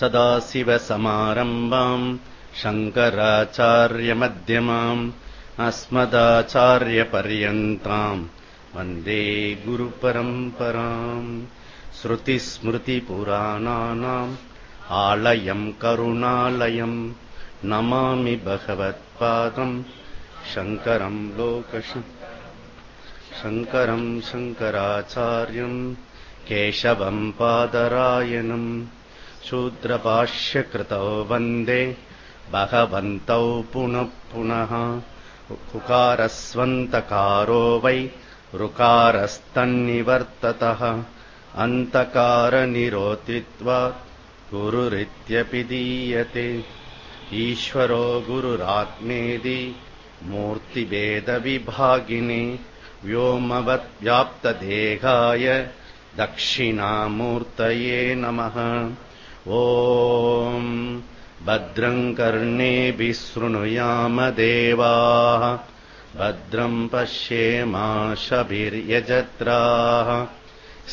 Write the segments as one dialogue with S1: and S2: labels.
S1: सदाशिवसमारम्भाम् शङ्कराचार्यमध्यमाम् अस्मदाचार्यपर्यन्ताम् वन्दे गुरुपरम्पराम् श्रुतिस्मृतिपुराणानाम् आलयम् करुणालयम् नमामि भगवत्पादम् शङ्करम् लोकश शङ्करम् शङ्कराचार्यम् केशवम् पादरायणम् शूद्रभाष्यकृतौ वन्दे। भगवन्तौ पुनः पुनः। उकारस्वन्तकारो वै ऋकारस्तन्निवर्ततः अन्तकारनिरोतित्वा गुरुरित्यपि दीयते। ईश्वरो गुरुरात्मेदि मूर्तिभेदविभागिने व्योमवद्व्याप्तदेहाय दक्षिणामूर्तये नमः ॐ भद्रम् कर्णेभिः शृणुयामदेवाः भद्रम् पश्येमाशभिर्यजत्राः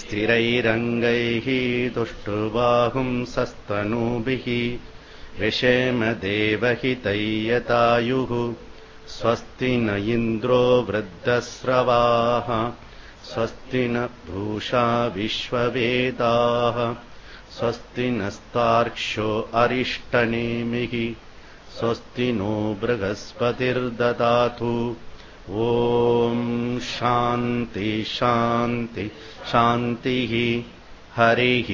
S1: स्थिरैरङ्गैः तुष्टुबाहुम् सस्तनूभिः विषेमदेवहितैयतायुः स्वस्ति न इन्द्रो वृद्धस्रवाः स्वस्ति न भूषा विश्ववेदाः स्वस्ति नस्तार्क्ष्यो अरिष्टनेमिः स्वस्ति नो बृहस्पतिर्ददातु ॐ शान्ति शान्ति शान्तिः हरिः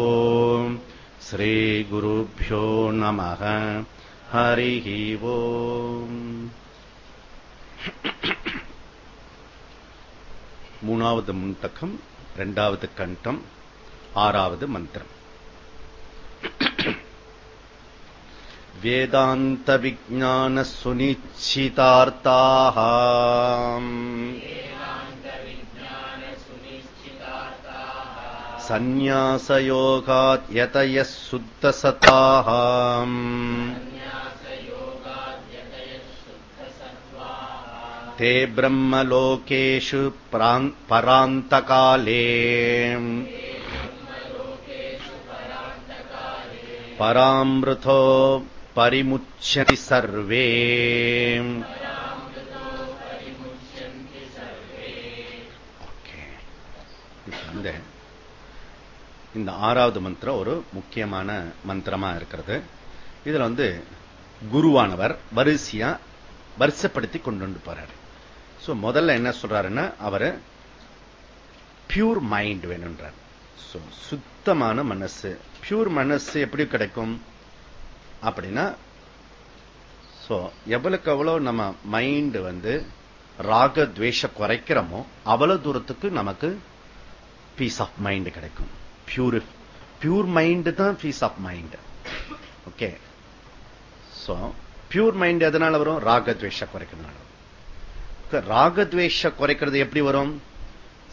S1: ॐ श्रीगुरुभ्यो नमः हरिः ॐ மூணாவது முன்தக்கம் இரண்டாவது கண்டம் ஆறாவது மந்திரம் वेदान्तविज्ञानसुनिश्चितार्ताः सन्न्यासयोगात् यतयः शुद्धसताः ते ब्रह्मलोकेषु परान्तकाले परामृतो परिमुच्यति सर्वे இந்த இந்த ஆறாவது மந்திரம் ஒரு முக்கியமான மந்திரமா இருக்கிறது இதுல வந்து குருவானவர் வரிசையா வருஷப்படுத்தி கொண்டு வந்து போறாரு சோ முதல்ல என்ன சொல்றாருன்னா அவரு பியூர் மைண்ட் வேணும்ன்றார் சுத்தமான மனசு. பியூர் மனசு எப்படி கிடைக்கும்? அப்படின்னா எவ்வளவுக்கு எவ்வளவு நம்ம மைண்ட் வந்து ராக துவேஷ குறைக்கிறோமோ அவ்வளவு தூரத்துக்கு நமக்கு பீஸ் ஆஃப் மைண்ட் கிடைக்கும். பியூர் பியூர் மைண்ட் தான் peace of mind okay so pure mind எதனால வரும்? ராகத்வேஷ குறைக்கிறதுனால ராகத்வேஷ குறைக்கிறது எப்படி வரும்?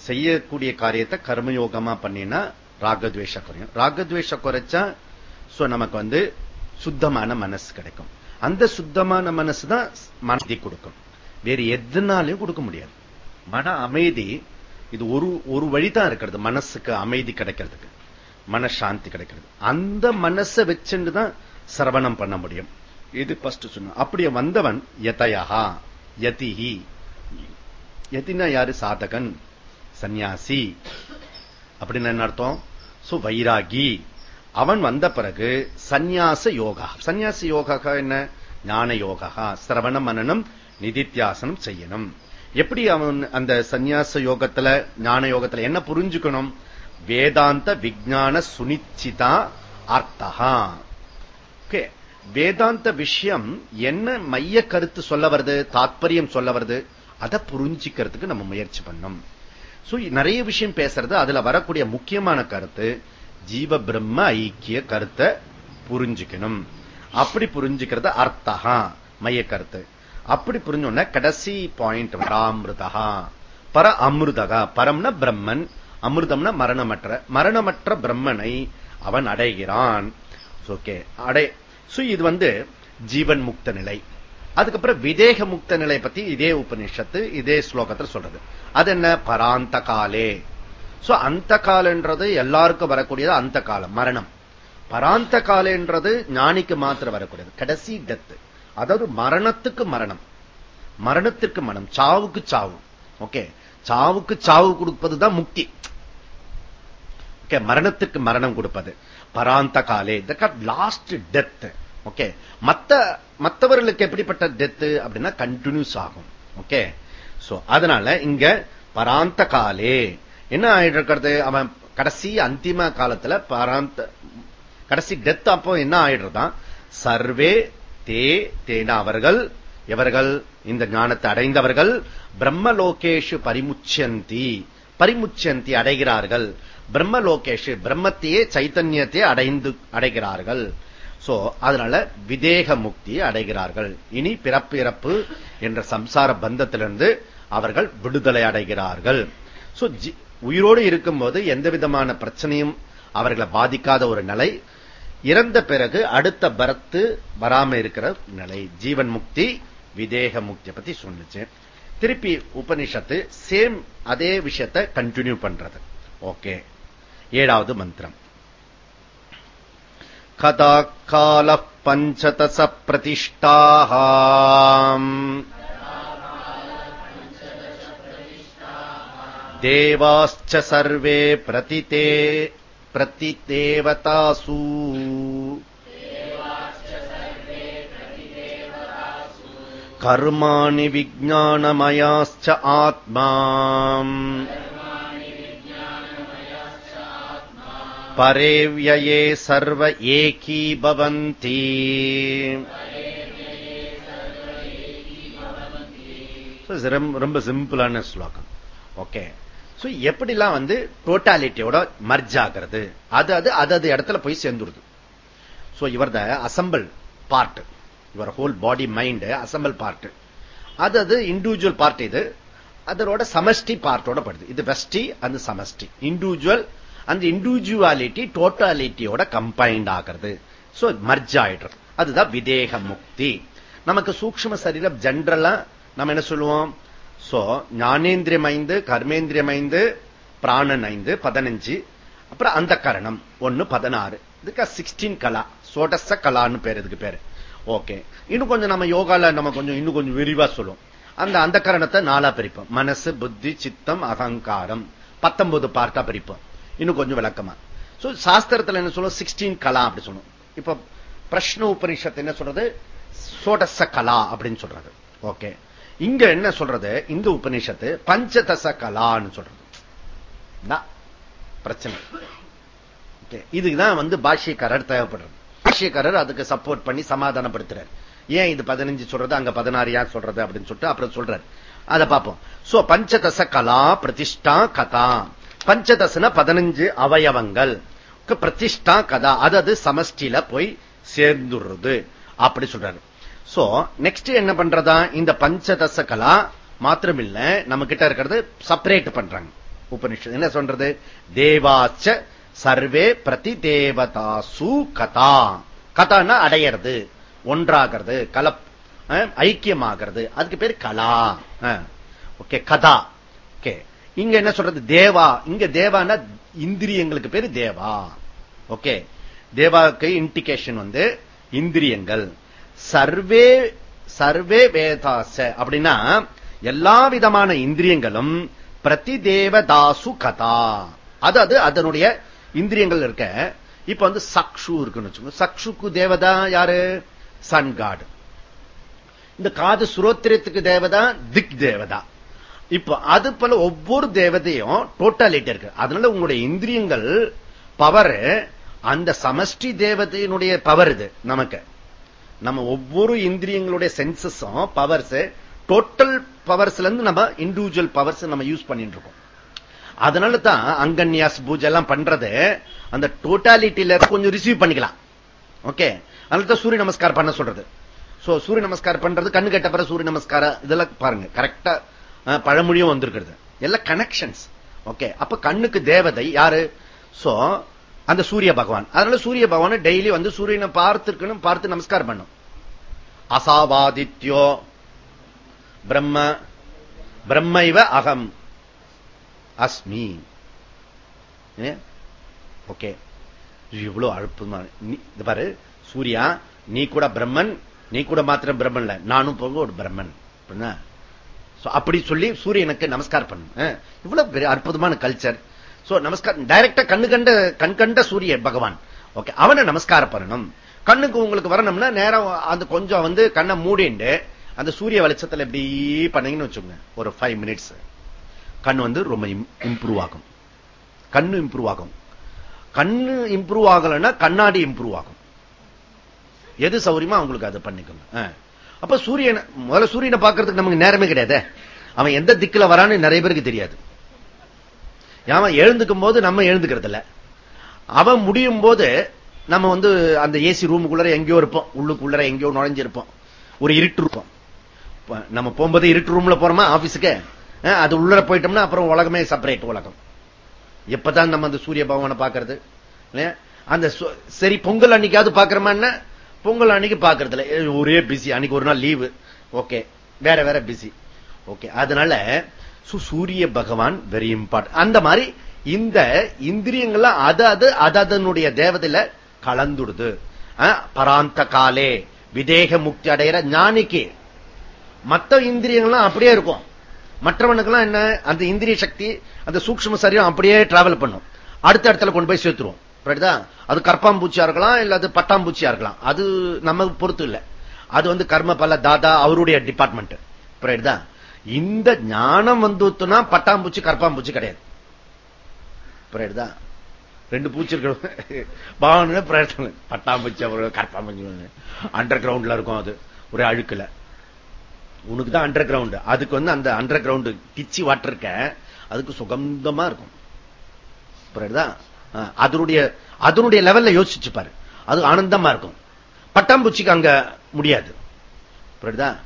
S1: செய்யக்கூடிய காரியத்தை கர்மயோகமா பண்ணினா ராகத்வேஷ குறையும். ராகத்வேஷ குறைச்சா சோ நமக்கு வந்து சுத்தமான மனசு கிடைக்கும். அந்த சுத்தமான மனசு தான் மனதி கொடுக்கும். வேறு எதுனாலையும் கொடுக்க முடியாது. மன அமைதி இது ஒரு ஒரு வழிதான் இருக்கிறது. மனசுக்கு அமைதி கிடைக்கிறதுக்கு. மனசாந்தி கிடைக்கிறது. அந்த மனசை வச்சுட்டு தான் சிரவணம் பண்ண முடியும். இது பஸ்ட் சொன்ன. அப்படியே வந்தவன் எதையா யதிஹி. யதினா யாரு? சாதகன். சந்நியாசி. அப்படின்னு என்ன அர்த்தம்? சோ வைராகி அவன் வந்த பிறகு சந்நியாச யோகா. சந்நியாச யோகா என்ன? ஞான யோகா சிரவண மனனம் நிதித்தியாசனம் செய்யணும். எப்படி அவன் அந்த சந்நியாச யோகத்துல ஞான யோகத்துல என்ன புரிஞ்சுக்கணும்? வேதாந்த விஜான சுனிச்சிதா அர்த்தகா ஓகே. வேதாந்த விஷயம் என்ன மைய கருத்து சொல்ல வருது தாத்பரியம் சொல்ல வருது அதை புரிஞ்சிக்கிறதுக்கு நம்ம முயற்சி பண்ணோம். நிறைய விஷயம் பேசுறது அதுல வரக்கூடிய முக்கியமான கருத்து ஜீவ பிரம்ம ஐக்கிய கருத்தை புரிஞ்சுக்கணும். அப்படி புரிஞ்சுக்கிறது அர்த்தகா மைய கருத்து. அப்படி புரிஞ்சோன்னா கடைசி பாயிண்ட் பராமிருதா பர அமிர்தகா பரம்னா பிரம்மன் அமிர்தம்னா மரணமற்ற மரணமற்ற பிரம்மனை அவன் அடைகிறான். ஓகே அடை இது வந்து ஜீவன் முக்த நிலை. அதுக்கப்புறம் விதேக முக்த நிலை பத்தி இதே உபநிஷத்து இதே ஸ்லோகத்தில் சொல்றது. அது என்ன பராந்த காலே சோ அந்த காலன்றது எல்லாருக்கும் வரக்கூடியது அந்த காலம் மரணம். பராந்த காலன்றது ஞானிக்கு மாத்திரம் வரக்கூடியது. கடைசி டெத்து அதாவது மரணத்துக்கு மரணம். மரணத்திற்கு மரணம். சாவுக்கு சாவு. ஓகே சாவுக்கு சாவு கொடுப்பதுதான் முக்தி. ஓகே மரணத்துக்கு மரணம் கொடுப்பது. பராந்த காலே லாஸ்ட் டெத் ஓகே மத்த மத்தவர்களுக்கு எப்படிப்பட்ட டெத் அப்படின்னா கண்டினியூஸ் ஆகும். ஓகே சோ அதனால இங்க பராந்த காலே. என்ன ஆயிடுறது அவன் கடைசி அந்திம காலத்துல பராந்த கடைசி டெத் அப்போ என்ன ஆயிடுறதான் சர்வே தே தேனா அவர்கள் எவர்கள்? இந்த ஞானத்தை அடைந்தவர்கள். பிரம்மலோகேஷு பரிமுச்சந்தி. பரிமுச்சந்தி அடைகிறார்கள். பிரம்மலோகேஷு பிரம்மத்தையே சைத்தன்யத்தை அடைந்து அடைகிறார்கள். சோ அதனால விதேக முக்தி அடைகிறார்கள். இனி பிறப்பிறப்பு என்ற சம்சார பந்தத்திலிருந்து அவர்கள் விடுதலை அடைகிறார்கள். சோ உயிரோடு இருக்கும்போது எந்த விதமான பிரச்சனையும் அவர்களை பாதிக்காத ஒரு நிலை. இறந்த பிறகு அடுத்த பரத்து வராம இருக்கிற நிலை. ஜீவன் முக்தி விதேக முக்தியை பத்தி சொன்னிச்சு. திருப்பி உபனிஷத்து சேம் அதே விஷயத்தை கண்டினியூ பண்றது. ஓகே. ஏழாவது மந்திரம். कदा कालः पञ्चदशप्रतिष्ठाः देवाश्च सर्वे प्रतिते प्रतिदेवतासु कर्माणि विज्ञानमयाश्च आत्मा परे व्यये सर्व एकी भवन्ति ரொம்ப சிம்பிளான ஸ்லோகம் ஓகே எப்படிலாம் வந்து டோட்டாலிட்டியோட மர்ஜ் ஆகிறது அது அது அது அது இடத்துல போய் சேர்ந்துருது சோ இவர் த அசம்பிள் பார்ட் இவர் whole body mind assemble part அது அது இண்டிவிஜுவல் பார்ட் இது அதோட சமஷ்டி பார்ட்டோட படுது இது வெஸ்டி அந்த சமஷ்டி இண்டிவிஜுவல் அந்த இண்டிவிஜுவாலிட்டி டோட்டாலிட்டியோட கம்பைன்ட் ஆகிறது. சோ மர்ஜ் ஆயிடுறது அதுதான் விதேக முக்தி. நமக்கு சூக்ம சரீரம் ஜென்ரலா நம்ம என்ன சொல்லுவோம்? சோ ஞானேந்திரியம் ஐந்து கர்மேந்திரியம் ஐந்து பிராணன் ஐந்து பதினஞ்சு. அப்புறம் அந்த கரணம் ஒன்னு பதினாறு. இதுக்கு சிக்ஸ்டீன் கலா. சோடச கலான்னு பேர் இதுக்கு பேரு. ஓகே இன்னும் கொஞ்சம் நம்ம யோகால நம்ம கொஞ்சம் இன்னும் கொஞ்சம் விரிவா சொல்லுவோம். அந்த அந்த கரணத்தை நாலா பிரிப்போம். மனசு புத்தி சித்தம் அகங்காரம். பத்தொன்பது பார்த்தா பிரிப்போம். இன்னும் கொஞ்சம் விளக்கமா. சோ சாஸ்திரத்துல என்ன சொல்லுவோம்? சிக்ஸ்டீன் கலா அப்படி சொல்லுவோம். இப்ப பிரஷ்ன உபனிஷத்து என்ன சொல்றது? சோடச கலா அப்படின்னு சொல்றது. ஓகே இங்க என்ன சொல்றது? இந்த உபநிஷத்து பஞ்சதச கலான்னு சொல்றது பிரச்சனை. இதுதான் வந்து பாஷ்யக்காரர் தேவைப்படுறது. பாஷ்யக்காரர் அதுக்கு சப்போர்ட் பண்ணி சமாதானப்படுத்துறாரு. ஏன் இது பதினஞ்சு சொல்றது? அங்க பதினாறு யார் சொல்றது? அப்படின்னு சொல்லிட்டு அப்புறம் சொல்றாரு. அதை பார்ப்போம். சோ பஞ்சதச கலா பிரதிஷ்டா கதா. பஞ்சதசன பதினஞ்சு அவயவங்கள். பிரதிஷ்டா கதா. அது சமஷ்டியில போய் சேர்ந்துடுறது அப்படி சொல்றாரு. சோ நெக்ஸ்ட் என்ன பண்றதா? இந்த பஞ்சதச கலா மாத்திரம் இல்ல நம்ம கிட்ட இருக்கிறது செப்பரேட் பண்றாங்க. உபனிஷத் என்ன சொல்றது? தேவாச்ச சர்வே பிரதி தேவதாசு கதா. கதான்னா அடையிறது ஒன்றாகிறது கல ஐக்கியமாகிறது. அதுக்கு பேர் கலா. ஓகே கதா. ஓகே. இங்க என்ன சொல்றது? தேவா. இங்க தேவானா இந்திரியங்களுக்கு பேரு தேவா. ஓகே. தேவாவுக்கு இண்டிகேஷன் வந்து இந்திரியங்கள். சர்வே சர்வே வேதாச. அப்படின்னா எல்லா விதமான இந்திரியங்களும் பிரதி தேவதாசு கதா. அது அது அதனுடைய இந்திரியங்கள் இருக்க. இப்ப வந்து சக்ஷு இருக்குன்னு வச்சுக்கோங்க சக்ஷுக்கு தேவதா யாரு? சன்காடு இந்த காது சுரோத்திரத்துக்கு தேவதா? திக் தேவதா. இப்ப அது போல ஒவ்வொரு தேவதையும் டோட்டாலிட்டி இருக்கு. அதனால உங்களுடைய இந்திரியங்கள் பவர் அந்த சமஷ்டி தேவதையினுடைய பவர் இது நமக்கு. நம்ம ஒவ்வொரு இந்திரியங்களுடைய சென்சஸும் பவர்ஸ் டோட்டல் பவர்ஸ்ல இருந்து நம்ம இண்டிவிஜுவல் பவர்ஸ் நம்ம யூஸ் பண்ணிட்டு இருக்கோம். அதனால தான் அங்கன்யாஸ் பூஜை எல்லாம் பண்றது அந்த டோட்டாலிட்டியில கொஞ்சம் ரிசீவ் பண்ணிக்கலாம். ஓகே அதனால தான் சூரிய நமஸ்காரம் பண்ண சொல்றது. சூரிய நமஸ்காரம் பண்றது கண்ணு கெட்ட பிற சூரிய நமஸ்காரம் இதெல்லாம் பாருங்க கரெக்டா பழமொழியும் வந்திருக்கிறது. எல்லாம் கனெக்ஷன்ஸ் ஓகே அப்ப கண்ணுக்கு தேவதை யாரு? சோ அந்த சூரிய பகவான். அதனால சூரிய பகவான் டெய்லி வந்து சூரியனை பார்த்துருக்கணும் பார்த்து நமஸ்காரம் பண்ணும். அசாவாதித்யோ பிரம்ம பிரம்மைவ அகம். அஸ்மி. ஓகே இவ்வளவு அழுப்பமா இது பாரு சூர்யா நீ கூட பிரம்மன் நீ கூட மாத்திரம் பிரம்மன்ல நானும் போங்க ஒரு பிரம்மன். அப்படின்னா அப்படி சொல்லி சூரியனுக்கு நமஸ்காரம் பண்ணு. இவ்வளவு பெரிய அற்புதமான கல்ச்சர் சோ நமஸ்காரம் டைரக்டா கண்ணு கண்ட கண் கண்ட சூரிய பகவான். ஓகே அவனை நமஸ்காரம் பண்ணணும். கண்ணுக்கு உங்களுக்கு வரணும்னா நேரம் அந்த கொஞ்சம் வந்து கண்ணை மூடிண்டு அந்த சூரிய வெளிச்சத்துல எப்படி பண்ணீங்கன்னு வச்சுக்கோங்க. ஒரு ஃபைவ் மினிட்ஸ் கண் வந்து ரொம்ப இம்ப்ரூவ் ஆகும். கண்ணு இம்ப்ரூவ் ஆகும். கண்ணு இம்ப்ரூவ் ஆகலைன்னா கண்ணாடி இம்ப்ரூவ் ஆகும். எது சௌரியமா அவங்களுக்கு அதை பண்ணிக்கோங்க. அப்ப சூரியன் முதல்ல சூரியனை பார்க்கறதுக்கு நமக்கு நேரமே கிடையாது. அவன் எந்த திக்குல வரான்னு நிறைய பேருக்கு தெரியாது. அவன் எழுந்துக்கும் போது நம்ம எழுந்துக்கிறது இல்ல அவன் முடியும் போது நம்ம வந்து அந்த ஏசி ரூமுக்குள்ள எங்கேயோ இருப்போம். உள்ளுக்குள்ளர எங்கேயோ நுழைஞ்சிருப்போம். ஒரு இருட்டு இருப்போம் நம்ம போகும்போது இருட்டு ரூம்ல போறோமா ஆபீஸுக்கு? அது உள்ளர போயிட்டோம்னா அப்புறம் உலகமே செப்பரேட் உலகம். எப்பதான் நம்ம அந்த சூரிய பகவானை பாக்குறது அந்த சரி பொங்கல் அன்னைக்காவது பாக்குறமான்னா பொங்கல் அன்னைக்கு பாக்குறதுல ஒரே பிஸி அன்னைக்கு ஒரு நாள் லீவு ஓகே வேற வேற பிஸி ஓகே அதனால சூரிய பகவான் வெரி இம்பார்ட்டன் அந்த மாதிரி இந்த இந்திரியங்கள்லாம் அது அது அதனுடைய தேவதையில கலந்துடுது. பராந்த காலே விதேக முக்தி அடைகிற ஞானிக்கு. மத்த இந்திரியங்கள்லாம் அப்படியே இருக்கும். மற்றவனுக்கெல்லாம் என்ன? அந்த இந்திரிய சக்தி அந்த சூக்ம சரீரம் அப்படியே டிராவல் பண்ணும். அடுத்த இடத்துல கொண்டு போய் சேர்த்துருவோம். அது கற்பாம்பூச்சியா இருக்கலாம் இல்ல அது பட்டாம்பூச்சியா இருக்கலாம். அது நம்ம பொறுத்து இல்லை. அது வந்து கர்ம பல தாதா அவருடைய டிபார்ட்மெண்ட் புரியுதா இந்த ஞானம் வந்துனா பட்டாம்பூச்சி கற்பாம்பூச்சி கிடையாது. புரியுதா ரெண்டு பூச்சி இருக்க. பாவன பிரயத்தன? பட்டாம்பூச்சி அப்புறம் கற்பாம்பூச்சி அண்டர் கிரவுண்ட்ல இருக்கும் அது. ஒரே அழுக்குல. உனக்கு தான் அண்டர் கிரவுண்ட் அதுக்கு வந்து அந்த அண்டர் கிரவுண்ட் டிச்சி வாட்டர் இருக்க அதுக்கு சுகந்தமா இருக்கும். புரியுதா அதனுடைய அதனுடைய லெவல்ல யோசிச்சு பாரு. அது ஆனந்தமா இருக்கும். பட்டாம்பூச்சிக்கு அங்க முடியாது. புரியுதா?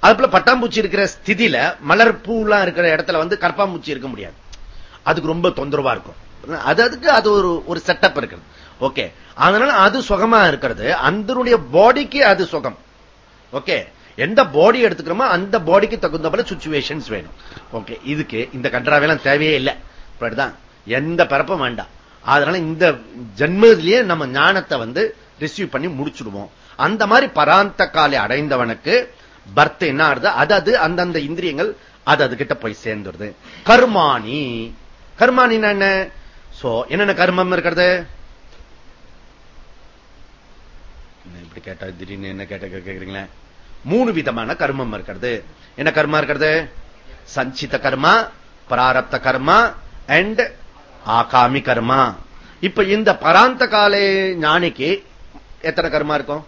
S1: அது போல பட்டாம்பூச்சி இருக்கிற ஸ்திதியில மலர் பூலாம் இருக்கிற இடத்துல வந்து கற்பாம்பூச்சி இருக்க முடியாது. அதுக்கு ரொம்ப தொந்தரவா இருக்கும். அது அதுக்கு அது ஒரு ஒரு செட்டப் இருக்கிறது ஓகே அதனால அது சுகமா இருக்கிறது. அந்த பாடிக்கு அது சுகம். ஓகே எந்த பாடி எடுத்துக்கிறோமோ அந்த பாடிக்கு தகுந்த போல சுச்சுவேஷன்ஸ் வேணும். ஓகே இதுக்கு இந்த கன்றாவெல்லாம் தேவையே இல்லை. எந்த பிறப்பும் வேண்டாம். அதனால இந்த ஜென்மத்திலேயே நம்ம ஞானத்தை வந்து ரிசீவ் பண்ணி முடிச்சுடுவோம். அந்த மாதிரி பராந்த காலை அடைந்தவனுக்கு பர்த் என்ன ஆறுது அது அது அந்தந்த இந்திரியங்கள் அது அது கிட்ட போய் சேர்ந்துடுது. கர்மானி கர்மானி என்ன? சோ என்னென்ன கர்மம் இருக்கிறது? இப்படி கேட்டா திடீர்னு என்ன கேட்ட கேட்கறீங்களே மூணு விதமான கர்மம் இருக்கிறது. என்ன கர்மா இருக்கிறது? சஞ்சித கர்மா பிராரப்த கர்மா அண்ட் ஆகாமி கர்மா. இப்ப இந்த பராந்த காலே ஞானிக்கு எத்தனை கர்மா இருக்கும்?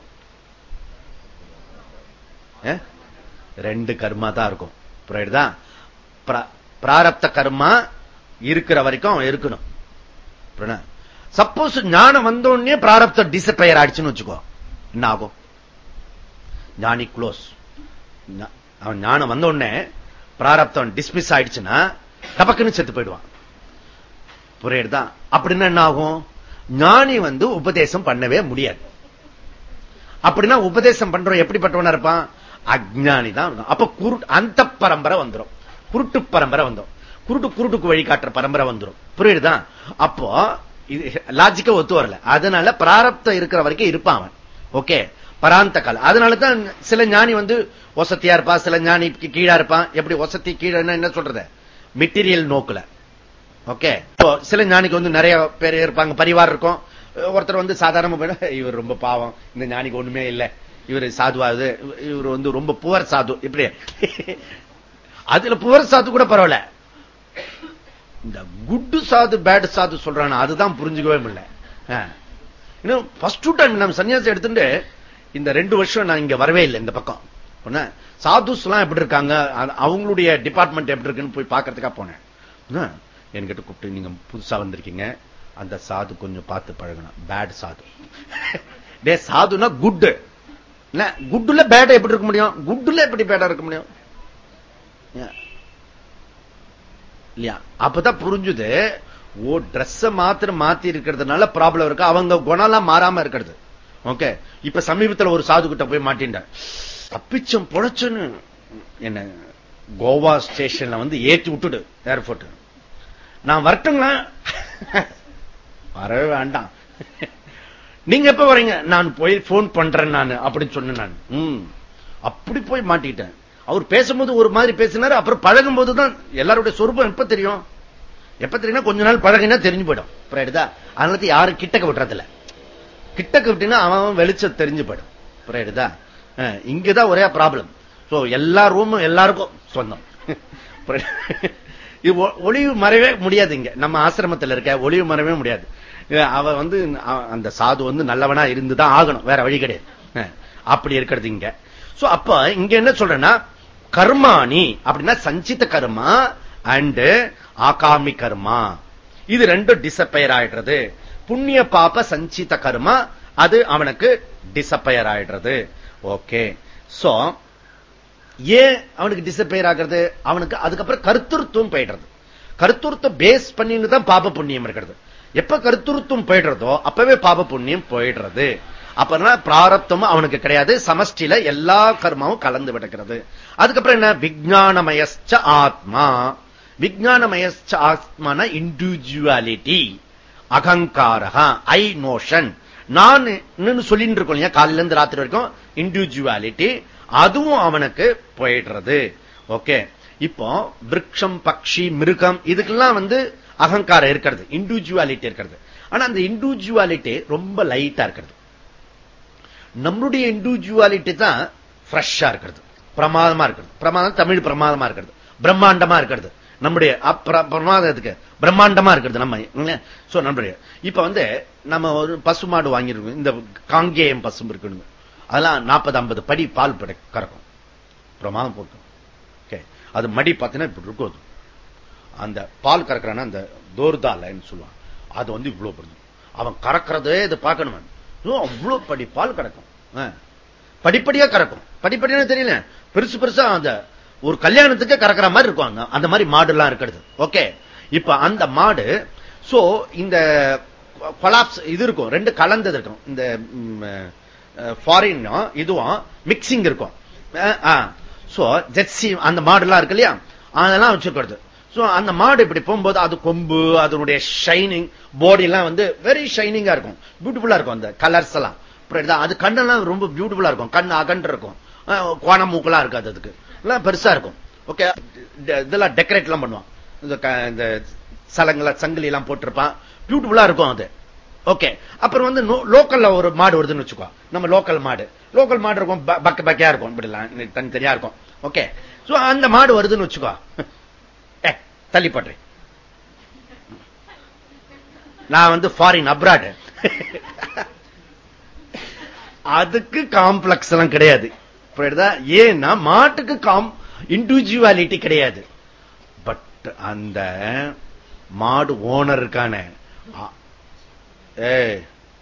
S1: ரெண்டு கர்மா தான் இருக்கும். புரியுதா? பிராரப்த கர்மா இருக்கிற வரைக்கும் இருக்கணும். சப்போஸ் ஞானம் வந்தோடனே பிராரப்த டிசப்பயர் ஆயிடுச்சுன்னு வச்சுக்கோ. என்ன ஆகும்? ஞானி க்ளோஸ் அவன் ஞானம் வந்த உடனே பிராரப்தம் டிஸ்மிஸ் ஆயிடுச்சுன்னா டபக்குன்னு செத்து போயிடுவான். புரியுதுதான் அப்படின்னா என்ன ஆகும் ஞானி வந்து உபதேசம் பண்ணவே முடியாது. அப்படின்னா உபதேசம் பண்றோம் எப்படிப்பட்டவனா இருப்பான்? அஜ்ஞானி தான் அப்ப குருட்டு அந்த பரம்பரை வந்துடும் குருட்டு பரம்பரை வந்துடும் குருட்டு குருட்டுக்கு வழிகாட்டுற பரம்பரை வந்துடும் புரியுதுதான்? அப்போ இது லாஜிக்க ஒத்து வரல. அதனால பிராரப்தம் இருக்கிற வரைக்கும் இருப்பான் அவன். ஓகே பராந்த கால அதனாலதான் சில ஞானி வந்து ஒசத்தியா இருப்பான் சில ஞானி கீழா இருப்பான். எப்படி ஒசத்தி கீழே என்ன சொல்றது? மெட்டீரியல் நோக்குல. ஓகே. சில ஞானிக்கு வந்து நிறைய பேர் இருப்பாங்க பரிவார் இருக்கும். ஒருத்தர் வந்து சாதாரண இவர் ரொம்ப பாவம். இந்த ஞானிக்கு ஒண்ணுமே இல்லை. இவர் சாதுவாது இவர் வந்து ரொம்ப புவர் சாது. இப்படி. அதுல புவர் சாது கூட பரவாயில்ல. இந்த குட்டு சாது பேட் சாது சொல்றான அதுதான் புரிஞ்சுக்கவே முடியல. இன்னும் ஃபர்ஸ்ட் டைம் நம்ம சன்னியாசம் எடுத்துட்டு இந்த ரெண்டு வருஷம் நான் இங்க வரவே இல்லை இந்த பக்கம். சாதுஸ் எல்லாம் எப்படி இருக்காங்க? அவங்களுடைய டிபார்ட்மெண்ட் எப்படி இருக்குன்னு போய் பாக்கிறதுக்கா போனேன். என்கிட்ட கூப்பிட்டு நீங்க புதுசா வந்திருக்கீங்க. அந்த சாது கொஞ்சம் பார்த்து பழகணும். பேட் சாது. டே சாதுனா குட் குட்டுல பேட்டை எப்படி இருக்க முடியும்? குட்டுல எப்படி பேட்டா இருக்க முடியும்? இல்லையா? அப்பதான் புரிஞ்சுது ஓ ட்ரெஸ் மாத்திரம் மாத்தி இருக்கிறதுனால ப்ராப்ளம் இருக்கு. அவங்க குணம்லாம் மாறாம இருக்கிறது. ஓகே இப்ப சமீபத்தில் ஒரு சாது கிட்ட போய் மாட்டின்ற தப்பிச்சம் பொழைச்சுன்னு. என்ன? கோவா ஸ்டேஷன்ல வந்து ஏற்றி விட்டுடு ஏர்போர்ட் நான் வரட்டுங்களா? வரவே வேண்டாம். நீங்க எப்ப வரீங்க? நான் போய் போன் பண்றேன் நான் அப்படின்னு சொன்னேன் நான். ம். அப்படி போய் மாட்டிக்கிட்டேன். அவர் பேசும்போது ஒரு மாதிரி பேசினாரு அப்புறம் பழகும் போதுதான் எல்லாருடைய சொரூபம் எப்ப தெரியும்? எப்ப தெரியும் கொஞ்ச நாள் பழகினா தெரிஞ்சு போயிடும். புரியுதா அதனால யாரும் கிட்டக்க விட்டுறதில்ல கிட்டக்க விட்டீங்கன்னா அவன் வெளிச்சம் தெரிஞ்சு போயிடும். புரியுதா இங்கதான் ஒரே ப்ராப்ளம் சோ எல்லா ரூமும் எல்லாருக்கும் சொந்தம். ஒளிவு மறைவே முடியாது இங்க. நம்ம ஆசிரமத்தில் இருக்க ஒளிவு மறைவே முடியாது. அவ வந்து அந்த சாது வந்து நல்லவனா இருந்துதான் ஆகணும். வேற வழி கிடையாது. அப்படி இருக்கிறது இங்க. சோ அப்ப இங்க என்ன சொல்றேன்னா கர்மாணி அப்படின்னா சஞ்சித கர்மா அண்ட் ஆகாமி கர்மா. இது ரெண்டும் டிசப்பயர் ஆயிடுறது. புண்ணிய பாப்ப சஞ்சித கர்மா அது அவனுக்கு டிசப்பயர் ஆயிடுறது. ஓகே சோ ஏன் அவனுக்கு டிசப்பயர் ஆகிறது? அவனுக்கு அதுக்கப்புறம் கருத்துருத்துவம் போயிடுறது. கருத்துருத்தம் பேஸ் பண்ணின்னு தான் பாப புண்ணியம் இருக்கிறது. எப்ப கருத்துருத்துவம் போயிடுறதோ அப்பவே பாப புண்ணியம் போயிடுறது. அப்பனா பிராரப்தமும் அவனுக்கு கிடையாது. சமஷ்டில எல்லா கர்மாவும் கலந்து விடுக்கிறது அதுக்கப்புறம் என்ன? விஜயானமயச்ச ஆத்மா. விஜயானமயச்ச ஆத்மான இண்டிவிஜுவாலிட்டி அகங்காரகம் ஐ நோஷன் நான் சொல்லிட்டு இருக்கோம் இல்லையா? காலையில இருந்து ராத்திரி வரைக்கும். இண்டிவிஜுவாலிட்டி அதுவும் அவனுக்கு போயிடுறது. ஓகே இப்போ விரக்ஷம் பக்ஷி மிருகம் இதுக்கெல்லாம் வந்து அகங்காரம் இருக்கிறது. இண்டிவிஜுவாலிட்டி இருக்கிறது. ஆனா அந்த இண்டிவிஜுவாலிட்டி ரொம்ப லைட்டா இருக்கிறது. நம்மளுடைய இண்டிவிஜுவாலிட்டி தான் ஃப்ரெஷ்ஷா இருக்கிறது. பிரமாதமா இருக்கிறது. பிரமாதம் தமிழ் பிரமாதமா இருக்கிறது. பிரம்மாண்டமா இருக்கிறது. நம்முடைய பிரமாதத்துக்கு பிரம்மாண்டமா இருக்கிறது நம்ம நம்முடைய இப்ப வந்து நம்ம ஒரு பசு மாடு வாங்கிருக்கோம் இந்த காங்கேயம் பசும் இருக்குன்னு. அதெல்லாம் நாற்பது ஐம்பது படி பால் படை கறக்கும். பிரமாதம் போட்டு. ஓகே அது மடி பார்த்தீங்கன்னா இப்படி இருக்கும். அது. அந்த பால் கறக்குறான்னா அந்த தோர்தாலன்னு சொல்லுவான் அது வந்து இவ்வளவு பெருது அவன் கறக்கிறதே இது பார்க்கணும் அவ்வளவு படி பால் கறக்கும். ஆ. படிப்படியா கறக்கும். படிப்படியா தெரியல. பெருசு பெருசா அந்த ஒரு கல்யாணத்துக்கு கறக்கிற மாதிரி இருக்கும் அந்த மாதிரி மாடு எல்லாம் இருக்கிறது. ஓகே இப்ப அந்த மாடு சோ இந்த கொலாப்ஸ் இது இருக்கும். ரெண்டு கலந்தது இருக்கும். இந்த ஃபாரினும் இதுவும் மிக்சிங் இருக்கும். சோ ஜெர்சி அந்த மாடுலாம் இருக்கு இல்லையா? அதெல்லாம் வச்சிருக்கிறது சோ அந்த மாடு இப்படி போகும்போது அது கொம்பு அதனுடைய ஷைனிங் பாடி எல்லாம் வந்து வெரி ஷைனிங்கா இருக்கும். பியூட்டிஃபுல்லா இருக்கும் அந்த கலர்ஸ் எல்லாம். புரியுதா? அது கண்ணெல்லாம் ரொம்ப பியூட்டிஃபுல்லா இருக்கும். கண் அகன்று இருக்கும். கோண மூக்கெல்லாம் இருக்காது அதுக்கு. எல்லாம் பெருசா இருக்கும். ஓகே இதெல்லாம் டெக்கரேட் எல்லாம் பண்ணுவான். இந்த க- இந்த சலங்களை சங்கிலி எல்லாம் போட்டிருப்பான் பியூட்டிஃபுல்லா இருக்கும் அது. ஓகே அப்புறம் வந்து லோக்கல்ல ஒரு மாடு வருதுன்னு வச்சுக்கோ. நம்ம லோக்கல் மாடு. லோக்கல் மாடு இருக்கும் பக்க பக்கையா இருக்கும். இப்படி தனித்தனியா இருக்கும். ஓகே சோ அந்த மாடு வருதுன்னு வச்சுக்கோ. ஏ தள்ளி போடுறேன் நான் வந்து ஃபாரின் அப்ராடு அதுக்கு காம்ப்ளெக்ஸ் எல்லாம் கிடையாது. ஏன்னா மாட்டுக்கு காம் இண்டிவிஜுவாலிட்டி கிடையாது. பட் அந்த மாடு ஓனர் இருக்கானே.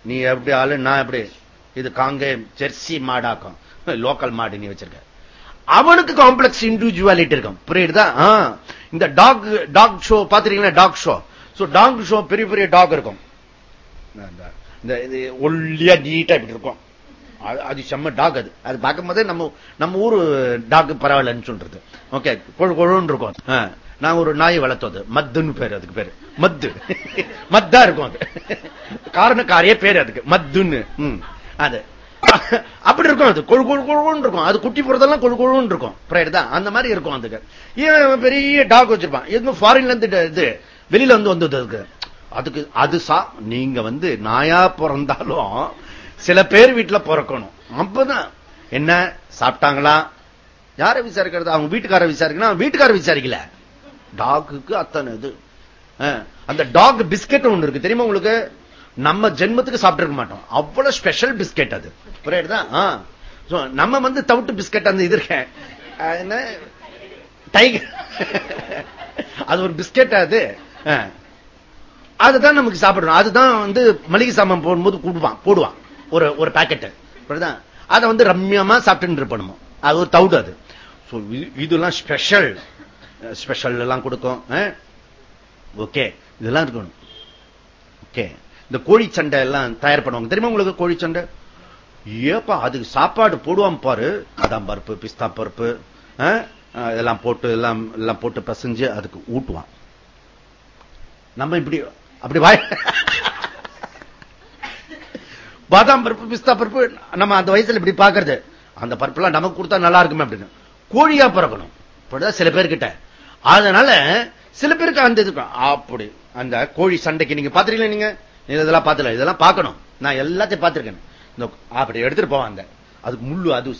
S1: நீ எப்படி ஆளு நான் எப்படி? இது காங்கே ஜெர்சி மாடாக்கும். லோக்கல் மாடு நீ வச்சிருக்க. அவனுக்கு காம்ப்ளெக்ஸ் இண்டிவிஜுவாலிட்டி இருக்கும். புரியுதா? ஆ, இந்த talk talk show பாத்துறீங்களா talk show so talk show பெரிய பெரிய டாக் இருக்கும். இந்த- இது ஒல்லியா நீட்டா இப்படி இருக்கும். அது- செம்ம டாக் அது. அது பார்க்கும்போதே நம்ம நம்ம ஊரு டாக் பரவாயில்லன்னு சொல்றது. ஓகே கொழு கொழுன்னு இருக்கும். நான் ஒரு நாய் வளர்த்தது மத்துன்னு பேரு அதுக்கு பேரு. மத்து. மத்தா இருக்கும் அது. காரணக்காரிய பேரு அதுக்கு. மத்துன்னு. அது. அப்படி இருக்கும் அது. கொழு கொழு கொழுன்னு இருக்கும். அது குட்டி போறதெல்லாம் கொழு கொழுன்னு இருக்கும். புரியுதா அந்த மாதிரி இருக்கும் அதுக்கு. இவன் பெரிய டாக் வச்சிருப்பான்? எதுவும் ஃபாரின்ல இருந்து இது வெளியில வந்து வந்தது அதுக்கு. அதுக்கு அது சா நீங்க வந்து நாயா பிறந்தாலும் சில பேர் வீட்டுல பிறக்கணும். அப்பதான். என்ன? சாப்பிட்டாங்களா? யாரை விசாரிக்கிறது? அவங்க வீட்டுக்கார விசாரிக்கணும். வீட்டுக்கார விசாரிக்கல. டாக்குக்கு அத்தனை இது. அந்த டாக் பிஸ்கெட் ஒண்ணு இருக்கு. தெரியுமா உங்களுக்கு? நம்ம ஜென்மத்துக்கு சாப்பிட்டு இருக்க மாட்டோம். அவ்வளவு ஸ்பெஷல் பிஸ்கெட் அது. புரியுதா? நம்ம வந்து தவிட்டு பிஸ்கெட் அந்த இது இருக்கேன். என்ன? டைகர். அது ஒரு பிஸ்கெட் அது? அஹ். அதுதான் நமக்கு சாப்பிடணும். அதுதான் வந்து மளிகை சாமான் போடும்போது கூடுவான் போடுவான். ஒரு ஒரு பாக்கெட் அதை வந்து ரம்யமா சாப்பிட்டு இருப்பணுமோ. அது ஒரு தவுடு அது. இதெல்லாம் ஸ்பெஷல் ஸ்பெஷல் எல்லாம் கொடுக்கும் ஓகே இதெல்லாம் இருக்கணும். ஓகே இந்த கோழி சண்டை எல்லாம் தயார் பண்ணுவாங்க. தெரியுமா உங்களுக்கு கோழி சண்டை? ஏப்பா அதுக்கு சாப்பாடு போடுவான் பாரு. பாதாம் பருப்பு பிஸ்தா பருப்பு இதெல்லாம் போட்டு எல்லாம் எல்லாம் போட்டு பசைஞ்சு அதுக்கு ஊட்டுவான். நம்ம இப்படி அப்படி வாய் பாதாம் பருப்பு பிஸ்தா பருப்பு நம்ம அந்த வயசுல இப்படி பாக்குறது. அந்த பருப்பு எல்லாம் நமக்கு கொடுத்தா நல்லா இருக்குமே அப்படின்னு. கோழியா பிறக்கணும். இப்படிதான் சில பேர்கிட்ட. அதனால சில பேருக்கு அந்த இது அப்படி. அந்த கோழி சண்டைக்கு நீங்க பாத்துருக்கீங்களா நீங்க? இதெல்லாம் பாத்துல. இதெல்லாம் பார்க்கணும் நான் எல்லாத்தையும் பார்த்திருக்கேன் இந்த அப்படி எடுத்துட்டு போவான் அந்த. அதுக்கு முள்ளு அது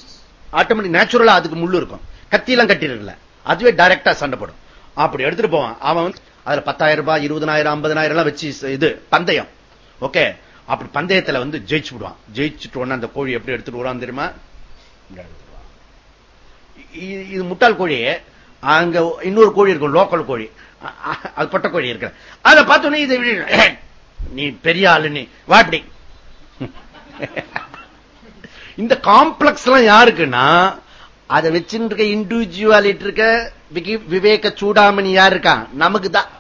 S1: ஆட்டோமேட்டிக் நேச்சுரலா அதுக்கு முள்ளு இருக்கும். கத்தியெல்லாம் கட்டிடல அதுவே டைரக்டா சண்டைப்படும் அப்படி எடுத்துட்டு போவான். அவன் வந்து அதுல பத்தாயிரம் ரூபாய் இருபதனாயிரம் ஐம்பதனாயிரம் எல்லாம் வச்சு இது பந்தயம். ஓகே அப்படி பந்தயத்துல வந்து ஜெயிச்சு விடுவான். ஜெயிச்சுட்டு உடனே அந்த கோழி எப்படி எடுத்துட்டு வருவான் தெரியுமா? இது முட்டாள் கோழி அங்க இன்னொரு கோழி இருக்கும் லோக்கல் கோழி. அது பட்ட கோழி இருக்கிற அதை பார்த்தோன்னே இதை நீ பெரிய ஆளு நீ. வாட்டி இந்த காம்ப்ளெக்ஸ் எல்லாம் யாருக்குன்னா அதை வச்சுட்டு இருக்க இண்டிவிஜுவாலிட்டி இருக்க விவேக சூடாமணி யார் இருக்கான் நமக்கு தான்.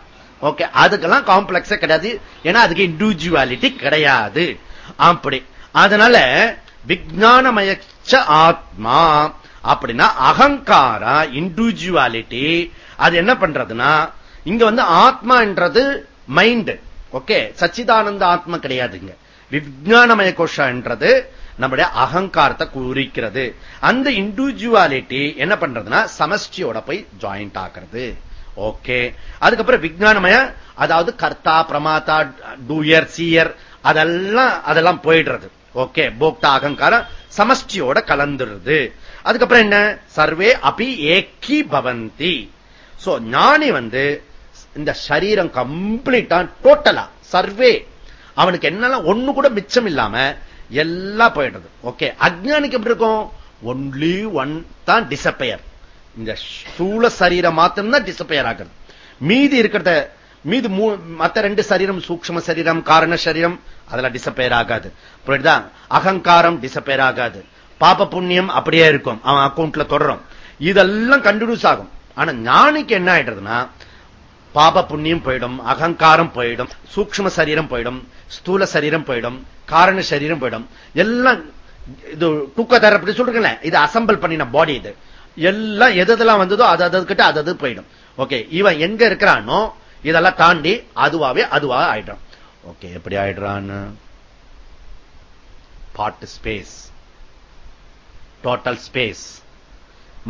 S1: ஓகே அதுக்கெல்லாம் காம்ப்ளெக்ஸே கிடையாது. ஏன்னா அதுக்கு இண்டிவிஜுவாலிட்டி கிடையாது. அப்படி. அதனால விஜானமயச்ச ஆத்மா அப்படின்னா அகங்காரா இண்டிவிஜுவாலிட்டி அது என்ன பண்றதுன்னா இங்க வந்து ஆத்மான்றது மைண்ட் ஓகே சச்சிதானந்த ஆத்மா கிடையாதுங்க விஜானமய கோஷன்றது நம்முடைய அகங்காரத்தை குறிக்கிறது. அந்த இண்டிவிஜுவாலிட்டி என்ன பண்றதுன்னா சமஷ்டியோட போய் ஜாயிண்ட் ஆக்குறது. ஓகே அதுக்கப்புறம் விஜயானமய அதாவது கர்த்தா பிரமாத்தா டூயர் சீயர் அதெல்லாம் அதெல்லாம் போயிடுறது. ஓகே போக்தா அகங்காரம் சமஷ்டியோட கலந்துருது. அதுக்கப்புறம் என்ன? சர்வே அபி ஏக்கி பவந்தி. சோ ஞானி வந்து இந்த சரீரம் கம்ப்ளீட்டா டோட்டலா சர்வே. அவனுக்கு என்னெல்லாம் ஒண்ணு கூட மிச்சம் இல்லாம எல்லாம் போயிடுறது ஓகே அஜ்ஞானிக்கு எப்படி இருக்கும்? ஒன்லி ஒன் தான் டிசப்பயர் இந்த சூழ சரீரம் மாத்திரம்தான் டிசப்பயர் ஆகிறது மீதி இருக்கிறத மீது மத்த ரெண்டு சரீரம் சூக்ம சரீரம் காரண சரீரம் அதெல்லாம் டிசப்பயர் ஆகாது. புரியுதுதான் அகங்காரம் டிசப்பேர் ஆகாது. பாப புண்ணியம் அப்படியே இருக்கும். அவன் அக்கௌண்ட்ல தொடரும். இதெல்லாம் கண்டினியூஸ் ஆகும். ஆனா ஞானிக்கு என்ன ஆயிடுறதுன்னா பாப புண்ணியம் போயிடும் அகங்காரம் போயிடும் சூக்ம சரீரம் போயிடும் ஸ்தூல சரீரம் போயிடும் காரண சரீரம் போயிடும். எல்லாம் இது தூக்கத்தார் அப்படி சொல்றீங்களேன் இது அசம்பிள் பண்ணின பாடி இது. எல்லாம் எதெல்லாம் வந்ததோ அது அது கிட்ட அது அது போயிடும். ஓகே இவன் எங்க இருக்கிறானோ இதெல்லாம் தாண்டி அதுவாவே அதுவா ஆயிடுறான். ஓகே எப்படி ஆயிடுறான்னு? பாட்டு ஸ்பேஸ் டோட்டல் ஸ்பேஸ்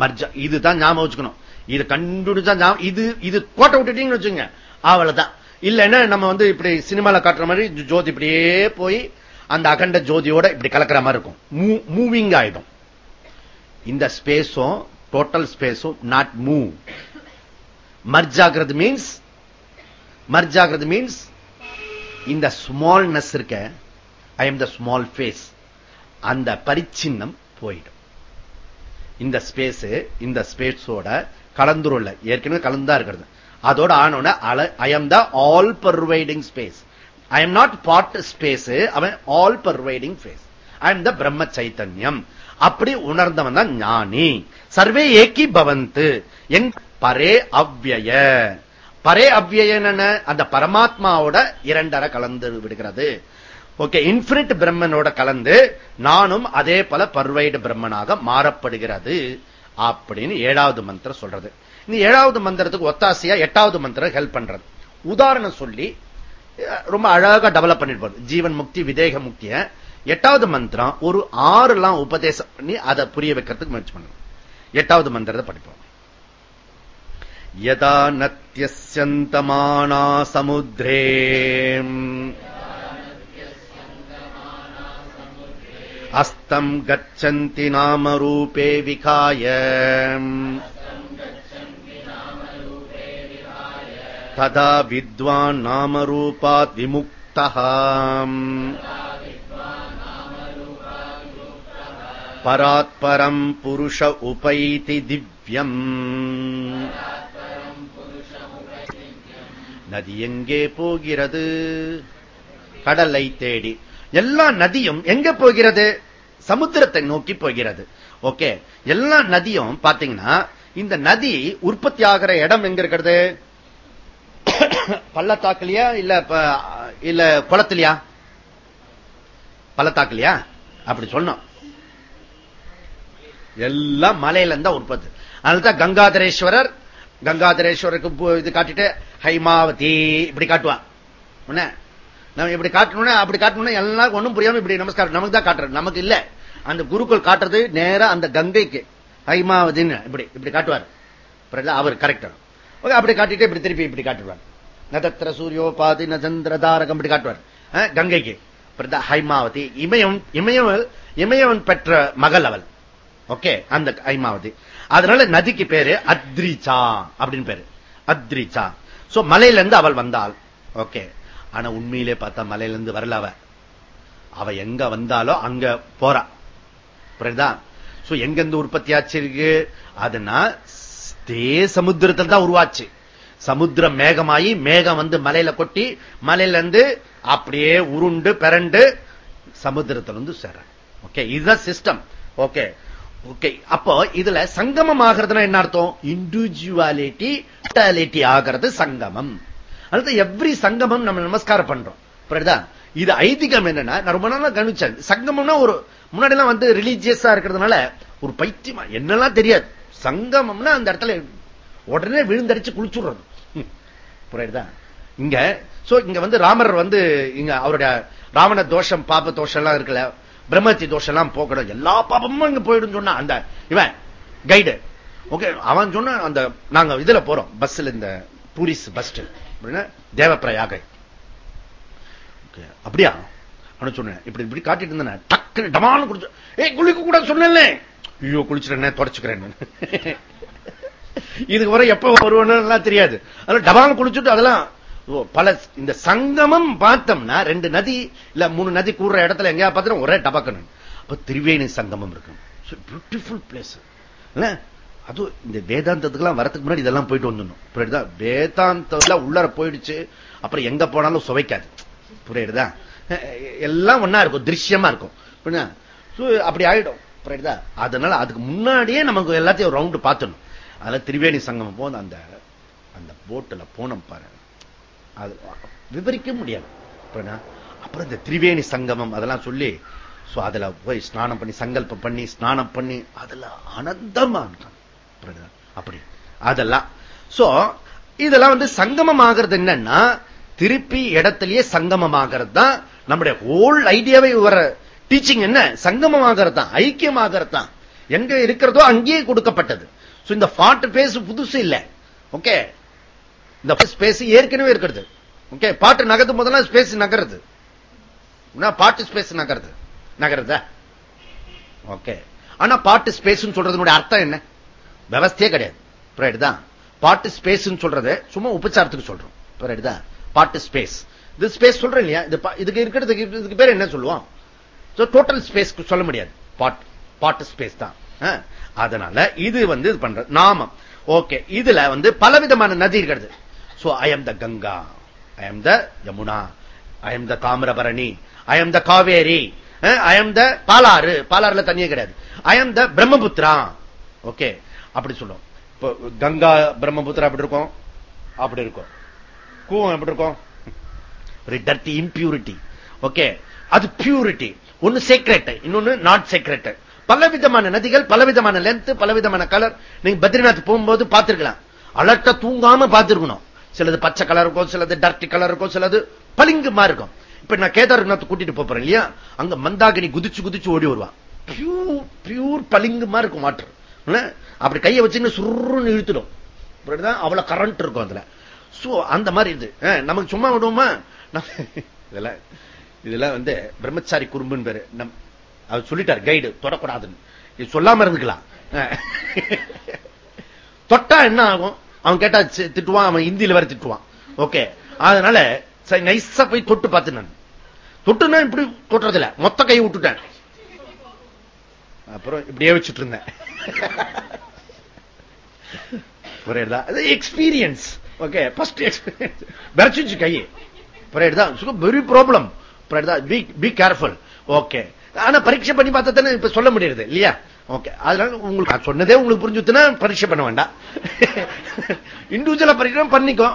S1: மர்ஜா இதுதான் ஞாபகம் வச்சுக்கணும். இது கண்டுபிடிச்சா இது இது கோட்டை விட்டுட்டீங்கன்னு வச்சுங்க அவ்வளவுதான். இல்லைன்னா நம்ம வந்து இப்படி சினிமால காட்டுற மாதிரி ஜோதி இப்படியே போய் அந்த அகண்ட ஜோதியோட இப்படி கலக்கிற மாதிரி இருக்கும். மூவிங் ஆயிடும். இந்த ஸ்பேஸும் டோட்டல் ஸ்பேஸும் நாட் மூவ் மர்ஜ் ஆகிறது மீன்ஸ் மர்ஜ் ஆகிறது மீன்ஸ் இந்த ஸ்மால்னஸ் இருக்க I am the small face அந்த பரிச்சின்னம் போயிடும். இந்த ஸ்பேஸ் இந்த ஸ்பேஸோட கலந்துருள்ள ஏற்கனவே கலந்தா இருக்கிறது. அதோட ஆனோட I am the all pervading space I am not part space அவன் all pervading space I am the பிரம்ம சைத்தன்யம் அப்படி உணர்ந்தவன் தான் ஞானி. சர்வே ஏக்கி பவந்து. என் பரே அவ்வய. பரே அவ்வயன அந்த பரமாத்மாவோட இரண்டரை கலந்து விடுகிறது. ஓகே இன்பினிட் பிரம்மனோட கலந்து நானும் அதே போல பர்வைடு பிரம்மனாக மாறப்படுகிறது அப்படின்னு ஏழாவது மந்திரம் சொல்றது. இந்த ஏழாவது மந்திரத்துக்கு ஒத்தாசையா எட்டாவது மந்திரம் ஹெல்ப் பண்றது. உதாரணம் சொல்லி ரொம்ப அழகா டெவலப் பண்ணிட்டு ஜீவன் முக்தி விதேக முக்திய. எட்டாவது மந்திரம் ஒரு ஆறு எல்லாம் உபதேசம் பண்ணி அதை புரிய வைக்கிறதுக்கு முயற்சி பண்ணுங்க. எட்டாவது மந்திரத்தை படிப்போம். யதா நத்தியந்தமானா சமுத்திரே அஸ்தம் கச்சந்தி நாமரூபே விகாய. ததா வித்வான் நாமரூபாத் விமுக்தா பராத்பரம் புருஷ உபைதி திவ்யம். நதி எங்கே போகிறது? கடலை தேடி. எல்லா நதியும் எங்க போகிறது? சமுத்திரத்தை நோக்கி போகிறது. ஓகே. எல்லா நதியும் பாத்தீங்கன்னா இந்த நதி உற்பத்தி ஆகிற இடம் எங்க இருக்கிறது? பள்ளத்தாக்குலையா? இல்ல இல்ல குளத்திலையா? பள்ளத்தாக்குலையா? அப்படி சொன்னோம் எல்லாம் மலையில இருந்தா உற்பத்தி. அதனால்தான் கங்காதரேஸ்வரர் கங்காதரேஸ்வரருக்கு இது காட்டிட்டு ஹைமாவதி இப்படி காட்டுவான். நம்ம இப்படி காட்டணும்னா அப்படி காட்டணும்னா எல்லாரும் ஒண்ணும் புரியாம இப்படி நமஸ்காரம். நமக்கு தான் காட்டுறது. நமக்கு இல்ல. அந்த குருக்கள் காட்டுறது நேரா அந்த கங்கைக்கு. ஹைமாவதின்னு இப்படி இப்படி காட்டுவார். அவர் கரெக்டா அப்படி காட்டிட்டு இப்படி திருப்பி இப்படி காட்டுவார். நதத்திர சூரியோபாதி நச்சந்திர தாரகம் இப்படி காட்டுவார். கங்கைக்கு. ஹைமாவதி. இமயம் இமயவள் இமயவன் பெற்ற மகள் அவள். ஓகே அந்த ஹைமாவதி. அதனால நதிக்கு பேரு அத்ரிச்சா அப்படின்னு பேரு. அத்ரிச்சா. சோ மலையிலிருந்து அவள் வந்தாள். ஓகே. ஆனா உண்மையிலே பார்த்தா மலையில இருந்து வரல அவ. அவ எங்க வந்தாலோ அங்க போறா. புரியுதா? சோ எங்க உற்பத்தி ஆச்சு இருக்கு? அதுனா தே சமுத்திரத்தில் தான் உருவாச்சு. சமுத்திரம் மேகமாயி மேகம் வந்து மலையில கொட்டி மலையில இருந்து அப்படியே உருண்டு பிறண்டு சமுத்திரத்துல இருந்து சேர. ஓகே இதுதான் சிஸ்டம் ஓகே ஓகே அப்போ இதுல சங்கமம் ஆகிறதுனா என்ன அர்த்தம்? இண்டிவிஜுவாலிட்டி டாலிட்டி ஆகிறது சங்கமம். அடுத்து எவ்ரி சங்கமம் நம்ம நமஸ்காரம் பண்றோம். புரியுதா? இது ஐதிகம் என்னன்னா நான் ரொம்ப நாளா கவனிச்சேன். சங்கமம்னா ஒரு முன்னாடி எல்லாம் வந்து ரிலீஜியஸா இருக்கிறதுனால ஒரு பைத்தியமா என்னெல்லாம் தெரியாது. சங்கமம்னா அந்த இடத்துல உடனே விழுந்தடிச்சு குளிச்சுடுறது. புரியுதா? இங்க சோ இங்க வந்து ராமர் வந்து இங்க அவருடைய ராவண தோஷம் பாப தோஷம் எல்லாம் இருக்கல பிரம்மத்தி தோஷம் எல்லாம் போக்கணும் எல்லா பாபமும் இங்க போயிடும் சொன்னா அந்த இவன் கைடு ஓகே அவன் சொன்ன அந்த நாங்க இதுல போறோம். பஸ்ல இந்த டூரிஸ்ட் பஸ் தேவப்பிரயாக Okay, அப்படியா? அவனு சொன்னேன். இப்படி இப்படி காட்டிட்டு இருந்தேன் டக்குன்னு டமான்னு குடிச்சு ஏ குளிக்க கூட சொன்னேன் ஐயோ குளிச்சிட்டேன் தொடச்சுக்கிறேன் இதுக்கு வர எப்ப வருவேன்னு தெரியாது. அதெல்லாம் டபால் குளிச்சுட்டு அதெல்லாம் பல இந்த சங்கமம் பார்த்தோம்னா ரெண்டு நதி இல்ல மூணு நதி கூடுற இடத்துல எங்கேயா பார்த்தோம் ஒரே டபக்கணும் அப்ப திரிவேணி சங்கமம் இருக்கும் பியூட்டிஃபுல் பிளேஸ் அதுவும் அது இந்த வேதாந்தத்துக்குலாம் வரதுக்கு முன்னாடி இதெல்லாம் போயிட்டு வந்துடணும். புரியுதா? வேதாந்தம் உள்ளர போயிடுச்சு. அப்புறம் எங்க போனாலும் சுவைக்காது. புரியுதா? எல்லாம் ஒன்னா இருக்கும். திருஷ்யமா இருக்கும். அப்படி ஆயிடும். புரியுதா? அதனால அதுக்கு முன்னாடியே நமக்கு எல்லாத்தையும் ரவுண்டு பார்த்துணும் அதுல திரிவேணி சங்கமம் போது அந்த அந்த போட்டுல போனோம் பாரு. அது விவரிக்க முடியாது. அப்புறம் இந்த திரிவேணி சங்கமம் அதெல்லாம் சொல்லி அதுல போய் ஸ்நானம் பண்ணி சங்கல்பம் பண்ணி ஸ்நானம் பண்ணி அதுல ஆனந்தமா இருக்கான் அப்படி. அதெல்லாம். சோ இதெல்லாம் வந்து சங்கமம் ஆகிறது என்னன்னா திருப்பி இடத்திலேயே சங்கமம் ஆகிறது தான் நம்முடைய ஹோல் ஐடியாவை வர டீச்சிங் என்ன? சங்கமம் ஆகிறது தான் ஐக்கியம் ஆகிறது தான் எங்க இருக்கிறதோ அங்கேயே கொடுக்கப்பட்டது. இந்த பாட்டு பேசு புதுசு இல்ல. ஓகே இந்த ஸ்பேஸ் ஏற்கனவே இருக்கிறது. ஓகே பாட்டு நகர்த்து போதெல்லாம் ஸ்பேஸ் நகருது. பாட்டு ஸ்பேஸ் நகருது. நகருதா? ஓகே ஆனா பாட்டு ஸ்பேஸ் சொல்றதுனுடைய அர்த்தம் என்ன? விவஸ்தையே கிடையாது. தான். பாட்டு ஸ்பேஸ் சொல்றது சும்மா உபச்சாரத்துக்கு சொல்றோம். தான். பாட்டு ஸ்பேஸ் இது ஸ்பேஸ் சொல்றேன் இல்லையா? இது இதுக்கு இருக்கிறதுக்கு இதுக்கு பேர் என்ன சொல்லுவோம்? டோட்டல் ஸ்பேஸ் சொல்ல முடியாது. பாட் பாட்டு ஸ்பேஸ் தான். அதனால இது வந்து இது பண்ற நாமம். ஓகே இதுல வந்து பலவிதமான நதி இருக்கிறது. So I am the Ganga I am the Yamuna I am the Thamirabarani I am the Kaveri I am the Palar பாலாறுல தண்ணியே கிடையாது. I am the Brahmaputra okay அப்படி சொல்லுவோம் இப்போ கங்கா பிரம்மபுத்திரா அப்படி இருக்கும்? அப்படி இருக்கும். கூவம் எப்படி இருக்கும்? ஒரு டர்ட்டி இம்பியூரிட்டி ஓகே அது பியூரிட்டி ஒன்னு சீக்ரெட் இன்னொன்னு நாட் சீக்ரெட் பலவிதமான நதிகள் பலவிதமான லென்த் பலவிதமான கலர் நீங்க பத்ரிநாத் போகும்போது பார்த்திருக்கலாம். அலர்ட்டா தூங்காம பார்த்திருக்கணும். சிலது பச்சை கலர் இருக்கும் சிலது டர்ட்டி கலர் இருக்கும் சிலது பளிங்கு மாதிரி இருக்கும். இப்ப நான் கேதார்நாத் கூட்டிட்டு போறேன் இல்லையா? அங்க மந்தாகினி குதிச்சு குதிச்சு ஓடி வருவான். பியூர் பியூர் பளிங்கு மாதிரி இருக்கும் வாட்டர் அப்படி கையை வச்சுன்னு சுருன்னு இழுத்துடும். அவ்வளவு கரண்ட் இருக்கும் அதுல. சோ அந்த மாதிரி இது. நமக்கு சும்மா விடுவோமா? இதெல்லாம் இதெல்லாம் வந்து பிரம்மச்சாரி குறும்புன்னு பேரு. நம் அவர் சொல்லிட்டார் கைடு தொடக்கூடாதுன்னு. இது சொல்லாம இருந்துக்கலாம். தொட்டா என்ன ஆகும்? அவன் கேட்டா திட்டுவான் அவன் இந்தியில வர திட்டுவான். ஓகே. அதனால சரி நைஸா போய் தொட்டு பார்த்து நான். தொட்டுனா இப்படி தொட்டுறது இல்ல மொத்த கை விட்டுட்டேன். அப்புறம் இப்படியே வச்சுட்டு இருந்தேன். புரியுதா? அது எக்ஸ்பீரியன்ஸ் ஓகே ஃபர்ஸ்ட் எக்ஸ்பீரியன்ஸ் விரைச்சிச்சு கையை. புரியுதா? வெரி ப்ராப்ளம் புரியுதா? பி பி கேர்ஃபுல் ஓகே ஆனா பரீட்சை பண்ணி பார்த்தா தானே இப்ப சொல்ல முடியுது இல்லையா? ஓகே அதனால உங்களுக்கு சொன்னதே உங்களுக்கு புரிஞ்சுதுன்னா பரீட்சை பண்ண வேண்டாம். இண்டிவிஜுவலா பரீட்சை பண்ணிக்கோ.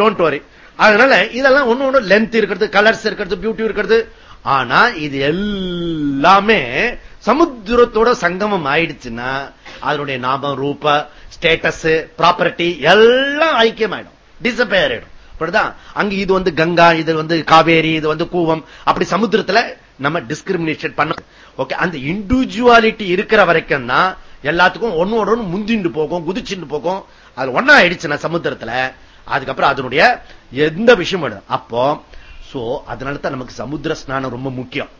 S1: டோன்ட் வரி அதனால இதெல்லாம் ஒண்ணு ஒண்ணு லென்த் இருக்கிறது கலர்ஸ் இருக்கிறது பியூட்டி இருக்கிறது. ஆனா இது எல்லாமே சமுத்திரத்தோட சங்கமம் ஆயிடுச்சுன்னா அதனுடைய நாமம் ரூப ஸ்டேட்டஸ் ப்ராப்பர்ட்டி எல்லாம் ஐக்கியம் ஆயிடும் டிசப்பேர் ஆயிடும். அப்படிதான்? அங்க இது வந்து கங்கா இது வந்து காவேரி இது வந்து கூவம். அப்படி சமுத்திரத்துல நம்ம டிஸ்கிரிமினேஷன் பண்ண ஓகே அந்த இண்டிவிஜுவாலிட்டி இருக்கிற வரைக்கும் தான் எல்லாத்துக்கும் ஒன்னோட ஒன்று முந்திண்டு போகும் குதிச்சுட்டு போகும். அது ஒன்னா ஆயிடுச்சுன்னா சமுத்திரத்துல அதுக்கப்புறம் அதனுடைய எந்த விஷயம் அப்போ சோ அதனால தான் நமக்கு சமுத்திர ஸ்நானம் ரொம்ப முக்கியம்.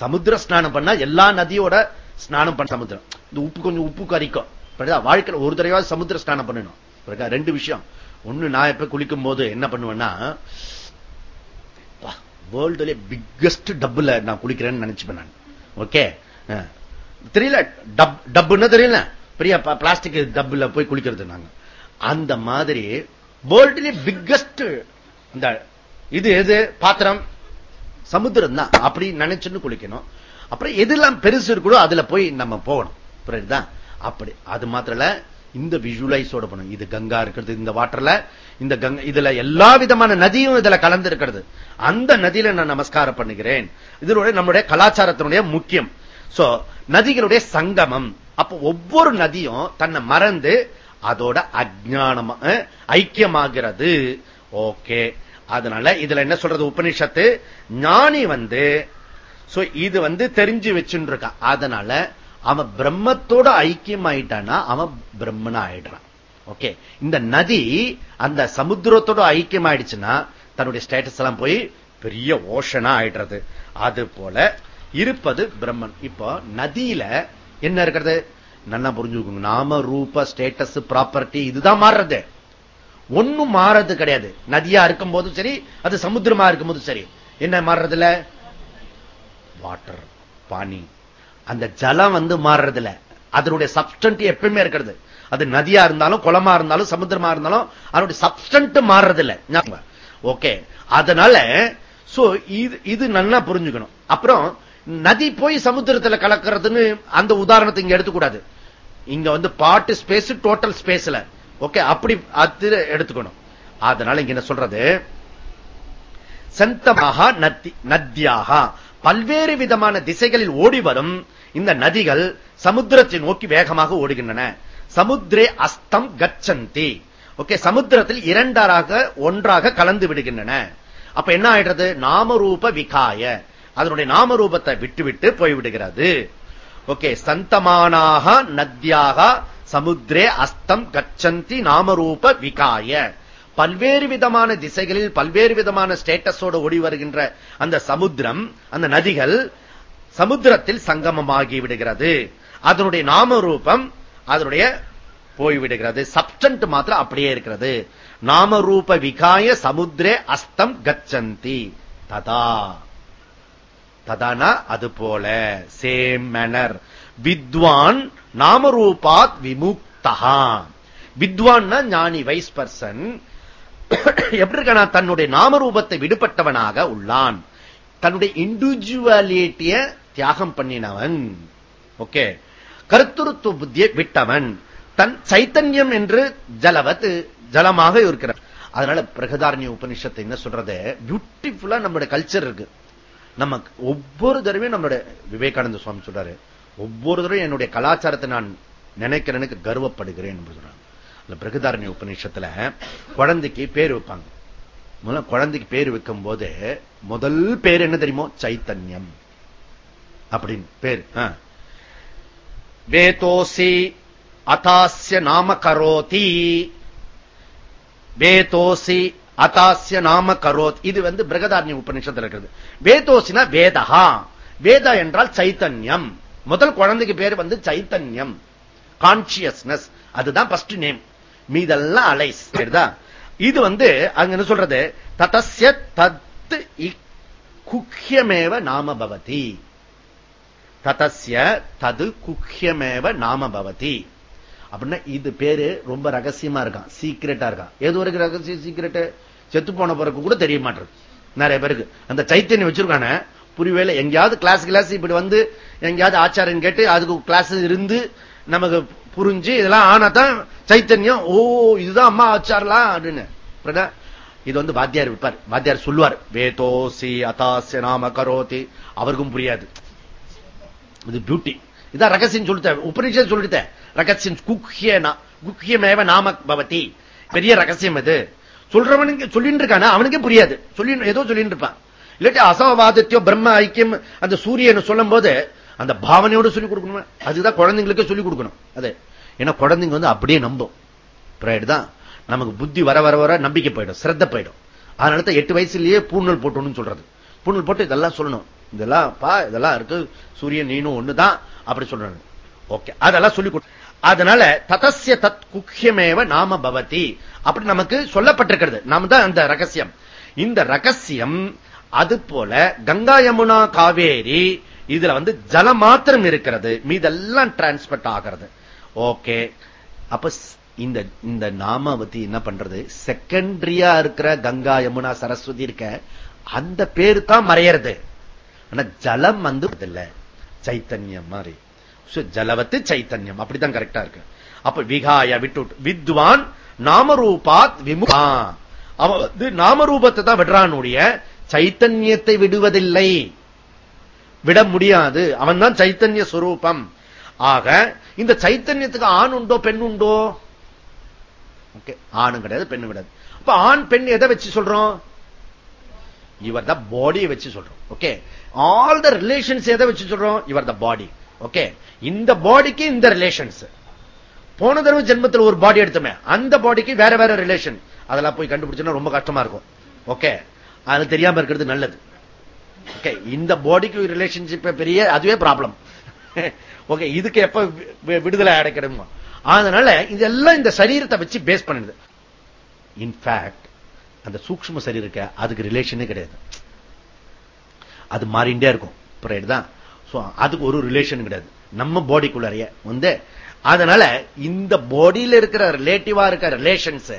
S1: சமுத்திர ஸ்நானம் பண்ணா எல்லா நதியோட ஸ்நானம் பண்ண சமுத்திரம். இந்த உப்பு கொஞ்சம் உப்பு கறிக்கும் புரியுதா? வாழ்க்கையில ஒரு தடவை சமுத்திர ஸ்நானம் பண்ணணும். ரெண்டு விஷயம். ஒண்ணு நான் எப்ப குளிக்கும் போது என்ன பண்ணுவேன்னா வேர்ல்டுல பிக்கஸ்ட் டப்புல நான் குளிக்கிறேன்னு நினைச்சுப்பேன் நான். ஓகே தெரியல டப் டப்புன்னு தெரியல. பெரிய பிளாஸ்டிக் டப்புல போய் குளிக்கிறது நாங்க. அந்த மாதிரி வேர்ல்டுல பிக்கஸ்ட் இந்த இது எது? பாத்திரம். சமுத்திரம் தான் அப்படி நினைச்சுன்னு குளிக்கணும். அப்புறம் எதெல்லாம் பெருசு இருக்கோ அதுல போய் நம்ம போகணும். புரியுதுதான் அப்படி. அது மாத்திரல இந்த விஷுவலைஸோட பண்ணும் இது கங்கா இருக்கிறது இந்த வாட்டர்ல இந்த கங்கா இதுல எல்லா விதமான நதியும் இதுல கலந்து இருக்கிறது அந்த நதியில நான் நமஸ்காரம் பண்ணுகிறேன். இதனுடைய நம்முடைய கலாச்சாரத்தினுடைய முக்கியம். சோ நதிகளுடைய சங்கமம். அப்ப ஒவ்வொரு நதியும் தன்னை மறந்து அதோட அஜானமா ஐக்கியமாகிறது. ஓகே அதனால இதுல என்ன சொல்றது உபனிஷத்து? ஞானி வந்து இது வந்து தெரிஞ்சு வச்சுட்டு இருக்கான் அதனால அவன் பிரம்மத்தோட ஐக்கியம் ஆயிட்டானா அவன் பிரம்மனா ஆயிடுறான். ஓகே இந்த நதி அந்த சமுத்திரத்தோட ஐக்கியம் ஆயிடுச்சுன்னா தன்னுடைய ஸ்டேட்டஸ் எல்லாம் போய் பெரிய ஓஷனா ஆயிடுறது. அது போல இருப்பது பிரம்மன். இப்போ நதியில என்ன இருக்கிறது? நல்லா புரிஞ்சுக்கோங்க நாம ரூப ஸ்டேட்டஸ் ப்ராப்பர்ட்டி இதுதான் மாறுறது. ஒண்ணும் மாறது கிடையாது. நதியா இருக்கும் போதும் சரி அது சமுத்திரமா இருக்கும் போதும் சரி. என்ன மாறுறதுல வாட்டர் பானி அந்த ஜலம் வந்து மாறுறதுல அதனுடைய சப்ஸ்டன்ட் எப்பயுமே இருக்கிறது. அது நதியா இருந்தாலும் குளமா இருந்தாலும் சமுத்திரமா இருந்தாலும் அதனுடைய சப்ஸ்டன்ட் மாறுறது இல்ல ஓகே அதனால சோ இது இது நல்லா புரிஞ்சுக்கணும். அப்புறம் நதி போய் சமுத்திரத்துல கலக்கிறதுன்னு அந்த உதாரணத்தை இங்க எடுத்துக்கூடாது. இங்க வந்து பாட்டு ஸ்பேஸ் டோட்டல் ஸ்பேஸ்ல ஓகே அப்படி அது எடுத்துக்கணும். அதனால இங்க என்ன சொல்றது? சந்தமாக நத்தியாக. பல்வேறு விதமான திசைகளில் ஓடி வரும் இந்த நதிகள் சமுத்திரத்தை நோக்கி வேகமாக ஓடுகின்றன. சமுத்திரே அஸ்தம் கச்சந்தி. ஓகே சமுத்திரத்தில் இரண்டாக ஒன்றாக கலந்து விடுகின்றன. அப்ப என்ன ஆயிடுறது? நாமரூப விகாய. அதனுடைய நாமரூபத்தை விட்டு விட்டு போய்விடுகிறது. ஓகே சந்தமானாக நத்தியாக சமுத்திரே அஸ்தம் கச்சந்தி நாமரூப விகாய. பல்வேறு விதமான திசைகளில் பல்வேறு விதமான ஸ்டேட்டஸோடு ஓடி வருகின்ற அந்த சமுத்திரம் அந்த நதிகள் சமுத்திரத்தில் சங்கமமாகி விடுகிறது. அதனுடைய நாமரூபம் அதனுடைய போய்விடுகிறது. சப்டன்ட் மாத்திரம் அப்படியே இருக்கிறது. நாமரூப விகாய சமுத்திரே அஸ்தம் கச்சந்தி. ததா. ததானா அது போல. சேம் மேனர் வித்வான் நாமரூபாத் விமுக்தகா வித்வான்னா ஞானி வைஸ் பர்சன். எப்படி இருக்கா தன்னுடைய நாமரூபத்தை விடுபட்டவனாக உள்ளான். தன்னுடைய இண்டிவிஜுவாலிட்டிய தியாகம் பண்ணினவன். ஓகே. கருத்துருத்துவ புத்தியை விட்டவன். தன் சைத்தன்யம் என்று ஜலவத் ஜலமாக இருக்கிறார் அதனால பிரகதாரண்ய உபனிஷத்தை என்ன சொல்றது? பியூட்டிஃபுல்லா நம்மளுடைய கல்ச்சர் இருக்கு. நம்ம ஒவ்வொரு தடவையும் நம்மளுடைய விவேகானந்த சுவாமி சொல்றாரு. ஒவ்வொருத்தரும் என்னுடைய கலாச்சாரத்தை நான் நினைக்கிறேனுக்கு கர்வப்படுகிறேன் என்று சொல்றாங்க. பிரகதாரண்ய உபநிஷத்துல குழந்தைக்கு பேர் வைப்பாங்க. முதல்ல குழந்தைக்கு பேர் வைக்கும் போது முதல் பேர் என்ன தெரியுமோ? சைத்தன்யம். அப்படின்னு பேர். வேதோசி அதாசிய நாம கரோதி வேதோசி அதாசிய நாம கரோத் இது வந்து பிரகதாரண்ய உபநிஷத்தில் இருக்கிறது. வேதோசினா வேதகா வேத என்றால் சைத்தன்யம். முதல் குழந்தைக்கு பேர் வந்து சைத்தன்யம். கான்சியஸ்னஸ் அதுதான் ஃபர்ஸ்ட் நேம் மீதெல்லாம் அலைஸ் இது வந்து அங்க என்ன சொல்றது? ததசிய தத் குக்கியமேவ நாம பவதி ததஸ்ய தது குக்கியமேவ நாம பவதி அப்படின்னா இது பேரு ரொம்ப ரகசியமா இருக்கான். சீக்கிரட்டா இருக்கான். ஏதோ ஒரு ரகசிய சீக்கிரட் செத்து போன பிறகு கூட தெரிய மாட்டேன் நிறைய பேருக்கு. அந்த சைத்தன்யம் வச்சிருக்கானே புரியவேல எங்கேயாவது கிளாஸ் கிளாஸ் இப்படி வந்து எங்கேயாவது ஆச்சாரியன் கேட்டு அதுக்கு கிளாஸ் இருந்து நமக்கு புரிஞ்சு இதெல்லாம் ஆனாதான் சைத்தன்யம் ஓ இதுதான் அம்மா ஆச்சாரலாம் அப்படின்னு. இது வந்து வாத்தியார் விற்பார் வாத்தியார் சொல்லுவார் வேதோசி அதாசிய நாம கரோதி. அவருக்கும் புரியாது. இது பியூட்டி இதான் ரகசியம் சொல்லிட்டேன். உபநிஷம் சொல்லிட்டேன். ரகசியம் குக்கிய குக்கியமேவ நாம பவதி. பெரிய ரகசியம் இது. சொல்றவனுக்கு சொல்லிட்டு இருக்கானா? அவனுக்கே புரியாது. சொல்லி ஏதோ சொல்லிட்டு இருப்பான். இல்லாட்டி அசமவாதத்தையோ பிரம்ம ஐக்கியம் அந்த சூரியன் சொல்லும் போது அந்த பாவனையோடு சொல்லிக் கொடுக்கணுமா? அதுதான் குழந்தைங்களுக்கே சொல்லிக் கொடுக்கணும். அது. ஏன்னா குழந்தைங்க வந்து அப்படியே நம்பும். தான்? நமக்கு புத்தி வர வர வர நம்பிக்கை போயிடும் சிரத்த போயிடும். அதனால தான் எட்டு வயசுலயே பூணல் போட்டணும்னு சொல்றது. பூணல் போட்டு இதெல்லாம் சொல்லணும். இதெல்லாம் பா இதெல்லாம் இருக்கு. சூரியன் நீனும் ஒண்ணுதான் அப்படி சொல்றாங்க. ஓகே அதெல்லாம் சொல்லிக் கொடு. அதனால ததசிய தத் குக்கியமேவ நாம பவதி. அப்படி நமக்கு சொல்லப்பட்டிருக்கிறது. நாம தான் அந்த ரகசியம். இந்த ரகசியம் அது போல கங்கா யமுனா காவேரி இதுல வந்து ஜலம் மாத்திரம் இருக்கிறது. மீதெல்லாம் டிரான்ஸ்பர்ட் ஆகிறது. ஓகே. அப்ப இந்த இந்த நாமாவதி என்ன பண்றது? செகண்டரியா இருக்கிற கங்கா யமுனா சரஸ்வதி இருக்க அந்த பேரு தான் மறையறது. ஆனா ஜலம் வந்து இல்ல. சைத்தன்யம் மாதிரி. ஜலவத்து சைத்தன்யம். அப்படிதான் கரெக்டா இருக்கு. அப்ப விகாய விட்டு வித்வான் நாமரூபாத் விமுகா அவன் வந்து நாமரூபத்தை தான் விடுறானுடைய சைத்தன்யத்தை விடுவதில்லை. விட முடியாது. அவன் தான் சைத்தன்ய சுரூபம். ஆக இந்த சைத்தன்யத்துக்கு ஆண் உண்டோ பெண் உண்டோ? ஓகே ஆணும் கிடையாது பெண்ணும் கிடையாது. அப்ப ஆண் பெண் எதை வச்சு சொல்றோம்? இவர் த பாடியை வச்சு சொல்றோம். ஓகே ஆல் த ரிலேஷன்ஸ் எதை வச்சு சொல்றோம்? இவர் த பாடி ஓகே இந்த பாடிக்கு இந்த ரிலேஷன்ஸ் போன தடவை ஜென்மத்தில் ஒரு பாடி எடுத்தோமே அந்த பாடிக்கு வேற வேற ரிலேஷன் அதெல்லாம் போய் கண்டுபிடிச்சோன்னா ரொம்ப கஷ்டமா இருக்கும். ஓகே அது தெரியாம இருக்கிறது நல்லது. ஓகே இந்த பாடிக்கு ரிலேஷன்ஷிப் பெரிய அதுவே ப்ராப்ளம் ஓகே இதுக்கு எப்ப விடுதலை அடைக்கணும்? அதனால இதெல்லாம் இந்த சரீரத்தை வச்சு பேஸ் பண்ணுது. இன்ஃபேக்ட் அந்த சூக்ம சரீரக்க அதுக்கு ரிலேஷனே கிடையாது. அது மாறிண்டே இருக்கும். தான் அதுக்கு ஒரு ரிலேஷன் கிடையாது. நம்ம பாடிக்குள்ளறைய வந்து அதனால இந்த பாடியில இருக்கிற ரிலேட்டிவா இருக்கிற ரிலேஷன்ஸ்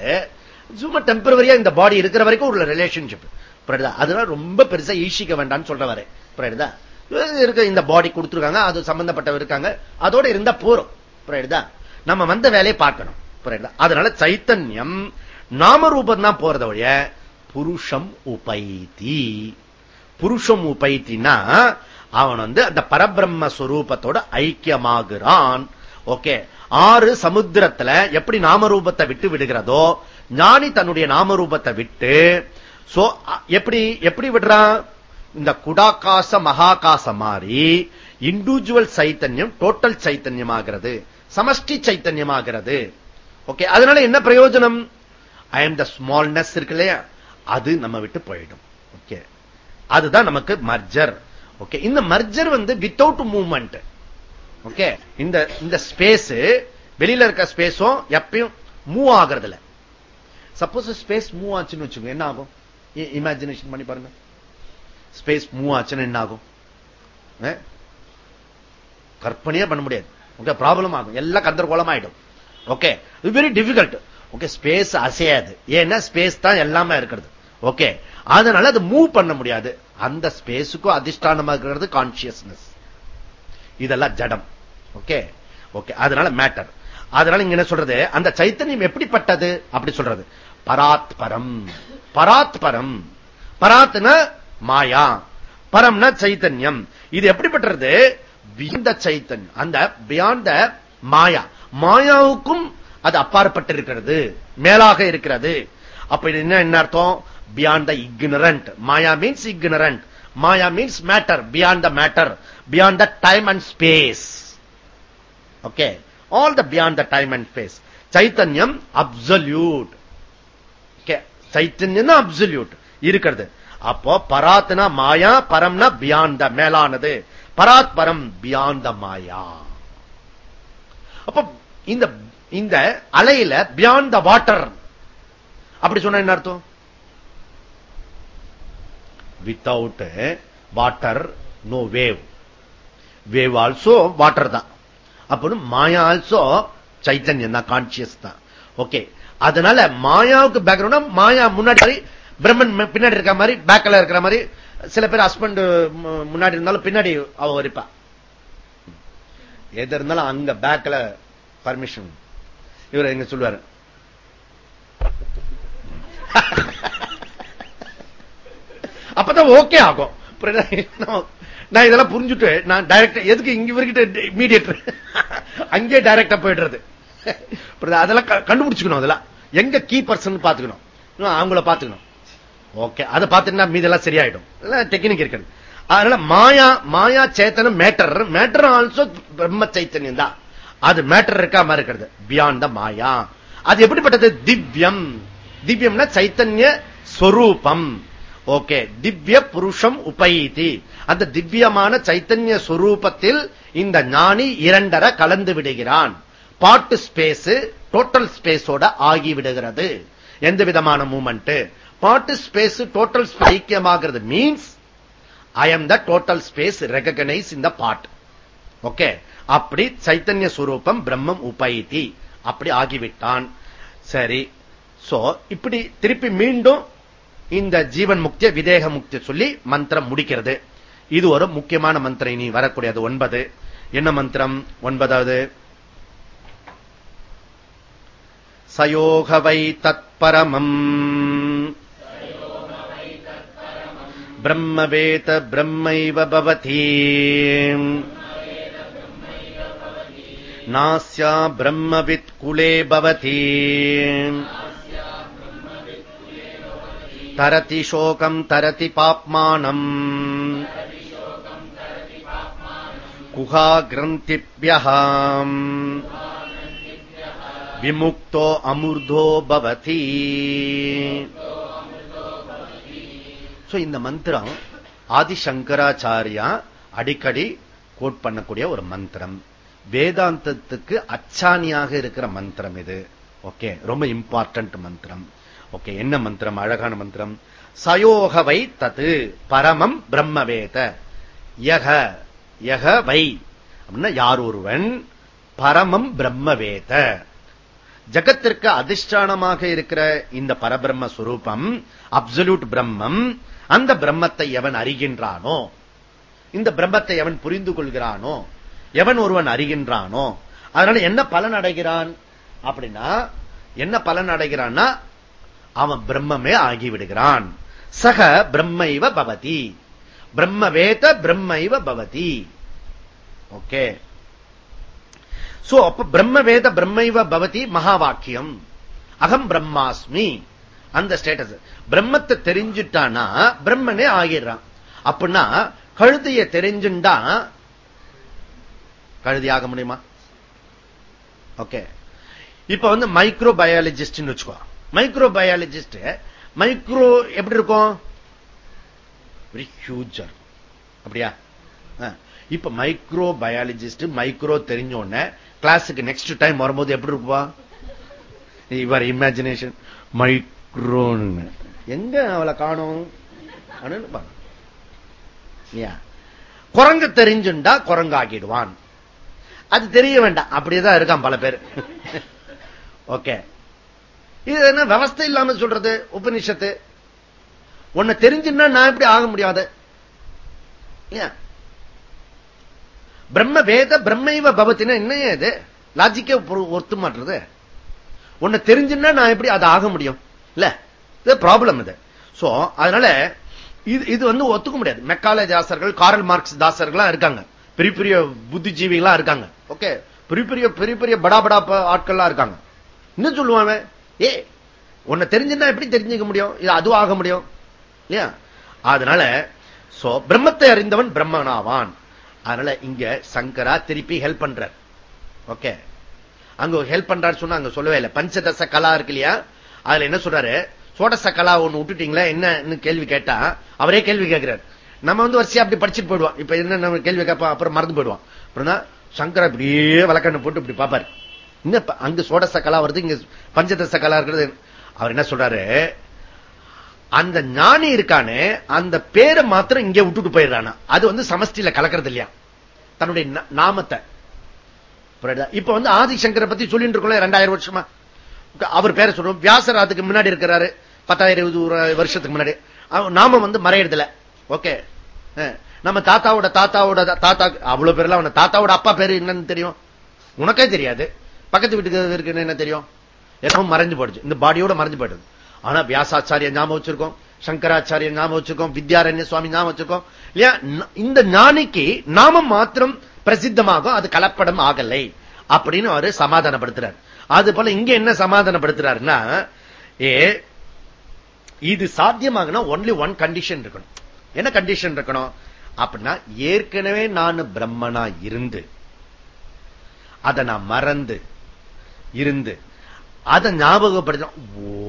S1: சும்மா டெம்பரவரியா இந்த பாடி இருக்கிற வரைக்கும் உள்ள ரிலேஷன்ஷிப் அதனால ரொம்ப பெருசா ஈஷிக்க வேண்டாம்னு சொல்றவாரு. புரியுதா? இருக்க இந்த பாடி கொடுத்துருக்காங்க அது சம்பந்தப்பட்டவர் இருக்காங்க. அதோட இருந்தா போறோம் நம்ம வந்த வேலையை பார்க்கணும். அதனால சைத்தன்யம் நாமரூபம் தான் போறத வழிய புருஷம் உபைத்தி. புருஷம் உபைத்தினா அவன் வந்து அந்த பரபிரம்ம சுரூபத்தோட ஐக்கியமாகிறான். ஓகே. ஆறு சமுத்திரத்துல எப்படி நாமரூபத்தை விட்டு விடுகிறதோ ஞானி தன்னுடைய நாமரூபத்தை விட்டு சோ எப்படி எப்படி விடுறான் இந்த குடாகாச மகாகாச மாறி இண்டிவிஜுவல் சைத்தன்யம் டோட்டல் சைத்தன்யம் ஆகிறது சமஷ்டி சைத்தன்யம் ஆகிறது ஓகே அதனால என்ன பிரயோஜனம்? ஐ எம் த ஸ்மால்னஸ் இருக்கு இல்லையா? அது நம்ம விட்டு போயிடும். ஓகே அதுதான் நமக்கு மர்ஜர் ஓகே இந்த மர்ஜர் வந்து வித்தவுட் மூவ்மெண்ட் ஓகே இந்த இந்த ஸ்பேஸ் வெளியில இருக்க ஸ்பேஸும் எப்பயும் மூவ் ஆகிறதுல சப்போஸ் ஸ்பேஸ் மூவ் ஆச்சுன்னு வச்சுக்கோங்க என்ன ஆகும்? இமேஜினேஷன் பண்ணி பாருங்க. ஸ்பேஸ் மூவ் ஆச்சுன்னா என்ன ஆகும் கற்பனையே பண்ண முடியாது. ஓகே ப்ராப்ளம் ஆகும். எல்லாம் கந்தர்கோலம் ஆயிடும் okay very difficult okay space அசையாது. ஏன்னா ஸ்பேஸ் தான் எல்லாமே இருக்கிறது. ஓகே அதனால அது மூவ் பண்ண முடியாது. அந்த ஸ்பேஸுக்கும் அதிஷ்டானமா இருக்கிறது கான்சியஸ்னஸ் இதெல்லாம் ஜடம். ஓகே ஓகே அதனால மேட்டர் அதனால இங்க என்ன சொல்றது? அந்த சைத்தன்யம் எப்படிப்பட்டது? அப்படி சொல்றது. பராத் பரம் பராத் பரம். பராத்னா மாயா. பரம்னா சைத்தன்யம். இது எப்படிப்பட்டது? இந்த சைத்தன்யம் அந்த பியாண்ட் த மாயா. மாயாவுக்கும் அது அப்பாற்பட்டு இருக்கிறது மேலாக இருக்கிறது. அப்ப இது என்ன என்ன அர்த்தம்? Beyond the ignorant maya means ignorant maya means matter beyond the matter beyond the time and space okay all the beyond the time and space சைத்தன்யம் அப்சல்யூட் சைத்தன்யம் அப்சல்யூட் இருக்கிறது. அப்போ பராத்னா மாயா பரம்னா பியாண்ட் மேலானது. பராத் பரம் பியாண்ட் மாயா. அப்ப இந்த இந்த அலையில பியாண்ட் த வாட்டர் அப்படி சொன்ன என்ன அர்த்தம்? Without water no wave wave also water தான். அப்படி மாயா ஆல்சோ சைத்தன்யம் தான் கான்சியஸ் தான். ஓகே அதனால மாயாவுக்கு பேக்ரவுண்ட் மாயா முன்னாடி பிரம்மன் பின்னாடி இருக்க மாதிரி பேக்ல இருக்கிற மாதிரி சில பேர் ஹஸ்பண்ட் முன்னாடி இருந்தாலும் பின்னாடி அவ வரிப்பா எது இருந்தாலும் அங்க பேக்ல பர்மிஷன் இவர் எங்க சொல்லுவாரு. அப்பதான் ஓகே ஆகும். நான் இதெல்லாம் புரிஞ்சுட்டு நான் டைரக்ட் எதுக்கு இங்க இவர்கிட்ட மீடியேட்டர் அங்கே டைரக்டா போயிடுறது. அதெல்லாம் கண்டுபிடிச்சுக்கணும் அதெல்லாம். எங்க கீ பர்சன் பாத்துக்கணும் அவங்கள பாத்துக்கணும் ஓகே அதை பார்த்துட்டா மீதெல்லாம் சரியாயிடும். டெக்னிக் இருக்கிறது அதனால மாயா மாயா சேத்தனம் மேட்டர் மேட்டர் ஆல்சோ பிரம்ம சைத்தன்யம் தான். அது மேட்டர் இருக்கா மாதிரி இருக்கிறது. Beyond the maya. அது எப்படிப்பட்டது? திவ்யம். திவ்யம்னா சைத்தன்ய ஸ்வரூபம் ஓகே திவ்ய புருஷம் உபயிதி அந்த திவ்யமான சைத்தன்ய ஸ்வரூபத்தில் இந்த ஞானி இரண்டரை கலந்து விடுகிறான். பாட்டு ஸ்பேஸ் டோட்டல் ஸ்பேஸோட ஆகிவிடுகிறது எந்த விதமான moment pot space total ஐக்கியமாகிறது. Means I am the total space recognise இந்த பாட் ஓகே அப்படி சைத்தன்ய சுரூபம் பிரம்மம் உபயிதி அப்படி ஆகிவிட்டான். சரி. சோ இப்படி திருப்பி மீண்டும் இந்த ஜீவன் முக்திய விதேக முக்தி சொல்லி மந்திரம் முடிக்கிறது. இது ஒரு முக்கியமான மந்திரம். இனி வரக்கூடியது ஒன்பது. என்ன மந்திரம்? ஒன்பதாவது. சயோகவை தத்பரமம் பிரம்மவேத பிரம்மைவ பவதி. நாஸ்யா பிரம்மவித் குலே பவதி. தரதி சோகம் தரதி பாப்மானம். குஹா கிரந்திபியம் விமுக்தோ அமுர்தோ பவதி இந்த மந்திரம் ஆதிசங்கராச்சாரியா அடிக்கடி கோட் பண்ணக்கூடிய ஒரு மந்திரம். வேதாந்தத்துக்கு அச்சாணியாக இருக்கிற மந்திரம் இது. ஓகே ரொம்ப இம்பார்ட்டன்ட் மந்திரம். ஓகே என்ன மந்திரம்? அழகான மந்திரம். சயோகவை தது பரமம் பிரம்மவேத. யக யக வை. அப்படின்னா யார் ஒருவன்? பரமம் பிரம்மவேத. ஜகத்திற்கு அதிஷ்டானமாக இருக்கிற இந்த பரபிரம்ம சுரூபம் அப்சல்யூட் பிரம்மம் அந்த பிரம்மத்தை எவன் அறிகின்றானோ? இந்த பிரம்மத்தை எவன் புரிந்து கொள்கிறானோ? எவன் ஒருவன் அறிகின்றானோ? அதனால என்ன பலன் அடைகிறான் அப்படின்னா என்ன பலன் அடைகிறான்னா அவன் பிரம்மமே ஆகிவிடுகிறான். சக பிரம்மைவ பவதி. பிரம்மவேத பிரம்மைவ பவதி. ஓகே. சோ அப்ப பிரம்ம வேத பிரம்மைவ பவதி மகா வாக்கியம் அகம் பிரம்மாஸ்மி. அந்த ஸ்டேட்டஸ் பிரம்மத்தை தெரிஞ்சுட்டானா பிரம்மனே ஆகிடுறான். அப்படின்னா கழுதைய தெரிஞ்சுண்டா கழுதி ஆக முடியுமா? ஓகே இப்ப வந்து மைக்ரோ பயாலஜிஸ்ட் வச்சுக்கோ. மைக்ரோ பயாலஜிஸ்ட் மைக்ரோ எப்படி இருக்கும்? வெரி ஹியூஜா இருக்கும். அப்படியா? இப்ப மைக்ரோ பயாலஜிஸ்ட் மைக்ரோ தெரிஞ்ச உடனே கிளாஸுக்கு நெக்ஸ்ட் டைம் வரும்போது எப்படி இருப்பா இவர் இமேஜினேஷன் மைக்ரோன்னு எங்க அவளை காணும்? குரங்கு தெரிஞ்சுண்டா குரங்காகிடுவான். அது தெரிய வேண்டாம். அப்படியேதான் இருக்கான் பல பேர். ஓகே. இது என்ன விவஸ்தை இல்லாம சொல்றது? உபநிஷத்து. உன்னை தெரிஞ்சுன்னா நான் எப்படி ஆக முடியாது ஏன் பிரம்ம வேத பிரம்மைவ பவத்தின என்ன இது? லாஜிக்கே ஒத்து மாட்டுறது உன்னை தெரிஞ்சுன்னா நான் எப்படி அதை ஆக முடியும்? இல்ல இது ப்ராப்ளம் இது. சோ அதனால இது இது வந்து ஒத்துக்க முடியாது. மெக்கால தாசர்கள் காரல் மார்க்ஸ் தாசர்கள்லாம் இருக்காங்க. பெரிய பெரிய புத்திஜீவிகளா இருக்காங்க. ஓகே? பெரிய பெரிய பெரிய பெரிய படா படா ஆட்கள்லாம் இருக்காங்க. இன்னும் சொல்லுவாங்க ஏ உன்னை தெரிஞ்சுன்னா எப்படி தெரிஞ்சுக்க முடியும்? இது அதுவும் ஆக முடியும்? இல்லையா? அதனால சோ பிரம்மத்தை அறிந்தவன் பிரம்மனாவான். அதனால இங்க சங்கரா திருப்பி ஹெல்ப் பண்றார். ஓகே அங்க ஹெல்ப் பண்றாரு சொன்னா அங்க சொல்லவே இல்லை. பஞ்சதச கலா இருக்கு இல்லையா? அதுல என்ன சொல்றாரு? சோடச கலா ஒண்ணு விட்டுட்டீங்களா என்ன கேள்வி கேட்டா அவரே கேள்வி கேட்கிறார். நம்ம வந்து வரிசையா அப்படி படிச்சுட்டு போயிடுவோம். இப்ப என்ன நம்ம கேள்வி கேட்போம் அப்புறம் மறந்து போயிடுவோம். அப்புறம் சங்கரா இப்படியே வழக்கண்ணு போட்டு இப்படி பாப்பாரு இன்னும் அங்க சோடச கலா வருது இங்க பஞ்சதச கலா இருக்கிறது. அவர் என்ன சொல்றாரு? அந்த ஞானி இருக்கானே அந்த பேரை மாத்திரம் இங்கே விட்டுட்டு போயிடுறானா. அது வந்து சமஷ்டியில கலக்கிறது இல்லையா? தன்னுடைய நாமத்தை. இப்ப வந்து ஆதிசங்கரை பத்தி சொல்லிட்டு இருக்கோம் ரெண்டாயிரம் வருஷமா. அவர் பேரை சொல்றோம். வியாசர் அதுக்கு முன்னாடி இருக்கிறாரு. பத்தாயிரம் இருபது வருஷத்துக்கு முன்னாடி. நாம வந்து மறையறதுல ஓகே. நம்ம தாத்தாவோட தாத்தாவோட தாத்தா அவ்வளவு பேர்ல அவன தாத்தாவோட அப்பா பேரு என்னன்னு தெரியும்? உனக்கே தெரியாது. பக்கத்து வீட்டுக்கு இருக்குன்னு என்ன தெரியும்? எப்பவும் மறைஞ்சு போயிடுச்சு. இந்த பாடியோட மறைஞ்சு போயிடுது. ஆனா வியாசாச்சாரிய ஞாபகம் வச்சிருக்கோம் சங்கராச்சாரிய ஞாபகம் வச்சிருக்கோம் வித்யாரண்ய சுவாமி ஞாபகம் வச்சிருக்கோம். இல்லையா? இந்த ஞானிக்கு நாமம் மாத்திரம் பிரசித்தமாகும் அது கலப்படம் ஆகலை அப்படின்னு அவரு சமாதானப்படுத்துறாரு. அது போல இங்க என்ன சமாதானப்படுத்துறாருன்னா ஏ இது சாத்தியமாகனா ஒன்லி ஒன் கண்டிஷன் இருக்கணும். என்ன கண்டிஷன் இருக்கணும்? அப்படின்னா ஏற்கனவே நான் பிரம்மனா இருந்து அதை நான் மறந்து இருந்து அதை ஞாபகப்படுத்த ஓ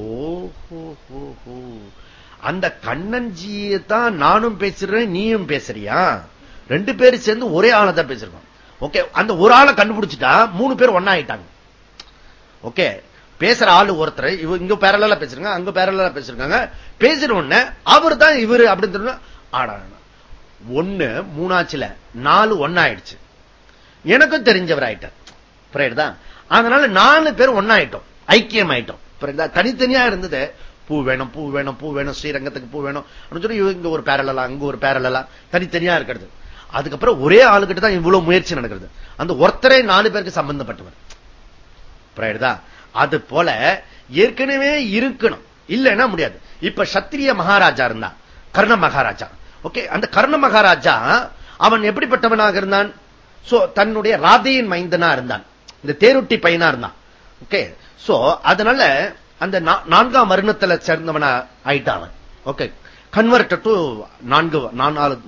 S1: அந்த கண்ணஞ்சியை தான் நானும் பேசுறேன் நீயும் பேசுறியா? ரெண்டு பேரும் சேர்ந்து ஒரே ஆளை தான் பேசிருக்கோம். ஓகே அந்த ஒரு ஆளை கண்டுபிடிச்சிட்டா மூணு பேர் ஒன்னாயிட்டாங்க ஓகே பேசுற ஆளு ஒருத்தர் இவ இங்க பேரலா பேசுறாங்க அங்க பேரலா பேசிருக்காங்க. பேசுற உடனே அவர் தான் இவரு அப்படின்னு ஆடா ஒண்ணு மூணாச்சுல நாலு ஒன்னாயிடுச்சு எனக்கும் தெரிஞ்சவர் ஆயிட்டார் புரியுதா? அதனால நாலு பேர் ஒன்னாயிட்டோம் ஐக்கியம் ஆயிட்டோம் புரியுதா? தனித்தனியா இருந்தது. பூ வேணும் பூ வேணும் பூ வேணும் ஸ்ரீரங்கத்துக்கு பூ வேணும் அப்படின்னு சொல்லி இங்க ஒரு பேரலா அங்க ஒரு பேரலாம் தனித்தனியா இருக்கிறது. அதுக்கப்புறம் ஒரே ஆளுகிட்ட தான் இவ்வளவு முயற்சி நடக்கிறது. அந்த ஒருத்தரே நாலு பேருக்கு சம்பந்தப்பட்டவர். புரியுதா? அது போல ஏற்கனவே இருக்கணும். இல்லைன்னா முடியாது. இப்ப சத்திரிய மகாராஜா இருந்தா கர்ண மகாராஜா. ஓகே அந்த கர்ண மகாராஜா அவன் எப்படிப்பட்டவனாக இருந்தான்? சோ தன்னுடைய ராதையின் மைந்தனா இருந்தான். இந்த தேருட்டி பையனா இருந்தான். ஓகே சோ அதனால அந்த நான்காம் வருணத்துல சேர்ந்தவன ஆயிட்டான் ஓகே கன்வெர்ட் டு நான்கு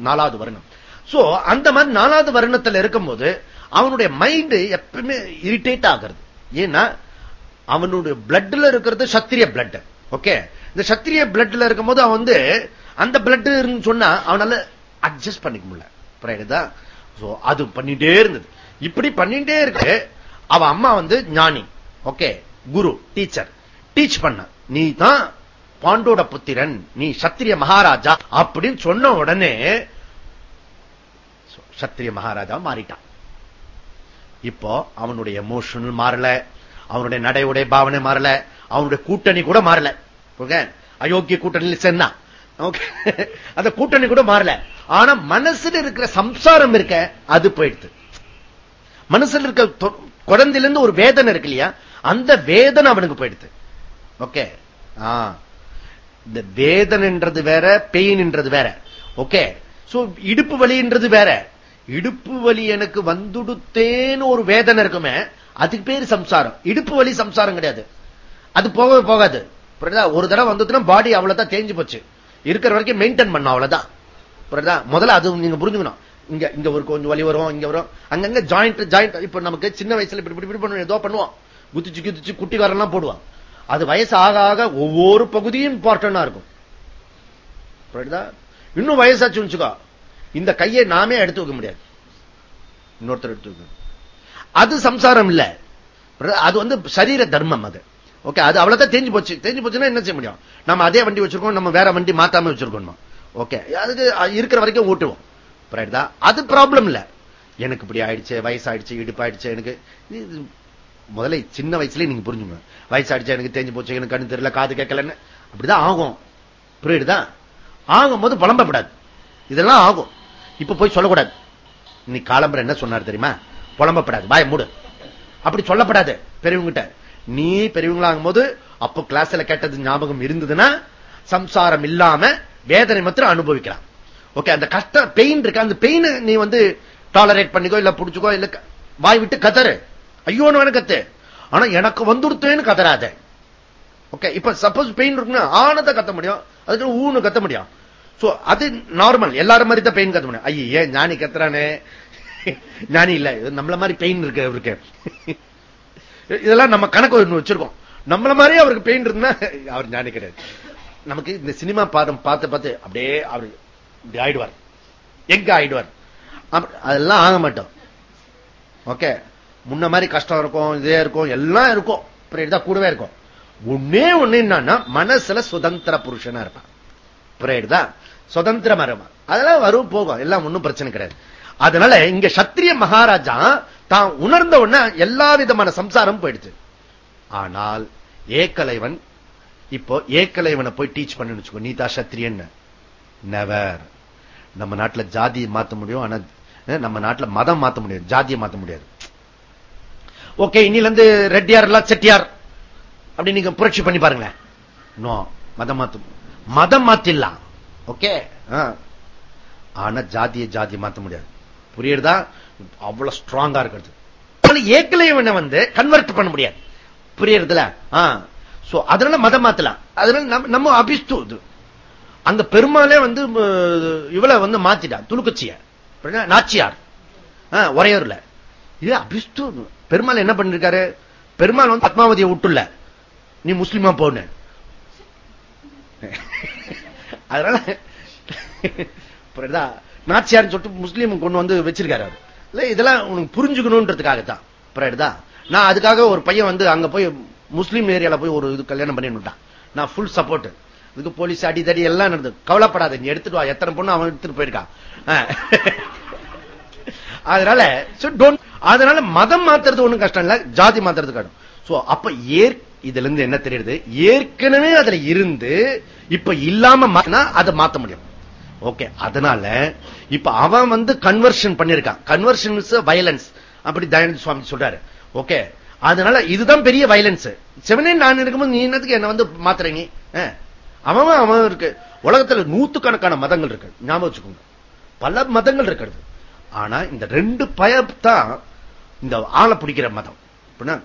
S1: நாலாவது வருணம் சோ அந்த மாதிரி நாலாவது வருணத்துல இருக்கும்போது அவனுடைய மைண்ட் எப்பவுமே இரிட்டேட் ஆகிறது. ஏன்னா அவனுடைய பிளட்ல இருக்கிறது சத்திரிய பிளட் ஓகே இந்த சத்திரிய பிளட்ல இருக்கும்போது அவன் வந்து அந்த பிளட் சொன்னா அவனால அட்ஜஸ்ட் பண்ணிக்க முடியல. புரியுதா? அது பண்ணிட்டே இருந்தது. இப்படி பண்ணிட்டே இருக்கு. அவ அம்மா வந்து ஞானி. ஓகே குரு டீச்சர் டீச் பண்ண. நீ தான் பாண்டோட புத்திரன். நீ சத்திரிய மகாராஜா அப்படின்னு சொன்ன உடனே சத்திரிய மகாராஜா மாறிட்டான். இப்போ அவனுடைய எமோஷன் மாறல. அவனுடைய நடையுடைய பாவனை மாறல. அவனுடைய கூட்டணி கூட மாறல. அயோக்கிய கூட்டணி சென்னா அந்த கூட்டணி கூட மாறல. ஆனா மனசுல இருக்கிற சம்சாரம் இருக்க அது போயிடுது. மனசுல இருக்க குழந்தையிலிருந்து ஒரு வேதனை இருக்கு இல்லையா? அந்த வேதனை அவனுக்கு போயிடுது. ஓகே. இந்த வேதனைன்றது வேற பெயின்ன்றது வேற. ஓகே. சோ இடுப்பு வலின்றது வேற. இடுப்பு வலி எனக்கு வந்துடுத்தேன்னு ஒரு வேதனை இருக்குமே அதுக்கு பேரு சம்சாரம். இடுப்பு வலி சம்சாரம் கிடையாது. அது போகவே போகாது. ஒரு தடவை வந்ததுன்னா பாடி அவ்வளவுதான் தேஞ்சு போச்சு. இருக்கிற வரைக்கும் மெயின்டைன் பண்ணும் அவ்வளவுதான். புரியுதா? முதல்ல அது நீங்க புரிஞ்சுக்கணும். இங்க இங்க ஒரு கொஞ்சம் வலி வரும் இங்க வரும். அங்கங்க ஜாயிண்ட் ஜாயிண்ட் இப்ப நமக்கு சின்ன வயசுல இப்படி இப்படி பண்ணுவோம் ஏதோ பண்ணுவோம். குதிச்சு குதிச்சு குட்டி வரலாம் போடுவான். அது வயசு ஆக ஆக ஒவ்வொரு பகுதியும் இம்பார்ட்டண்டா இருக்கும். இன்னும் வயசாச்சு வச்சுக்கோ இந்த கையை நாமே எடுத்து வைக்க முடியாது. இன்னொருத்தர் எடுத்து வைக்க அது சம்சாரம் இல்ல. அது வந்து சரீர தர்மம் அது. ஓகே அது அவ்வளவுதான் தெரிஞ்சு போச்சு. தெரிஞ்சு போச்சுன்னா என்ன செய்ய முடியும்? நம்ம அதே வண்டி வச்சிருக்கோம் நம்ம வேற வண்டி மாத்தாம வச்சிருக்கோம் ஓகே அதுக்கு இருக்கிற வரைக்கும் ஓட்டுவோம். அது ப்ராப்ளம் இல்ல. எனக்கு இப்படி ஆயிடுச்சு வயசாயிடுச்சு இடுப்பாயிடுச்சு எனக்கு முதல்ல சின்ன வயசுல நீங்க புரிஞ்சுங்க வயசாயிடுச்சு எனக்கு தெரிஞ்சு போச்சு எனக்கு கண்ணு தெரியல காது கேட்கலன்னு. அப்படிதான் ஆகும். புரியுதுதான் ஆகும் போது புலம்பப்படாது இதெல்லாம் ஆகும். இப்ப போய் சொல்லக்கூடாது. இன்னைக்கு காலம்பரம் என்ன சொன்னார் தெரியுமா? புலம்பப்படாது. பாய மூடு. அப்படி சொல்லப்படாது பெரியவங்கிட்ட நீ பெரியவங்களாகும் போது அப்போ கிளாஸ்ல கேட்டது ஞாபகம் இருந்ததுன்னா சம்சாரம் இல்லாம வேதனை மாத்திரம் அனுபவிக்கலாம். ஓகே அந்த கஷ்டம் பெயின் இருக்கு? அந்த பெயின் நீ வந்து டாலரேட் பண்ணிக்கோ இல்ல புடிச்சுக்கோ இல்ல வாய் விட்டு கதறு. ஐயோன்னு வணக்கத்து கத்து ஆனா எனக்கு வந்துடுத்தேன்னு கதறாத. ஓகே இப்ப சப்போஸ் பெயின் இருக்குன்னா ஆனதை கத்த முடியும். அதுக்கு ஊனு கத்த முடியும். சோ அது நார்மல் எல்லாரும் மாதிரி தான் பெயின் கத்த முடியும். ஐயே ஞானி கத்துறானே. ஞானி இல்ல நம்மள மாதிரி பெயின் இருக்கு அவருக்கு. இதெல்லாம் நம்ம கணக்கு ஒன்று வச்சிருக்கோம். நம்மள மாதிரியே அவருக்கு பெயின் இருந்தா அவர் ஞானி கிடையாது. நமக்கு இந்த சினிமா பாதம் பார்த்து பார்த்து அப்படியே அவர் இப்படி ஆயிடுவார். எங்க ஆயிடுவார்? அதெல்லாம் ஆக மாட்டோம். ஓகே முன்ன மாதிரி கஷ்டம் இருக்கும் இதே இருக்கும் எல்லாம் இருக்கும். புரியுதா கூடவே இருக்கும். ஒன்னே ஒண்ணு என்னன்னா மனசுல சுதந்திர புருஷனா இருப்பான். பிரேயர் தான் சுதந்திரமா இருப்பான். அதெல்லாம் வரும் போகும். எல்லாம் ஒன்னும் பிரச்சனை கிடையாது. அதனால இங்க சத்திரிய மகாராஜா தான் உணர்ந்த உடனே எல்லா விதமான சம்சாரம் போயிடுச்சு. ஆனால் ஏக்கலைவன் இப்போ ஏக்கலைவனை போய் டீச் பண்ணு வச்சுக்கோ. நீதா சத்திரியன்னு. நெவர் நம்ம நாட்டில் ஜாதியை மாத்த முடியும் ஆனா நம்ம நாட்டில் மதம் மாத்த முடியாது. ஜாதியை மாத்த முடியாது. ஓகே இன்னில இருந்து ரெட்டியார் எல்லாம் செட்டியார் அப்படி நீங்க புரட்சி பண்ணி பாருங்களேன். நோ மதம் மாத்தும் மதம் மாத்திடலாம் ஓகே ஆனா ஜாதியை ஜாதியை மாத்த முடியாது. புரியுறதா? அவ்வளவு ஸ்ட்ராங்கா இருக்கிறது. ஏக்கலைவனை வந்து கன்வெர்ட் பண்ண முடியாது. புரியுறதுல? அதனால மதம் மாத்தலாம் அதனால நம்ம நம்ம அபிஸ்து இது. அந்த பெருமாளே வந்து இவளை வந்து மாத்திட்டான் துலுக்கச்சிய. நாச்சியார். உரையூர்ல இது அபிஸ்து பெருமாள் என்ன பண்ணிருக்காரு? பெருமாள் வந்து பத்மாவதியை விட்டுல. நீ முஸ்லிமா போன அதனால நாச்சியார் சொல்லிட்டு முஸ்லீம் கொண்டு வந்து வச்சிருக்காரு இல்ல இதெல்லாம் உனக்கு புரிஞ்சுக்கணும்ன்றதுக்காகத்தான் புரியுதா? நான் அதுக்காக ஒரு பையன் வந்து அங்க போய் முஸ்லீம் ஏரியால போய் ஒரு இது கல்யாணம் பண்ணிட்டான் நான் ஃபுல் சப்போர்ட் இதுக்கு போலீஸ் அடிதடி எல்லாம் நடந்தது. கவலைப்படாத நீ எடுத்துட்டு வா. எத்தனை பொண்ணு அவன் எடுத்துட்டு போயிருக்கான். அதனால அதனால மதம் மாத்துறது ஒண்ணும் கஷ்டம் இல்ல ஜாதி மாத்துறது கடும். சோ அப்ப ஏற் இதுல இருந்து என்ன தெரியுது? ஏற்கனவே அதுல இருந்து இப்ப இல்லாம மாத்தினா அதை மாத்த முடியும். ஓகே அதனால இப்ப அவன் வந்து கன்வர்ஷன் பண்ணிருக்கான். கன்வர்ஷன் வயலன்ஸ் அப்படி தயானந்த சுவாமி சொல்றாரு. ஓகே அதனால இதுதான் பெரிய வயலன்ஸ் செவனே நான் இருக்கும்போது நீ என்னத்துக்கு என்ன வந்து மாத்துறீங்க அவன் அவன் இருக்கு. உலகத்துல நூத்துக்கணக்கான மதங்கள் இருக்கு. ஞாபகம் வச்சுக்கோங்க. பல மதங்கள் இருக்கிறது. ஆனா இந்த ரெண்டு பயத்தான் இந்த ஆளை பிடிக்கிற மதம்.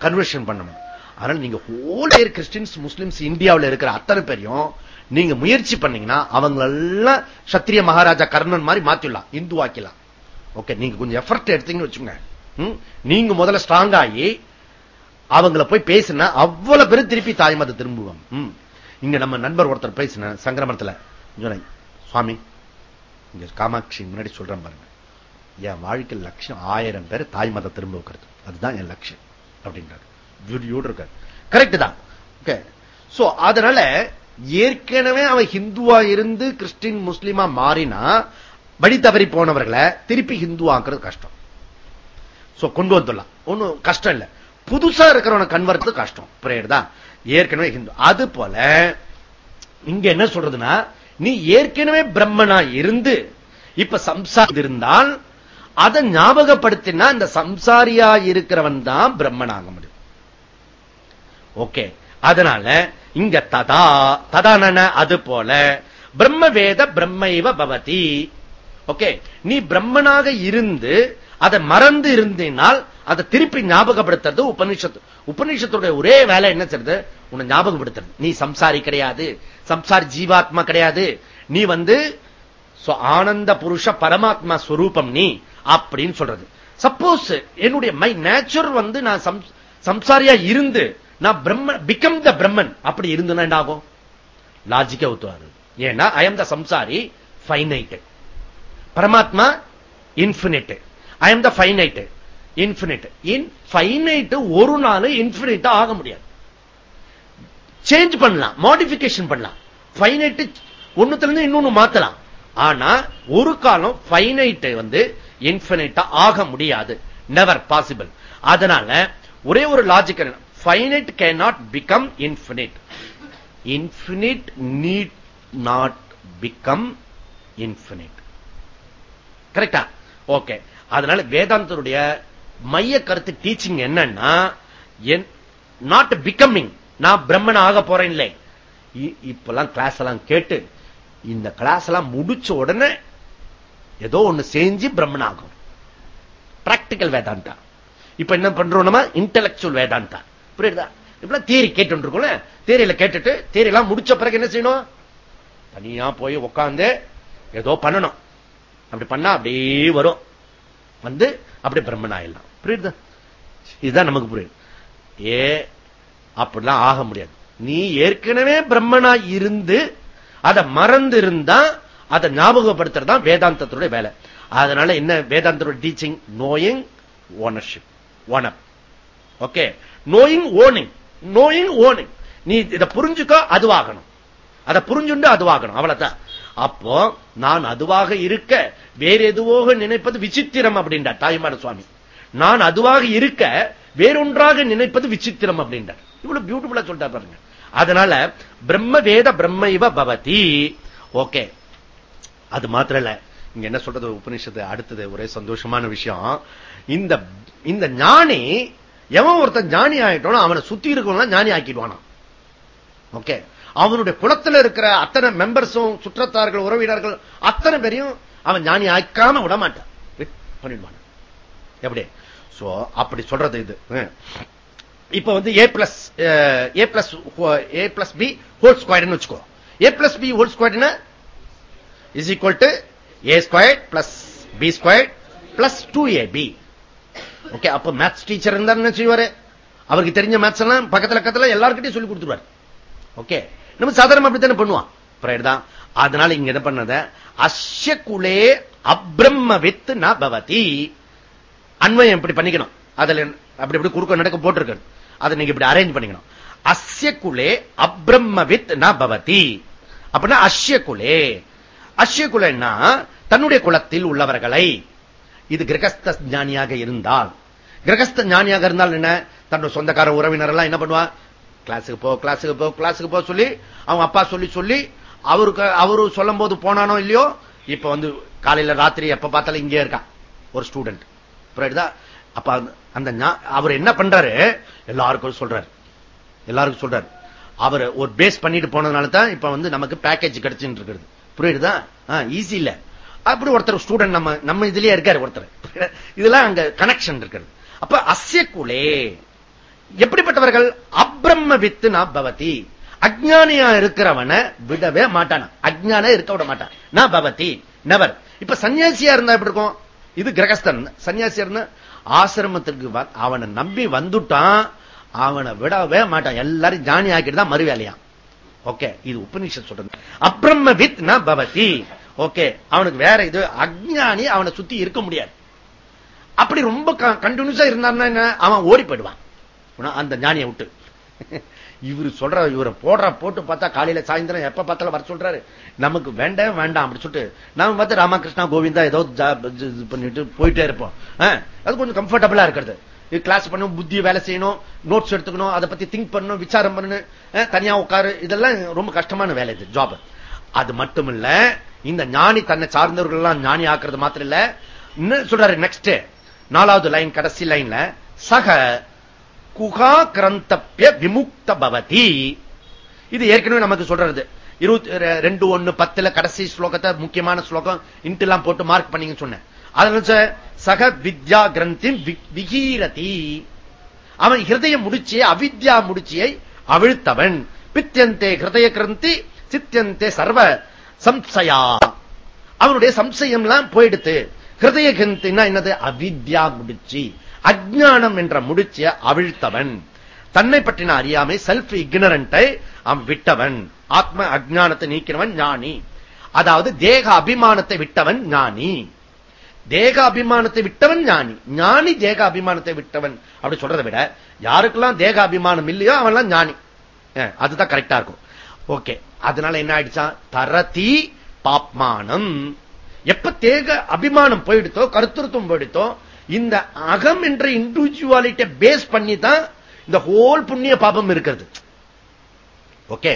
S1: கன்வர்ஷன் பண்ணணும். அதனால நீங்க ஹோல் ஏர் கிறிஸ்டின்ஸ் முஸ்லிம்ஸ் இந்தியாவில் இருக்கிற அத்தனை பேரையும் நீங்க முயற்சி பண்ணீங்கன்னா அவங்களெல்லாம் சத்திரிய மகாராஜா கர்ணன் மாதிரி மாத்திடலாம் இந்து ஆக்கலாம் ஓகே நீங்க கொஞ்சம் எஃபர்ட் எடுத்தீங்கன்னு வச்சுங்க நீங்க முதல்ல ஸ்ட்ராங் ஆகி அவங்கள போய் பேசினா அவ்வளவு பேரும் திருப்பி தாய்மத திரும்புவாங்க. இங்க நம்ம நண்பர் ஒருத்தர் பேசின சங்கிரமணத்துல சுவாமி இங்க காமாட்சி முன்னாடி சொல்றேன் பாருங்க. என் வாழ்க்கை லட்சம் ஆயிரம் பேர் தாய் மதம் திரும்ப வைக்கிறது. அதுதான் என் லட்சியம் அப்படின்றாரு. இருக்காரு. கரெக்ட் தான். ஓகே சோ அதனால ஏற்கனவே அவன் ஹிந்துவா இருந்து கிறிஸ்டின் முஸ்லீமா மாறினா வழி தவறி போனவர்களை திருப்பி ஹிந்து கஷ்டம். சோ கொண்டு வந்துடலாம். ஒன்னும் கஷ்டம் இல்லை. புதுசா இருக்கிறவனை கன்வர்த்து கஷ்டம். பிரேயர் தான். ஏற்கனவே ஹிந்து. அது போல இங்க என்ன சொல்றதுன்னா நீ ஏற்கனவே பிரம்மனா இருந்து இப்ப சம்சாரம் இருந்தால் அதை ஞாபகப்படுத்தினா இந்த சம்சாரியா இருக்கிறவன் தான் பிரம்மனாக முடியும். ஓகே. அதனால இங்க ததா ததான அது போல பிரம்ம வேத பிரம்மைவ பவதி. ஓகே. நீ பிரம்மனாக இருந்து அதை மறந்து இருந்தினால் அதை திருப்பி ஞாபகப்படுத்துறது உபனிஷத்து. உபநிஷத்துடைய ஒரே வேலை என்ன செய்யறது உன்னை ஞாபகப்படுத்துறது. நீ சம்சாரி கிடையாது. சம்சாரி ஜீவாத்மா கிடையாது. நீ வந்து ஆனந்த புருஷ பரமாத்மா ஸ்வரூபம் நீ. அப்படின்னு சொல்றது. சப்போஸ் என்னுடைய மை நேச்சர் வந்து நான் சம்சாரியா இருந்து நான் பிரம்ம பிகம் த பிரம்மன் அப்படி இருந்துன்னா என்ன ஆகும்? லாஜிக்கா ஒத்துவாரு ஏன்னா ஐ எம் த சம்சாரி ஃபைனைட் பரமாத்மா infinite I am the finite infinite in finite ஒரு நாள் இன்பினிட் ஆக முடியாது. சேஞ்ச் பண்ணலாம். மாடிபிகேஷன் பண்ணலாம். ஃபைனைட் ஒண்ணுத்துல இருந்து இன்னொன்னு மாத்தலாம். ஆனா ஒரு காலம் ஃபைனைட் வந்து இன்பினிட்டா ஆக முடியாது. நெவர் பாசிபிள் அதனால ஒரே ஒரு logic finite can not become infinite infinite need not become infinite கரெக்டா ஓகே அதனால வேதாந்தருடைய மைய கருத்து டீச்சிங் என்னன்னா நாட் பிகமிங் நான் பிரம்மன் ஆக போறேன் இல்லை இப்பெல்லாம் கிளாஸ் எல்லாம் கேட்டு இந்த கிளாஸ் எல்லாம் முடிச்ச உடனே ஏதோ ஒண்ணு செஞ்சு பிரம்மன் ஆகும் பிராக்டிக்கல் வேதாந்தா இப்ப என்ன பண்றோம் நம்ம? இன்டலக்சுவல் வேதாந்தா புரியுதா? இப்ப தேரி கேட்டு இருக்கோம்ல தேரியில கேட்டுட்டு தேரி எல்லாம் முடிச்ச பிறகு என்ன செய்யணும்? தனியா போய் உட்காந்து ஏதோ பண்ணணும். அப்படி பண்ணா அப்படியே வரும். வந்து அப்படி பிரம்மன் ஆயிடலாம் புரியுதா? இதுதான் நமக்கு புரியுது. ஏ அப்படிலாம் ஆக முடியாது. நீ ஏற்கனவே பிரம்மனா இருந்து அதை மறந்து இருந்தா அதை ஞாபகப்படுத்துறது தான் வேதாந்தத்துடைய வேலை. அதனால என்ன வேதாந்தோட teaching knowing ownership owner okay knowing owning knowing owning நீ இதை புரிஞ்சுக்கோ அதுவாகணும். அதை புரிஞ்சுண்டு அதுவாகணும். அவ்வளவுதான். அப்போ நான் அதுவாக இருக்க வேற எதுவாக நினைப்பது விசித்திரம் அப்படின்றார் தாய்மார சுவாமி. நான் அதுவாக இருக்க வேறொன்றாக நினைப்பது விசித்திரம் அப்படின்றார். இவ்வளவு பியூட்டிஃபுல்லா சொல்லிட்டா பாருங்க. அதனால பிரம்ம வேத பிரம்ம இவ பவதி. ஓகே அது மாத்திர இல்ல இங்க என்ன சொல்றது? உபநிஷத்து அடுத்தது. ஒரே சந்தோஷமான விஷயம். இந்த இந்த ஞானி எவன் ஒருத்தன் ஞானி ஆயிட்டோம் அவனை சுத்தி இருக்கணும் ஞானி ஆக்கிடுவானா? ஓகே. அவனுடைய குளத்துல இருக்கிற அத்தனை மெம்பர்ஸும் சுற்றத்தார்கள் உறவினர்கள் அத்தனை பேரையும் அவன் ஞானி ஆக்காம விட மாட்டான். பண்ணிடுவான். எப்படி? சோ அப்படி சொல்றது இது. இப்ப வந்து A plus A plus A plus B whole ஸ்கொயர்னு வச்சுக்கோ. A plus B whole ஸ்கொயர்னா is equal to A square plus B square plus two A B okay அப்ப மேத்ஸ் டீச்சர் இருந்தார் என்ன செய்வாரு? அவருக்கு தெரிஞ்ச மேத்ஸ் எல்லாம் பக்கத்துல பக்கத்துல எல்லாருக்கிட்டையும் சொல்லி கொடுத்துருவாரு. ஓகே நம்ம சாதாரண அப்படித்தானே பண்ணுவான் தான். அதனால இங்க என்ன பண்ணத? அஸ்ய அப்ரம்ம வித் நான் பவதி. அன்வயம் இப்படி பண்ணிக்கணும். அதுல அப்படி இப்படி குறுக்க நடக்க போட்டிருக்கிறது அதை நீங்க இப்படி அரேஞ்ச் பண்ணிக்கணும். அஸ்யக்குலே அப்ரம்ம வித் நான் பவதி. அப்படின்னா அஸ்ய குலே தன்னுடைய குலத்தில் உள்ளவர்களை. இது கிரகஸ்த ஞானியாக இருந்தால். கிரகஸ்த ஞானியாக இருந்தால் என்ன? தன்னுடைய சொந்தக்கார உறவினர் எல்லாம் என்ன பண்ணுவா? கிளாஸுக்கு போ கிளாஸுக்கு போ கிளாஸுக்கு போ சொல்லி அவங்க அப்பா சொல்லி சொல்லி அவருக்கு அவரு சொல்லும் போது போனானோ இல்லையோ இப்ப வந்து காலையில ராத்திரி எப்ப பார்த்தாலும் இங்கே இருக்கான். ஒரு ஸ்டூடெண்ட் புரியுதா அப்ப அந்த அவர் என்ன பண்றாரு? எல்லாருக்கும் சொல்றாரு. எல்லாருக்கும் சொல்றாரு. அவர் ஒரு பேஸ் பண்ணிட்டு போனதுனால தான் இப்ப வந்து நமக்கு பேக்கேஜ் கிடைச்சுட்டு இருக்கிறது. புரியுதுதா ஈஸி இல்ல. அப்படி ஒருத்தர் ஸ்டூடெண்ட் நம்ம நம்ம இதுலயே இருக்காரு ஒருத்தர். இதெல்லாம் அங்க கனெக்ஷன் இருக்கிறது அப்ப அஸ்ய எப்படிப்பட்டவர்கள்? அப்ரம்ம வித்து நான் பவதி. அஜானியா இருக்கிறவனை விடவே மாட்டானா? அஜான இருக்க விட மாட்டான். நான் பவதி நவர் இப்ப சன்னியாசியா இருந்தா எப்படி இருக்கும்? இது கிரகஸ்தன். சன்னியாசியா இருந்தா ஆசிரமத்திற்கு அவனை நம்பி வந்துட்டான். அவனை விடவே மாட்டான். எல்லாரும் ஜானி ஆக்கிட்டு தான் மறு ஓகே இது உபநிஷத் சொல்றது. அப்ரம்ம வித் ந பவதி. ஓகே அவனுக்கு வேற இது அஜ்ஞானி அவனை சுத்தி இருக்க முடியாது. அப்படி ரொம்ப கண்டினியூஸா இருந்தான்னா அவன் ஓடி போயிடுவான் அந்த ஞானியை விட்டு. இவர் சொல்ற இவரை போடுற போட்டு பார்த்தா காலையில சாயந்தரம் எப்ப பார்த்தாலும் வர சொல்றாரு. நமக்கு வேண்டாம் வேண்டாம் அப்படி சொல்லிட்டு. நாம பார்த்து ராமகிருஷ்ணா கோவிந்தா ஏதோ பண்ணிட்டு போயிட்டே இருப்போம். அது கொஞ்சம் கம்ஃபர்டபுளா இருக்கிறது. கிளாஸ் பண்ணணும் புத்தி வேலை செய்யணும் நோட்ஸ் எடுத்துக்கணும் அதை பத்தி திங்க் பண்ணணும் விசாரம் பண்ணணும் தனியா உட்காரு இதெல்லாம் ரொம்ப கஷ்டமான வேலை இது ஜாப் அது மட்டும் இல்ல இந்த ஞானி தன்னை சார்ந்தவர்கள் எல்லாம் ஞானி ஆக்குறது மாத்திரம் இல்ல. இன்னும் சொல்றாரு நெக்ஸ்ட் நாலாவது லைன் கடைசி லைன்ல சக குகா கிரந்தப்பிய விமுக்த பவதி. இது ஏற்கனவே நமக்கு சொல்றது. இருபத்தி ரெண்டு ஒண்ணு பத்துல கடைசி ஸ்லோகத்தை முக்கியமான ஸ்லோகம் இன்ட்டு எல்லாம் போட்டு மார்க் பண்ணீங்கன்னு சொன்னேன். அதனால சக வித்யா கிரந்தி விகீரதி. அவன் ஹிருதய முடிச்சியை அவித்யா முடிச்சியை அவிழ்த்தவன். பித்தியந்தே ஹிருதய கிரந்தி சித்தியந்தே சர்வ சம்சயா. அவனுடைய சம்சயம் எல்லாம் போயிடுத்து. ஹிருதய கிரந்தினா என்னது? அவித்யா முடிச்சி. அஜானம் என்ற முடிச்சிய அவிழ்த்தவன். தன்னை பற்றின அறியாமை செல்ஃப் இக்னரண்டை அவன் விட்டவன். ஆத்ம அஜானத்தை நீக்கிறவன் ஞானி. அதாவது தேக அபிமானத்தை விட்டவன் ஞானி. தேக அபிமானத்தை விட்டவன் ஞானி. ஞானி தேக அபிமானத்தை விட்டவன். அப்படி சொல்றதை விட யாருக்கெல்லாம் தேக அபிமானம் இல்லையோ அவன்லாம் ஞானி. அதுதான் கரெக்டா இருக்கும். ஓகே. அதனால என்ன ஆயிடுச்சா? தரதி பாப்மானம். எப்ப தேக அபிமானம் போயிடுத்தோ கருத்துருத்தம் போயிடுத்தோ இந்த அகம் என்ற இண்டிவிஜுவாலிட்டியை பேஸ் பண்ணி தான் இந்த ஹோல் புண்ணிய பாபம் இருக்கிறது. ஓகே.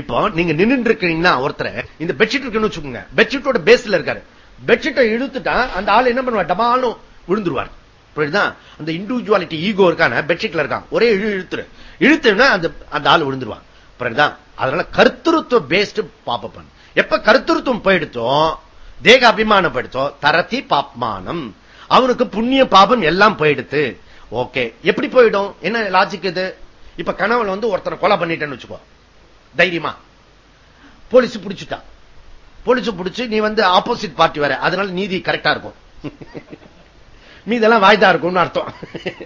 S1: இப்போ நீங்க நின்று இருக்கீங்கன்னா ஒருத்தர் இந்த பெட்ஷீட் இருக்குன்னு வச்சுக்கோங்க. பெட்ஷீட்டோட பேஸ்ல இருக்காரு. பெட்ஷீட்டை இழுத்துட்டா அந்த ஆள் என்ன பண்ணுவான் டபாலும் விழுந்துருவார். புரியுதுதான் அந்த இண்டிவிஜுவாலிட்டி ஈகோ இருக்கான பெட்ஷீட்ல இருக்கான். ஒரே இழு இழுத்துரு. இழுத்துனா அந்த அந்த ஆள் விழுந்துருவான். புரியுதுதான் அதனால கருத்துருத்துவ பேஸ்டு பாப்பன் எப்ப கருத்துருத்துவம் போயிடுத்தோம் தேக அபிமானம் தரத்தி பாப்மானம். அவனுக்கு புண்ணிய பாபம் எல்லாம் போயிடுத்து. ஓகே. எப்படி போயிடும்? என்ன லாஜிக் இது? இப்ப கணவன் வந்து ஒருத்தரை கொலை பண்ணிட்டேன்னு வச்சுக்கோ. தைரியமா. போலீஸ் பிடிச்சிட்டான். போலீஸ் பிடிச்சு நீ வந்து ஆப்போசிட் பார்ட்டி வர. அதனால நீதி கரெக்டா இருக்கும். மீதெல்லாம் வாய்தா இருக்கும்னு அர்த்தம்.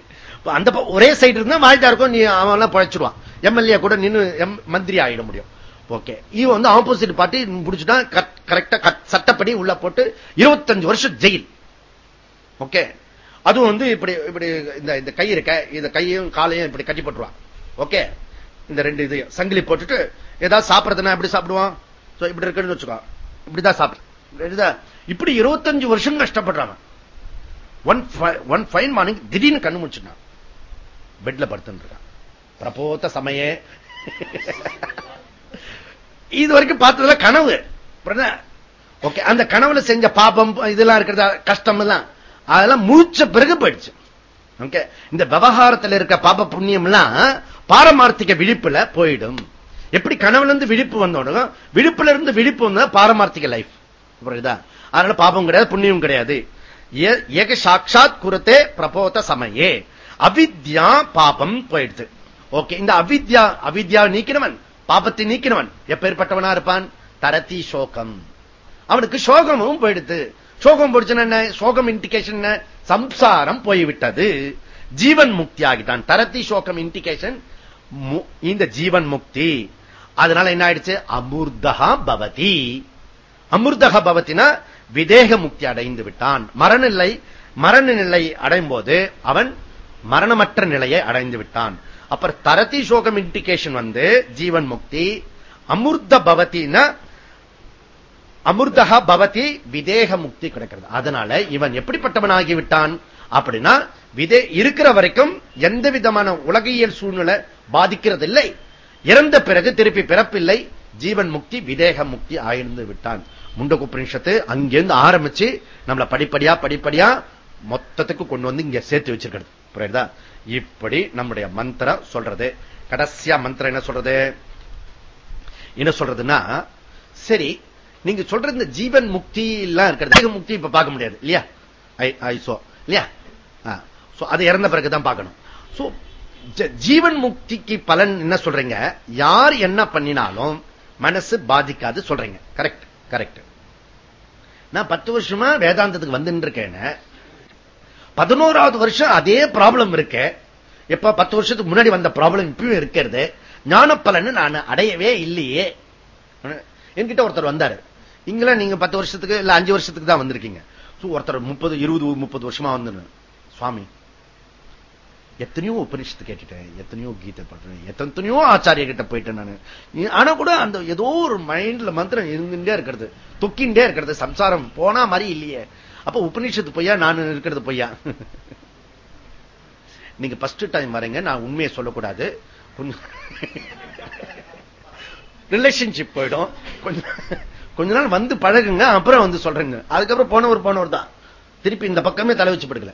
S1: அந்த ஒரே சைடு இருந்தா வாய்தா இருக்கும் நீ அவன் பழைச்சிடுவான் எம்எல்ஏ கூட நின்று மந்திரி ஆகிட முடியும். ஓகே. இவன் வந்து ஆப்போசிட் பார்ட்டி பிடிச்சிட்டா கரெக்டா சட்டப்படி உள்ள போட்டு இருபத்தஞ்சு வருஷம் ஜெயில். ஓகே. அதுவும் வந்து இப்படி இப்படி இந்த இந்த கை இருக்க இந்த கையும் காலையும் இப்படி கட்டி போட்டுருவான். ஓகே. இந்த ரெண்டு இதையும் சங்கிலி போட்டுட்டு ஏதாவது சாப்பிடறதுன்னா எப்படி சாப்பிடுவான்? இப்படி இருக்குன்னு வச்சுக்கோ. இப்படிதான் சாப்பிடு. இப்படி இருபத்தஞ்சு வருஷம் கஷ்டப்படுறான் ஒன் ஒன் ஃபைன் மார்னிங் திடீர்னு கண்ணு முடிச்சுட்டான் பெட்ல படுத்துருக்கான் பிரபோத்த சமய. இது வரைக்கும் பார்த்ததுல கனவு. ஓகே அந்த கனவுல செஞ்ச பாபம் இதெல்லாம் இருக்கிறதா கஷ்டம் எல்லாம் அதெல்லாம் முழிச்ச பிறகு போயிடுச்சு. ஓகே இந்த விவகாரத்தில் இருக்க பாப புண்ணியம் எல்லாம் பாரமார்த்திக விழிப்புல போயிடும். எப்படி கனவுல இருந்து விழிப்பு வந்தோட விழிப்புல இருந்து விழிப்பு வந்தா பாரமார்த்திக லைஃப் புரியுதா? அதனால பாபம் கிடையாது புண்ணியம் கிடையாது. ஏக சாட்சாத் குருத்தே பிரபோத சமயே. அவித்யா பாபம் போயிடுது. ஓகே இந்த அவித்யா அவித்யா நீக்கினவன் பாபத்தை நீக்கினவன் எப்பேற்பட்டவனா இருப்பான்? தரத்தி சோகம். அவனுக்கு சோகமும் போயிடுது. சோகம் போயிடுச்சுன்னா என்ன? சோகம் இண்டிகேஷன் என்ன? சம்சாரம் போய்விட்டது. ஜீவன் முக்தி ஆகிட்டான். தரத்தி சோகம் இண்டிகேஷன் இந்த ஜீவன் முக்தி. அதனால என்ன ஆயிடுச்சு? அமிர்தகா பவதி. அமிர்தக பவத்தினா விதேக முக்தி அடைந்து விட்டான். மரணநிலை மரண நிலை அடையும் போது அவன் மரணமற்ற நிலையை அடைந்து விட்டான். அப்புறம் தரதி சோகம் இண்டிகேஷன் வந்து ஜீவன் முக்தி. அமிர்த பவத்தினா அமிர்தகா பவதி விதேக முக்தி கிடைக்கிறது. அதனால இவன் எப்படிப்பட்டவன் ஆகிவிட்டான் அப்படின்னா விதை இருக்கிற வரைக்கும் எந்த விதமான உலகியல் சூழ்நிலை பாதிக்கிறது இல்லை இறந்த பிறகு திருப்பி பிறப்பில்லை. ஜீவன் முக்தி விதேக முக்தி ஆயிருந்து விட்டான். முண்டகுப்பனிஷத்து அங்கிருந்து ஆரம்பிச்சு நம்மளை படிப்படியா படிப்படியா மொத்தத்துக்கு கொண்டு வந்து இங்க சேர்த்து வச்சிருக்கிறது. புரியுதா? இப்படி நம்முடைய மந்திரம் சொல்றது. கடைசியா மந்திரம் என்ன சொல்றது? என்ன சொல்றதுன்னா சரி நீங்க சொல்ற இந்த ஜீவன் முக்தி எல்லாம் இருக்கிறது. முக்தி இப்ப பார்க்க முடியாது இல்லையா? ஐசோ இல்லையா? அது இறந்த பிறகுதான் பார்க்கணும். ஜீவன் முக்திக்கு பலன் என்ன சொல்றீங்க? யார் என்ன பண்ணினாலும் மனசு பாதிக்காது சொல்றீங்க. கரெக்ட் கரெக்ட் நான் பத்து வருஷமா வேதாந்தத்துக்கு வந்து இருக்கேன் பதினோராவது வருஷம் அதே ப்ராப்ளம் இருக்கு. எப்ப பத்து வருஷத்துக்கு முன்னாடி வந்த ப்ராப்ளம் இப்பயும் இருக்கிறது. ஞான பலன் நான் அடையவே இல்லையே. என்கிட்ட ஒருத்தர் வந்தாரு. இங்கெல்லாம் நீங்க பத்து வருஷத்துக்கு இல்ல அஞ்சு வருஷத்துக்கு தான் வந்திருக்கீங்க. ஒருத்தர் முப்பது இருபது முப்பது வருஷமா வந்து சுவாமி எத்தனையோ உபனிஷத்து கேட்டுட்டேன் எத்தனையோ கீதை பண்றேன் எத்தனையோ ஆச்சாரிய கிட்ட போயிட்டேன் நான். ஆனா கூட அந்த ஏதோ ஒரு மைண்ட்ல மந்திரம் இருந்துட்டே இருக்கிறது தொக்கின்றே இருக்கிறது சம்சாரம் போனா மாதிரி இல்லையே. அப்ப உபனிஷத்து பொய்யா நான் இருக்கிறது பொய்யா? நீங்க ஃபர்ஸ்ட் டைம் வரீங்க நான் உண்மையை சொல்லக்கூடாது. கொஞ்சம் ரிலேஷன்ஷிப் போயிடும். கொஞ்சம் கொஞ்ச நாள் வந்து பழகுங்க அப்புறம் வந்து சொல்றேங்க. அதுக்கப்புறம் போனவர் போனவர் தான். திருப்பி இந்த பக்கமே தலை வச்சு படுக்கல.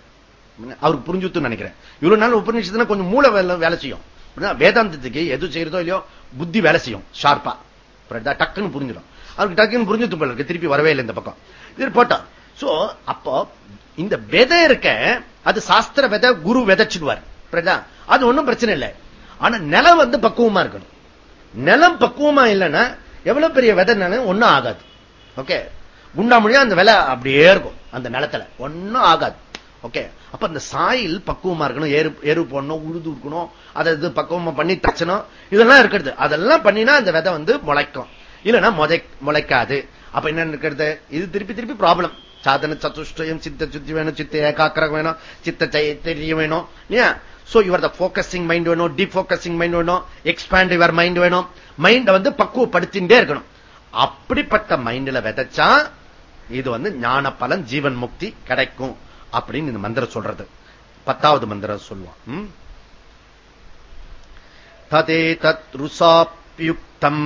S1: அவருக்கு புரிஞ்சுத்து நினைக்கிறேன். இவ்வளவு நாள் உபநிஷத்துனா கொஞ்சம் மூளை வேலை வேலை செய்யும். வேதாந்தத்துக்கு எது செய்யறதோ இல்லையோ புத்தி வேலை செய்யும் ஷார்ப்பா டக்குன்னு புரிஞ்சிடும். அவருக்கு டக்குன்னு புரிஞ்சுத்து போல இருக்கு திருப்பி வரவே இல்லை இந்த பக்கம். இது போட்டோம் சோ அப்போ இந்த விதை இருக்க அது சாஸ்திர விதை குரு விதைச்சிடுவார். அது ஒண்ணும் பிரச்சனை இல்லை. ஆனா நிலம் வந்து பக்குவமா இருக்கணும். நிலம் பக்குவமா இல்லைன்னா எவ்வளவு பெரிய விதை ஒன்னும் ஆகாது. ஓகே குண்டா முடியா அந்த விலை அப்படியே இருக்கும் அந்த நிலத்துல. ஒன்னும் ஆகாது. ஓகே அப்ப அந்த சாயில் பக்குவமா இருக்கணும் எரு எரு போடணும் உழுது இருக்கணும் அதை இது பக்குவமா பண்ணி தச்சணும் இதெல்லாம் இருக்கிறது. அதெல்லாம் பண்ணினா அந்த விதை வந்து முளைக்கும். இல்லைன்னா முளை முளைக்காது. அப்ப என்ன இருக்கிறது? இது திருப்பி திருப்பி ப்ராப்ளம் சாதன சதுஷ்டயம் சித்த சுத்தி வேணும் சித்த ஏகாக்கிரம் வேணும் சித்த சைத்தரியம் வேணும். ஏன் சோ யுவர் போக்கசிங் மைண்ட் வேணும் டீப் போக்கசிங் மைண்ட் வேணும் எக்ஸ்பேண்ட் யுவர் மைண்ட் வேணும். மைண்ட வந்து பக்குவப்படுத்திட்டே இருக்கணும். அப்படிப்பட்ட மைண்ட்ல விதைச்சா இது வந்து ஞான பலன் ஜீவன் முக்தி கிடைக்கும் அப்படின்னு இந்த மந்திரம் சொல்றது. பத்தாவது மந்திரம் சொல்லுவான் ததே தத் ருசாப்யுக்தம்.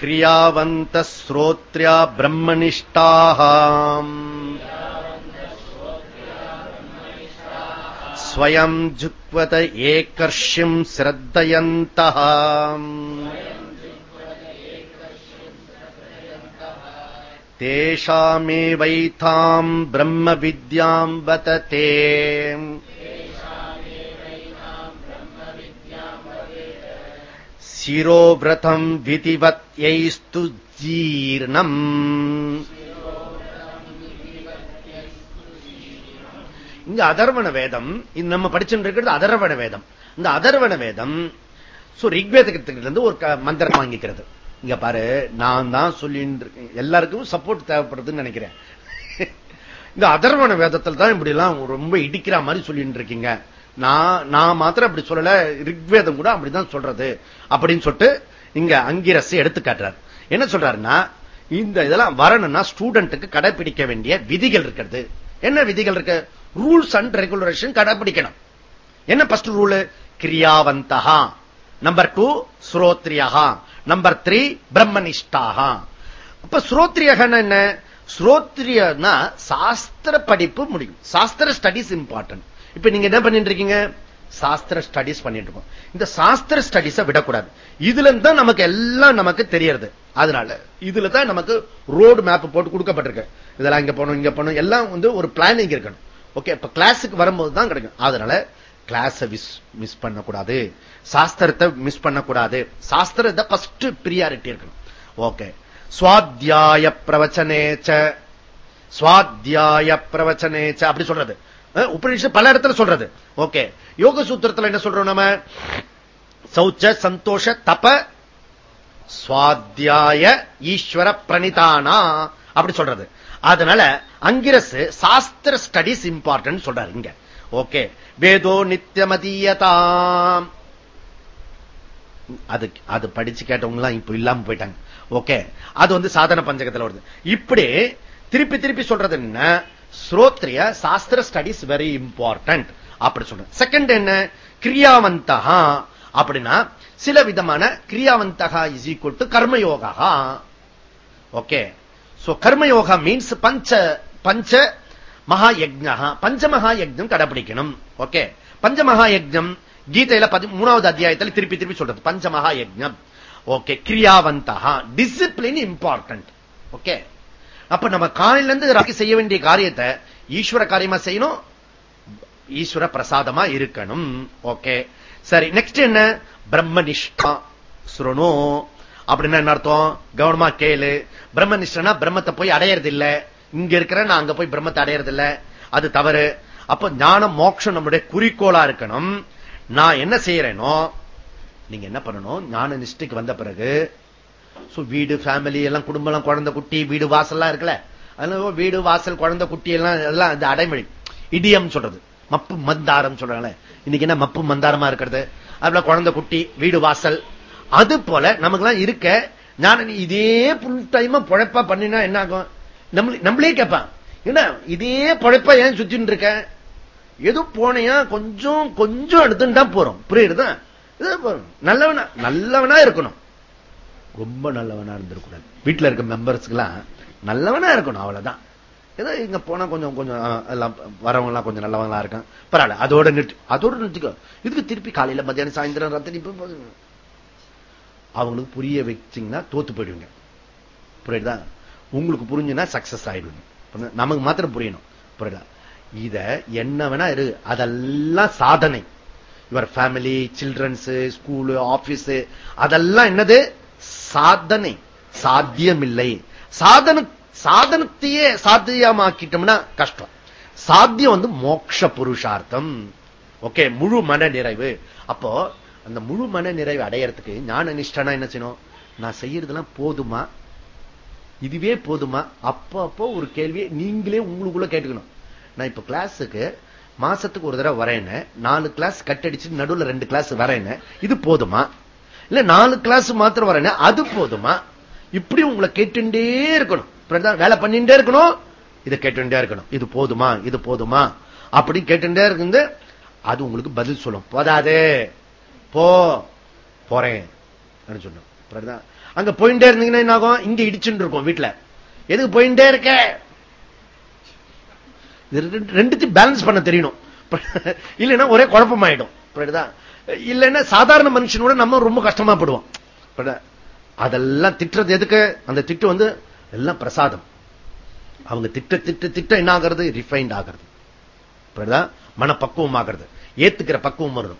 S1: கிரியாவந்த ஸ்ரோத்ரியா பிரம்மனிஷ்டாக स्वयम् जुग्वत एकर्षिम् श्रद्धयन्तः। तेषामेवैताम् ब्रह्मविद्याम् वतते। शिरोव्रतम् विधिवत्यैस्तु जीर्णम्। இங்க அதர்வண வேதம் இது நம்ம படிச்சுட்டு இருக்கிறது அதர்வண வேதம். இந்த அதர்வண வேதம் ரிக்வேதத்திலிருந்து ஒரு மந்திரம் வாங்கிக்கிறது. இங்க பாரு நான் தான் சொல்லிட்டு இருக்கேன் எல்லாருக்கும் சப்போர்ட் தேவைப்படுதுன்னு நினைக்கிறேன். இந்த அதர்வண வேதத்தில் தான் இப்படி எல்லாம் ரொம்ப இடிக்கிற மாதிரி சொல்லிட்டு இருக்கீங்க நான் நான் மாத்திரம் அப்படி சொல்லல ரிக்வேதம் கூட அப்படிதான் சொல்றது. அப்படின்னு சொல்லிட்டு இங்க அங்கிரசு எடுத்து காட்டுறாரு. என்ன சொல்றாருன்னா இந்த இதெல்லாம் வரணும்னா ஸ்டூடெண்ட்டுக்கு கடைபிடிக்க வேண்டிய விதிகள் இருக்கிறது. என்ன விதிகள் இருக்கு? ரூல்ஸ் அண்ட் ரெகுலரேஷன் கடைபிடிக்கணும் என்ன பஸ்ட் ரூல் கிரியாவந்தகா நம்பர் டூ ஸ்ரோத்ரியகா நம்பர் த்ரீ பிரம்மனிஷ்டாக அப்ப ஸ்ரோத்ரியகன் என்ன? ஸ்ரோத்ரியனா சாஸ்திர படிப்பு முடியும். சாஸ்திர ஸ்டடிஸ் இம்பார்ட்டன்ட் இப்ப நீங்க என்ன பண்ணிட்டு இருக்கீங்க? சாஸ்திர ஸ்டடிஸ் பண்ணிட்டு இருக்கோம். இந்த சாஸ்திர ஸ்டடிஸ விடக்கூடாது. இதுல இருந்து தான் நமக்கு எல்லாம் நமக்கு தெரியறது. அதனால இதுல தான் நமக்கு ரோடு மேப் போட்டு கொடுக்கப்பட்டிருக்கு. இதெல்லாம் இங்க போகணும் இங்க போகணும் எல்லாம் வந்து ஒரு பிளானிங் இருக்கணும். ஓகே இப்ப கிளாஸுக்கு வரும்போது தான் கிடைக்கும். அதனால கிளாஸ மிஸ் பண்ணக்கூடாது. சாஸ்திரத்தை மிஸ் பண்ணக்கூடாது. சாஸ்திரத்தை ஃபர்ஸ்ட் பிரியாரிட்டி இருக்கணும். ஓகே சுவாத்தியாய பிரவச்சனேச்ச. சுவாத்தியாய பிரவச்சனேச்ச. அப்படி சொல்றது. உபநிஷம் பல இடத்துல சொல்றது. ஓகே யோக சூத்திரத்தில் என்ன சொல்றோம் நம்ம? சௌச்ச சந்தோஷ தப சுவாத்தியாய ஈஸ்வர பிரணிதானா? அப்படி சொல்றது. அதனால அங்கிரசு சாஸ்திர ஸ்டடிஸ் இம்பார்ட்டன் சொல்றாரு இங்க. ஓகே வேதோ நித்தியமதியதாம். அது அது படிச்சு கேட்டவங்க எல்லாம் இப்ப இல்லாம போயிட்டாங்க. ஓகே அது வந்து சாதன பஞ்சகத்துல வருது. இப்படி திருப்பி திருப்பி சொல்றது என்ன? ஸ்ரோத்ரிய சாஸ்திர ஸ்டடிஸ் வெரி இம்பார்ட்டன்ட் அப்படி சொல்றேன் செகண்ட் என்ன? கிரியாவந்தகா. அப்படின்னா சில விதமான கிரியாவந்தகா is equal to karma yoga. Okay so கர்மயோகா மீன்ஸ் பஞ்ச பஞ்ச மகா யஜ்னா பஞ்ச மகா கடைபிடிக்கணும் ஓகே பஞ்ச மகா யஜ்ஞம் கீதையில மூணாவது அத்தியாயத்தில் திருப்பி திருப்பி சொல்றது பஞ்ச மகா யஜ்ஞம் ஓகே கிரியாவந்தா டிசிப்ளின் இம்பார்ட்டன்ட் ஓகே அப்ப நம்ம காலையில இருந்து ராக்கி செய்ய வேண்டிய காரியத்தை ஈஸ்வர காரியமா செய்யணும் ஈஸ்வர பிரசாதமா இருக்கணும் ஓகே சரி நெக்ஸ்ட் என்ன பிரம்மனிஷ்டா சுரணோ அப்படின்னா என்ன அர்த்தம்? கவனமா கேளு. பிரம்மனிஷ்டனா பிரம்மத்தை போய் அடையறது இல்ல இங்க இருக்கிற நான் அங்க போய் பிரம்மத்தை அடையறது இல்ல அது தவறு. அப்ப ஞானம் மோட்சம் நம்முடைய குறிக்கோளா இருக்கணும். நான் என்ன செய்யறேனோ நீங்க என்ன பண்ணணும்? ஞான நிஷ்டைக்கு வந்த பிறகு வீடு ஃபேமிலி எல்லாம் குடும்பம் குழந்தை குட்டி வீடு வாசல்லாம் இருக்குல்ல? அதனால வீடு வாசல் குழந்தை குட்டி எல்லாம் எல்லாம் இந்த அடைமொழி. இடியம் சொல்றது. மப்பு மந்தாரம் சொல்றாங்களே இன்னைக்கு என்ன மப்பு மந்தாரமா இருக்கிறது? அதுல குழந்தை குட்டி வீடு வாசல். அது போல நமக்கு இருக்க நான் இதே புல் டைமா பொழைப்பா பண்ணினா என்ன ஆகும் நம்மளே கேட்பான். என்ன இதே பொழைப்பா ஏன் சுத்தின்னு இருக்க? எது போனையா கொஞ்சம் கொஞ்சம் எடுத்துட்டா போறோம். புரியுதுதான் நல்லவனா நல்லவனா இருக்கணும். ரொம்ப நல்லவனா இருந்திருக்கூடாது வீட்டுல இருக்க மெம்பர்ஸ்க்கெல்லாம் நல்லவனா இருக்கணும் அவ்வளவுதான். ஏதோ இங்க போனா கொஞ்சம் கொஞ்சம் எல்லாம் வரவங்க எல்லாம் கொஞ்சம் நல்லவங்களா இருக்கான் பரவாயில்ல அதோட நிறுத்தி அதோட நிறுத்திக்கோ. இதுக்கு திருப்பி காலையில மத்தியானம் சாயந்தரம் ரத்தனி அவங்களுக்கு புரிய வச்சிங்கன்னா தோத்து போயிடுவீங்க. புரியுதா? உங்களுக்கு புரிஞ்சுன்னா சக்சஸ் ஆயிடுவீங்க. நமக்கு மாத்திரம் புரியணும். புரியுதா? இத என்ன வேணா இரு. அதெல்லாம் சாதனை. Your family childrens school office அதெல்லாம் என்னது? சாதனை. சாத்தியமில்லை. சாதன சாதனத்தையே சாத்தியமாக்கிட்டோம்னா கஷ்டம். சாத்தியம் வந்து மோட்ச புருஷார்த்தம். ஓகே முழு மன நிறைவு அப்போ அந்த முழு மன நிறைவு அடையறதுக்கு ஞான நிஷ்டனா என்ன செய்யணும்? நான் செய்யறதெல்லாம் போதுமா? இதுவே போதுமா? அப்பப்போ ஒரு கேள்வியை நீங்களே உங்களுக்குள்ள கேட்டுக்கணும். நான் இப்ப கிளாஸுக்கு மாசத்துக்கு ஒரு தடவை வரேன்னு நாலு கிளாஸ் கட்டடிச்சு நடுவில் ரெண்டு கிளாஸ் வரேன்னு இது போதுமா? இல்ல நாலு கிளாஸ் மாத்திரம் வரேன்னு அது போதுமா? இப்படி உங்களை கேட்டுட்டே இருக்கணும். வேலை பண்ணிட்டே இருக்கணும். இதை கேட்டுட்டே இருக்கணும். இது போதுமா? இது போதுமா? அப்படி கேட்டுட்டே இருக்கு அது உங்களுக்கு பதில் சொல்லும். போதாதே. போ போறேன் சொன்னோம். அங்க போயிட்டே இருந்தீங்கன்னா என்ன ஆகும்? இங்க இடிச்சுட்டு இருக்கும் வீட்டுல எதுக்கு போயிட்டே இருக்க? ரெண்டுத்தையும் பேலன்ஸ் பண்ண தெரியணும். இல்லைன்னா ஒரே குழப்பமாயிடும். இல்லைன்னா சாதாரண மனுஷனோட நம்ம ரொம்ப கஷ்டமா படுவோம். அதெல்லாம் திட்டுறது எதுக்கு? அந்த திட்டு வந்து எல்லாம் பிரசாதம். அவங்க திட்ட திட்ட திட்ட என்ன ஆகிறது? ரிஃபைன்ட் ஆகிறது. மனப்பக்குவம் ஆகிறது. ஏத்துக்கிற பக்குவம் வருது.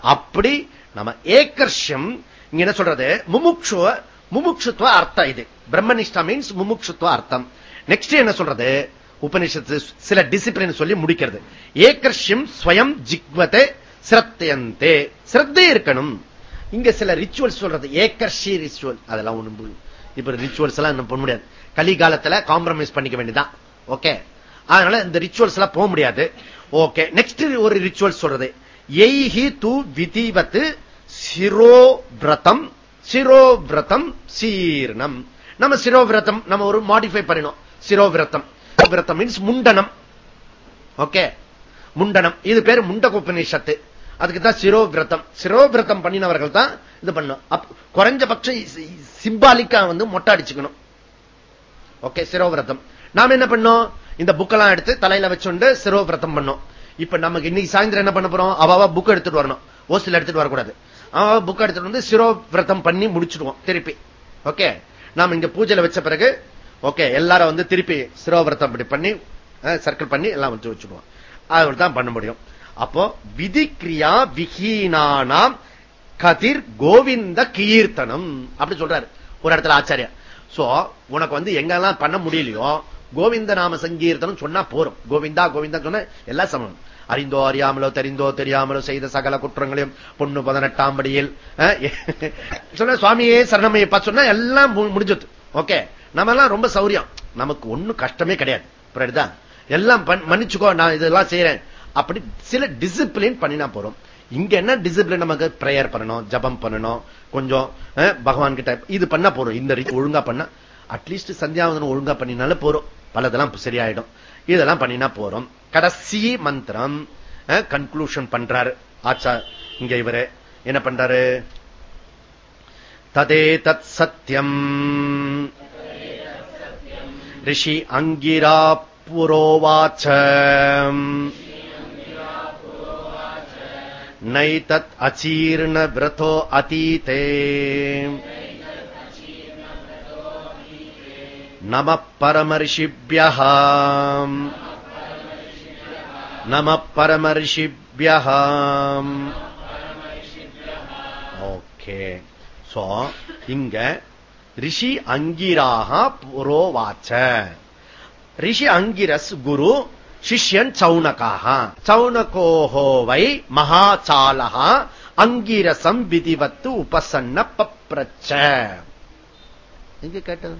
S1: அப்படி நம்ம ஏகர்ஷம் இங்க என்ன சொல்றது? முமுக்ஷுவ முமுட்சுத்துவ அர்த்தம் இது. பிரம்மனிஷ்டா மீன்ஸ் முமுட்சுத்துவ அர்த்தம். நெக்ஸ்ட் என்ன சொல்றது? உபனிஷத்து சில டிசிப்ளின் சொல்லி முடிக்கிறது. ஏகர்ஷியம் ஸ்வயம் ஜிக்வத்தை சிரத்தையந்தே. சிரத்தை இருக்கணும். இங்க சில ரிச்சுவல்ஸ் சொல்றது. ஏகர்ஷி ரிச்சுவல் அதெல்லாம் ஒண்ணு இப்ப ரிச்சுவல்ஸ் எல்லாம் பண்ண முடியாது. கலிகாலத்துல காம்ப்ரமைஸ் பண்ணிக்க வேண்டியதான் ஓகே அதனால இந்த ரிச்சுவல்ஸ் எல்லாம் போக முடியாது. ஓகே நெக்ஸ்ட் ஒரு ரிச்சுவல் சொல்றது. எய்ஹி து விதிவத்து சிரோவிரதம் சிரோவிரதம் சீர்ணம். நம்ம சிரோவிரதம் நம்ம ஒரு மாடிஃபை பண்ணினோம். சிரோவிரதம். விரதம் மீன்ஸ் முண்டனம். ஓகே முண்டனம். இது பேர் முண்டகோபநிஷத்து. அதுக்கு தான் சிரோவிரதம். சிரோவிரதம் பண்ணினவர்கள் தான் இது பண்ணும். குறைஞ்சபட்சம் சிம்பாலிக்கா வந்து மொட்டை அடிச்சுக்கணும். ஓகே சிரோவிரதம். நாம என்ன பண்ணோம்? இந்த புக்கெல்லாம் எடுத்து தலையில வச்சுண்டு சிரோவிரதம் பண்ணோம். இப்ப நமக்கு இன்னைக்கு சாயந்தரம் என்ன பண்ண போறோம்? அவ புக் எடுத்துட்டு வரணும். ஹோஸ்டல் எடுத்துட்டு வரக்கூடாது. அவ புக் எடுத்துட்டு வந்து சிரோ விரதம் பண்ணி முடிச்சிடுவோம் திருப்பி. ஓகே நாம இங்க பூஜையில வச்ச பிறகு ஓகே எல்லாரும் வந்து திருப்பி சிரோவிரதம் இப்படி பண்ணி சர்க்கிள் பண்ணி எல்லாம் வச்சு வச்சுடுவோம். அவர் தான் பண்ண முடியும். அப்போ விதிக்கிரியா விஹீனானாம் கதிர் கோவிந்த கீர்த்தனம். அப்படி சொல்றாரு. ஒரு இடத்துல ஆச்சாரியா சோ உனக்கு வந்து எங்கெல்லாம் பண்ண முடியலையோ கோவிந்த நாம சங்கீர்த்தனம் சொன்னா போறோம் கோவிந்தா கோவிந்தா சொன்ன எல்லாம் சமம். அறிந்தோ அறியாமலோ தெரிந்தோ தெரியாமலோ செய்த சகல குற்றங்களையும் பொண்ணு பதினெட்டாம் படியில் சொன்ன சுவாமியே சரணமையப்பா சொன்னா எல்லாம் முடிஞ்சது. ஓகே. நம்ம எல்லாம் ரொம்ப சௌரியம். நமக்கு ஒண்ணும் கஷ்டமே கிடையாது. எல்லாம் மன்னிச்சுக்கோ நான் இதெல்லாம் செய்யறேன் அப்படி சில டிசிப்ளின் பண்ணினா போறோம் இங்க என்ன டிசிப்ளின் நமக்கு? பிரேயர் பண்ணணும் ஜபம் பண்ணணும் கொஞ்சம் பகவான் கிட்ட இது பண்ண போறோம் இந்த ஒழுங்கா பண்ண அட்லீஸ்ட் சந்தியாவதனம் ஒழுங்கா பண்ணினால போறோம். பலதெல்லாம் சரியாயிடும். இதெல்லாம் பண்ணினா போறோம். கடைசி மந்திரம் கன்க்ளூஷன் பண்றாரு. ஆச்சா இங்க இவரு. என்ன பண்றாரு? ததே தத் சத்தியம் ரிஷி அங்கிரா புரோவாச்ச நைதத் அச்சீர்ண விரதோ அதீதே. நம பரமர்ஷிபிய நம பரமர்ஷிபிய ஓகே சோ இங்க ரிஷி அங்கிராக புரோவாச்ச. ரிஷி அங்கிரஸ் குரு சிஷ்யன் சௌனகாக. சௌனகோஹோவை மகாச்சாலகா அங்கிரசம் விதிவத்து உபசன்ன பப்ரச்ச எங்க கேட்டது?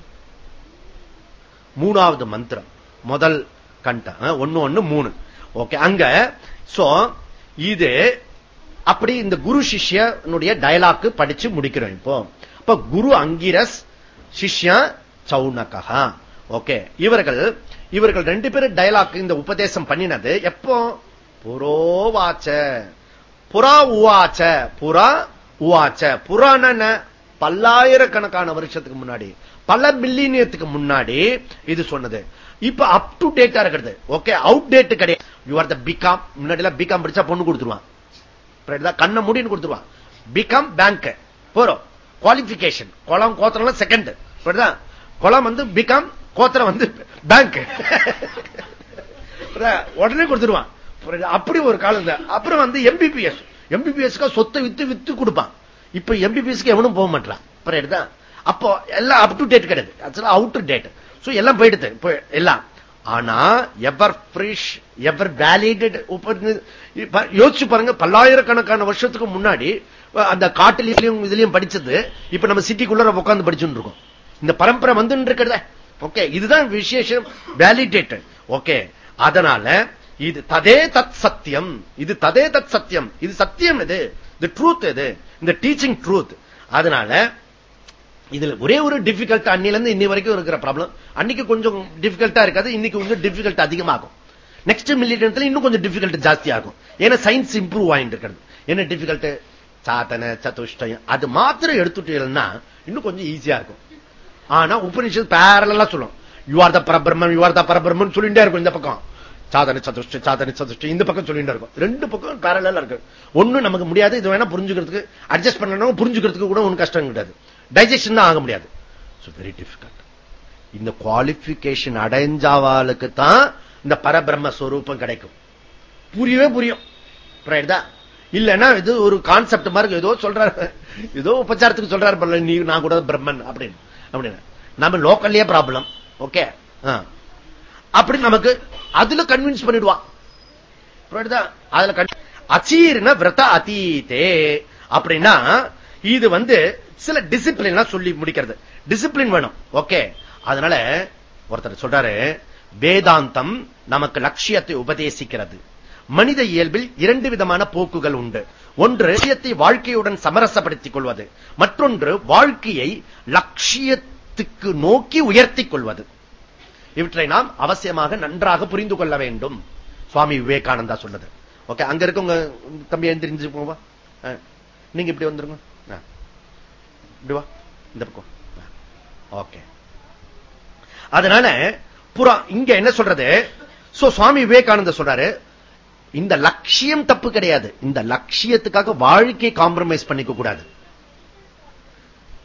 S1: மூணாவது மந்திரம். முதல் கண்ட ஒன்னு ஒன்னு மூணு. ஓகே அங்க சோ இது அப்படி இந்த குரு சிஷ்யனுடைய டயலாக் படிச்சு முடிக்கிறோம் இப்போ. இப்ப குரு அங்கிரஸ் சிஷ்யா சௌனகா ஓகே இவர்கள் இவர்கள் ரெண்டு பேரும் டயலாக் இந்த உபதேசம் பண்ணினது எப்போ? புரோவாச்ச புறா உவாச்ச. புறா உவாச்ச. புறான பல்லாயிரக்கணக்கான வருஷத்துக்கு முன்னாடி. பல மில்லினியத்துக்கு முன்னாடி இது சொன்னது. இப்ப அப் டு டேட்டா இருக்கிறது. ஓகே அவுட் டேட் கிடையாது யூ ஆர் த பிகாம் முன்னாடி எல்லாம் பிகாம் படிச்சா பொண்ணு கொடுத்துருவான். கண்ண முடின்னு கொடுத்துருவான். பிகாம் பேங்க் போறோம். குவாலிபிகேஷன் குளம் கோத்திரம் செகண்ட் குளம் வந்து பிகாம் கோத்திரம் வந்து பேங்க் உடனே கொடுத்துருவான். அப்படி ஒரு காலம் அப்புறம் வந்து எம்பிபிஎஸ் எம்பிபிஎஸ்க்கு சொத்தை வித்து வித்து கொடுப்பான். இப்ப எம்பிபிஎஸ்க்கு எவனும் போக மாட்டான் அப்போ எல்லாம் அப் டு டேட் கிடையாது. அவுட் டேட் எல்லாம் போயிடுது. எல்லாம். ஆனா எவர் ஃப்ரிஷ் எவர் வேலிடட் யோசிச்சு பாருங்க பல்லாயிரக்கணக்கான வருஷத்துக்கு முன்னாடி அந்த காட்டிலையும் இதுலயும் படிச்சது இப்ப நம்ம சிட்டிக்குள்ள உட்காந்து படிச்சுட்டு இருக்கோம். இந்த பரம்பரை வந்து இருக்கிறத. ஓகே இதுதான் விசேஷம் வேலிடேட்டட் ஓகே அதனால இது ததே தத் சத்தியம். இது ததே தத் சத்தியம். இது சத்தியம் இது இந்த ட்ரூத் இது இந்த டீச்சிங் ட்ரூத் அதனால இதுல ஒரே ஒரு டிஃபிகல்ட் அன்னில இருந்து இன்னி வரைக்கும் இருக்கிற ப்ராப்ளம் அன்னைக்கு கொஞ்சம் டிஃபிகல்ட்டா இருக்காது இன்னைக்கு கொஞ்சம் டிஃபிகல்ட் அதிகமாகும். நெக்ஸ்ட் மில்லியன்ல இன்னும் கொஞ்சம் டிஃபிகல்ட் ஜாஸ்தி ஆகும் ஏன்னா சயின்ஸ் இம்ப்ரூவ் ஆயிட்டு இருக்கிறது. என்ன டிஃபிகல்ட் சாத்தனை சதுஷ்டயம். அது மாத்திரம் எடுத்துட்டீங்கன்னா இன்னும் கொஞ்சம் ஈஸியா இருக்கும். ஆனா உபநிஷத்து பேரலாம் சொல்லும். யூ ஆர் த பரபிரம்மன் யூ ஆர் த பரபிரம்மன் சொல்லிட்டே இருக்கும் இந்த பக்கம். சாதனை சதுஷ்டி சாதனை சதுஷ்டி. இந்த பக்கம் சொல்லிட்டு இருக்கும். ரெண்டு பக்கம் பேரலா இருக்கு. ஒண்ணு நமக்கு முடியாது. இது வேணா புரிஞ்சுக்கிறதுக்கு அட்ஜஸ்ட் பண்ணணும் புரிஞ்சுக்கிறதுக்கு கூட ஒன்னும் கஷ்டம் கிடையாது. டைஜஷன் தான் ஆக முடியாது. வெரி டிஃபிகல்ட் இந்த குவாலிபிகேஷன் அடைஞ்சாவாளுக்கு தான் இந்த பரபிரம்ம ஸ்வரூபம் கிடைக்கும். புரியவே புரியும். இல்லைன்னா இது ஒரு கான்செப்ட் மாதிரி ஏதோ சொல்றாரு. ஏதோ உபச்சாரத்துக்கு சொல்றாரு நீ நான் கூட பிரம்மன் அப்படின்னு. அப்படின்னு. நம்ம லோக்கல்லே ப்ராப்ளம் ஓகே அப்படி நமக்கு அதுல கன்வின்ஸ் பண்ணிடுவான் அதுல அச்சீர்ன விரத அதீதே அப்படின்னா இது வந்து சில டிசிப்ளின் சொல்லி முடிக்கிறது. டிசிப்ளின் வேணும். ஓகே அதனால ஒருத்தர் சொல்றாரு வேதாந்தம் நமக்கு லட்சியத்தை உபதேசிக்கிறது. மனித இயல்பில் இரண்டு விதமான போக்குகள் உண்டு. ஒன்று லட்சியத்தை வாழ்க்கையுடன் சமரசப்படுத்திக் கொள்வது. மற்றொன்று வாழ்க்கையை லட்சியத்துக்கு நோக்கி உயர்த்திக் கொள்வது. இவற்றை நாம் அவசியமாக நன்றாக புரிந்து கொள்ள வேண்டும். சுவாமி விவேகானந்தா சொன்னது. ஓகே அங்க இருக்கவங்க தம்பி எழுந்திரிஞ்சு போவா? நீங்க இப்படி வந்துருங்க. இப்படி வா இந்த பக்கம். ஓகே. அதனால புறா இங்க என்ன சொல்றது? சுவாமி விவேகானந்த சொல்றாரு இந்த லட்சியம் தப்பு கிடையாது. இந்த லட்சியத்துக்காக வாழ்க்கையை காம்ப்ரமைஸ் பண்ணிக்க கூடாது.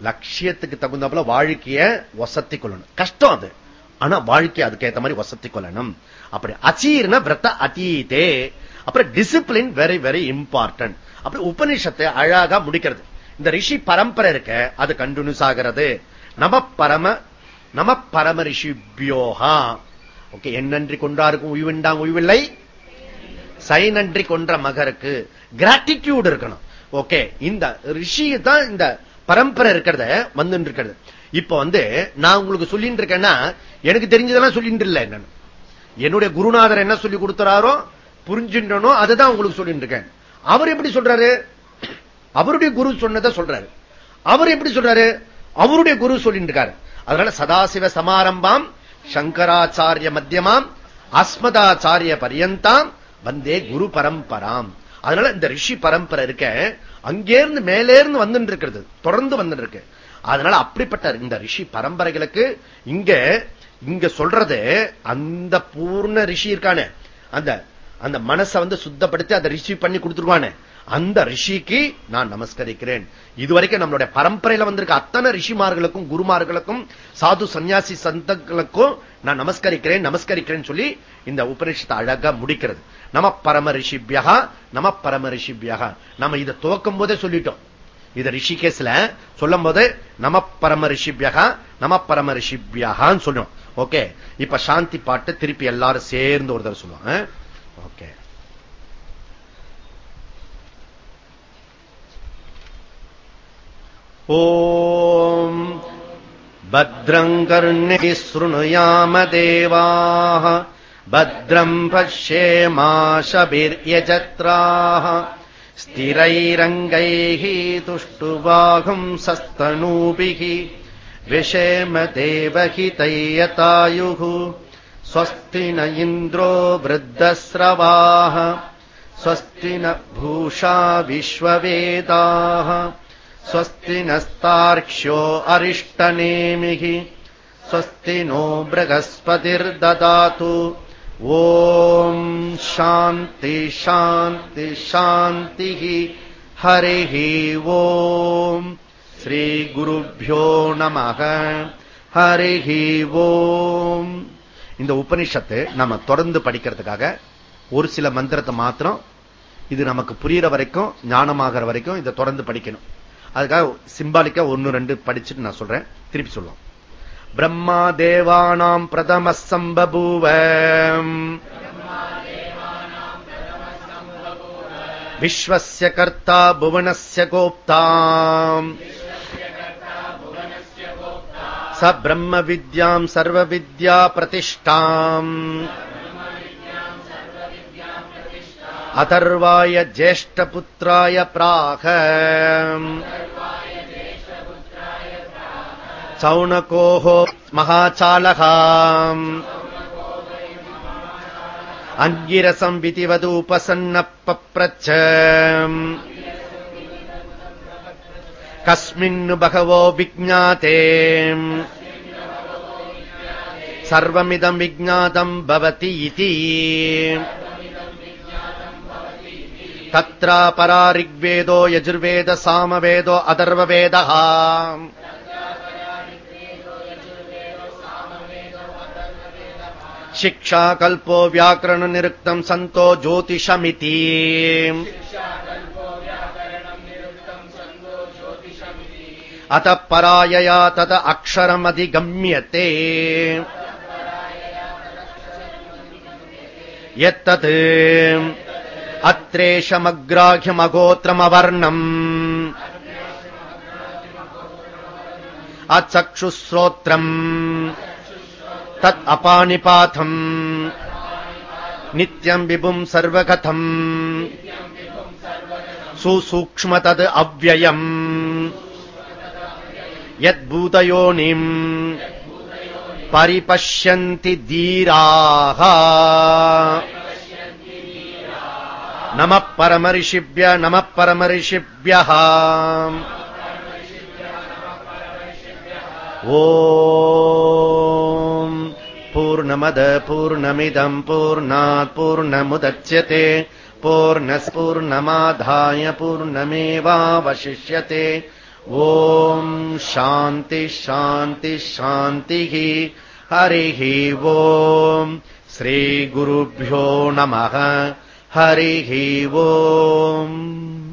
S1: லட்சியத்துக்கு தகுந்தாப்புல வாழ்க்கைய வசத்தி கொள்ளணும். கஷ்டம் அது. ஆனா வாழ்க்கை அதுக்கு ஏத்த மாதிரி வசத்தி கொள்ளணும். அப்படி அச்சீர்ன விரத்த அத்தீதே அப்புறம் டிசிப்ளின் வெரி வெரி இம்பார்ட்டன்ட் அப்புறம் உபநிஷத்தை அழகா முடிக்கிறது. இந்த ரிஷி பரம்பரை இருக்க அது கண்டினியூஸ் ஆகிறது. நம பரம நம பரம ரிஷிபியோகா. ஓகே என்னன்றி கொண்டாருக்கும் உய்விண்டாங்க உய்வில்லை. சை நன்றி கொன்ற மகருக்கு கிராட்டிடியூட் இருக்கணும். ஓகே இந்த ரிஷி தான் இந்த பரம்பரை இருக்கிறத வந்து இருக்கிறது இப்ப வந்து நான் உங்களுக்கு சொல்லிட்டு இருக்கேன்னா எனக்கு தெரிஞ்சதெல்லாம் சொல்லிட்டு இல்லை என்னன்னு. என்னுடைய குருநாதர் என்ன சொல்லி கொடுத்தாரோ புரிஞ்சுட்டனோ அதுதான் உங்களுக்கு சொல்லிட்டு இருக்கேன் அவர் எப்படி சொல்றாரு? அவருடைய குரு சொன்னதை சொல்றாரு. அவர் எப்படி சொல்றாரு? அவருடைய குரு சொல்லிட்டு இருக்காரு அதனால சதாசிவ சமாரம்பாம் சங்கராச்சாரிய மத்தியமாம் அஸ்மதாச்சாரிய பரியந்தாம் வந்தே குரு பரம்பராம். அதனால இந்த ரிஷி பரம்பரை இருக்க அங்கேருந்து மேலேருந்து வந்துட்டு இருக்கிறது தொடர்ந்து வந்துட்டு இருக்கு அதனால அப்படிப்பட்ட இந்த ரிஷி பரம்பரைகளுக்கு இங்க இங்க சொல்றது அந்த பூர்ண ரிஷி இருக்கானே. அந்த அந்த மனசை வந்து சுத்தப்படுத்தி அதை ரிசீவ் பண்ணி கொடுத்துருவானே. அந்த ரிஷிக்கு நான் நமஸ்கரிக்கிறேன். இதுவரைக்கும் நம்மளுடைய பரம்பரையில வந்திருக்க அத்தனை ரிஷிமார்களுக்கும் குருமார்களுக்கும் சாது சன்னியாசி சந்தங்களுக்கும் நான் நமஸ்கரிக்கிறேன் நமஸ்கரிக்கிறேன் சொல்லி இந்த உபனிஷத்தை அழகா முடிக்கிறது. நம பரம ரிஷிபியகா நம பரம ரிஷிபியகா நம்ம இதை துவக்கும் போதே சொல்லிட்டோம். இத ரிஷிகேஸ்ல சொல்லும் போது நம பரம ரிஷிபியகா நம பரம ரிஷிபியகான்னு சொல்லும் ஓகே. இப்ப சாந்தி பாட்டு திருப்பி எல்லாரும் சேர்ந்து ஒருத்தர் தடவை சொல்லுவாங்க ஓகே. ॐ भद्रम् कर्णिः शृणुयाम देवाः भद्रम् पश्येमाशभिर्यजत्राः स्थिरैरङ्गैः तुष्टुबाहुम् सस्तनूभिः विषेम देवहितैयतायुः स्वस्ति न इन्द्रो वृद्धस्रवाः स्वस्ति न भूषा विश्ववेदाः स्वस्ति नस्तार्क्ष्यो अरिष्टनेमिः। स्वस्ति नो बृहस्पतिर्ददातु। சாந்தி शान्ति शान्ति शान्तिः। हरिः ॐ। श्रीगुरुभ्यो நமக ஹரிஹ ஓம் இந்த உபனிஷத்தை நம்ம தொடர்ந்து படிக்கிறதுக்காக ஒரு சில மந்திரத்தை மாத்திரம் இது நமக்கு புரியிற வரைக்கும் ஞானமாகிற வரைக்கும் இதை தொடர்ந்து படிக்கணும். அதுக்காக சிம்பாலிக்கா ஒன்னு ரெண்டு படிச்சுட்டு நான் சொல்றேன். திருப்பி சொல்லலாம். பிரம்மா தேவானாம் பிரதம சம்பபூவ விஸ்வசிய கர்த்தா புவனஸ்ய கோப்தாம். ச பிரம்ம வித்யாம் சர்வ வித்யா பிரதிஷ்டாம். अथर्वाय ज्येष्ठपुत्राय प्राह चौनकोः महाचालः अङ्गिरसम् विधिवदुपसन्नपप्रच्छ कस्मिन् बहवो विज्ञाते सर्वमिदम् विज्ञातम् भवति इति तत्र परा ऋग्वेदो यजुर्वेद सामवेदो अथर्ववेदः शिक्षा कल्पो व्याकरणनिरुक्तम् सन्तो ज्योतिषमिति अतः परायया तत अक्षरमधिगम्यते यत्तत् अत्रेशमग्राह्यमगोत्रमवर्णम् अचक्षुश्रोत्रम् तत् अपानिपाथम् नित्यम् विभुम् सर्वकथम् सुसूक्ष्म तद् अव्ययम् यद्भूतयोनिम् परिपश्यन्ति धीराः नमः परमऋषिभ्य नमः परमऋषिभ्यः। ॐ पूर्णमद पूर्णमिदम् पूर्णात् पूर्णमुदच्यते। पूर्णस्पूर्णमाधाय पूर्णमेवावशिष्यते। ॐ शान्ति। हरिः ॐ। श्रीगुरुभ्यो नमः हरिः ओम्।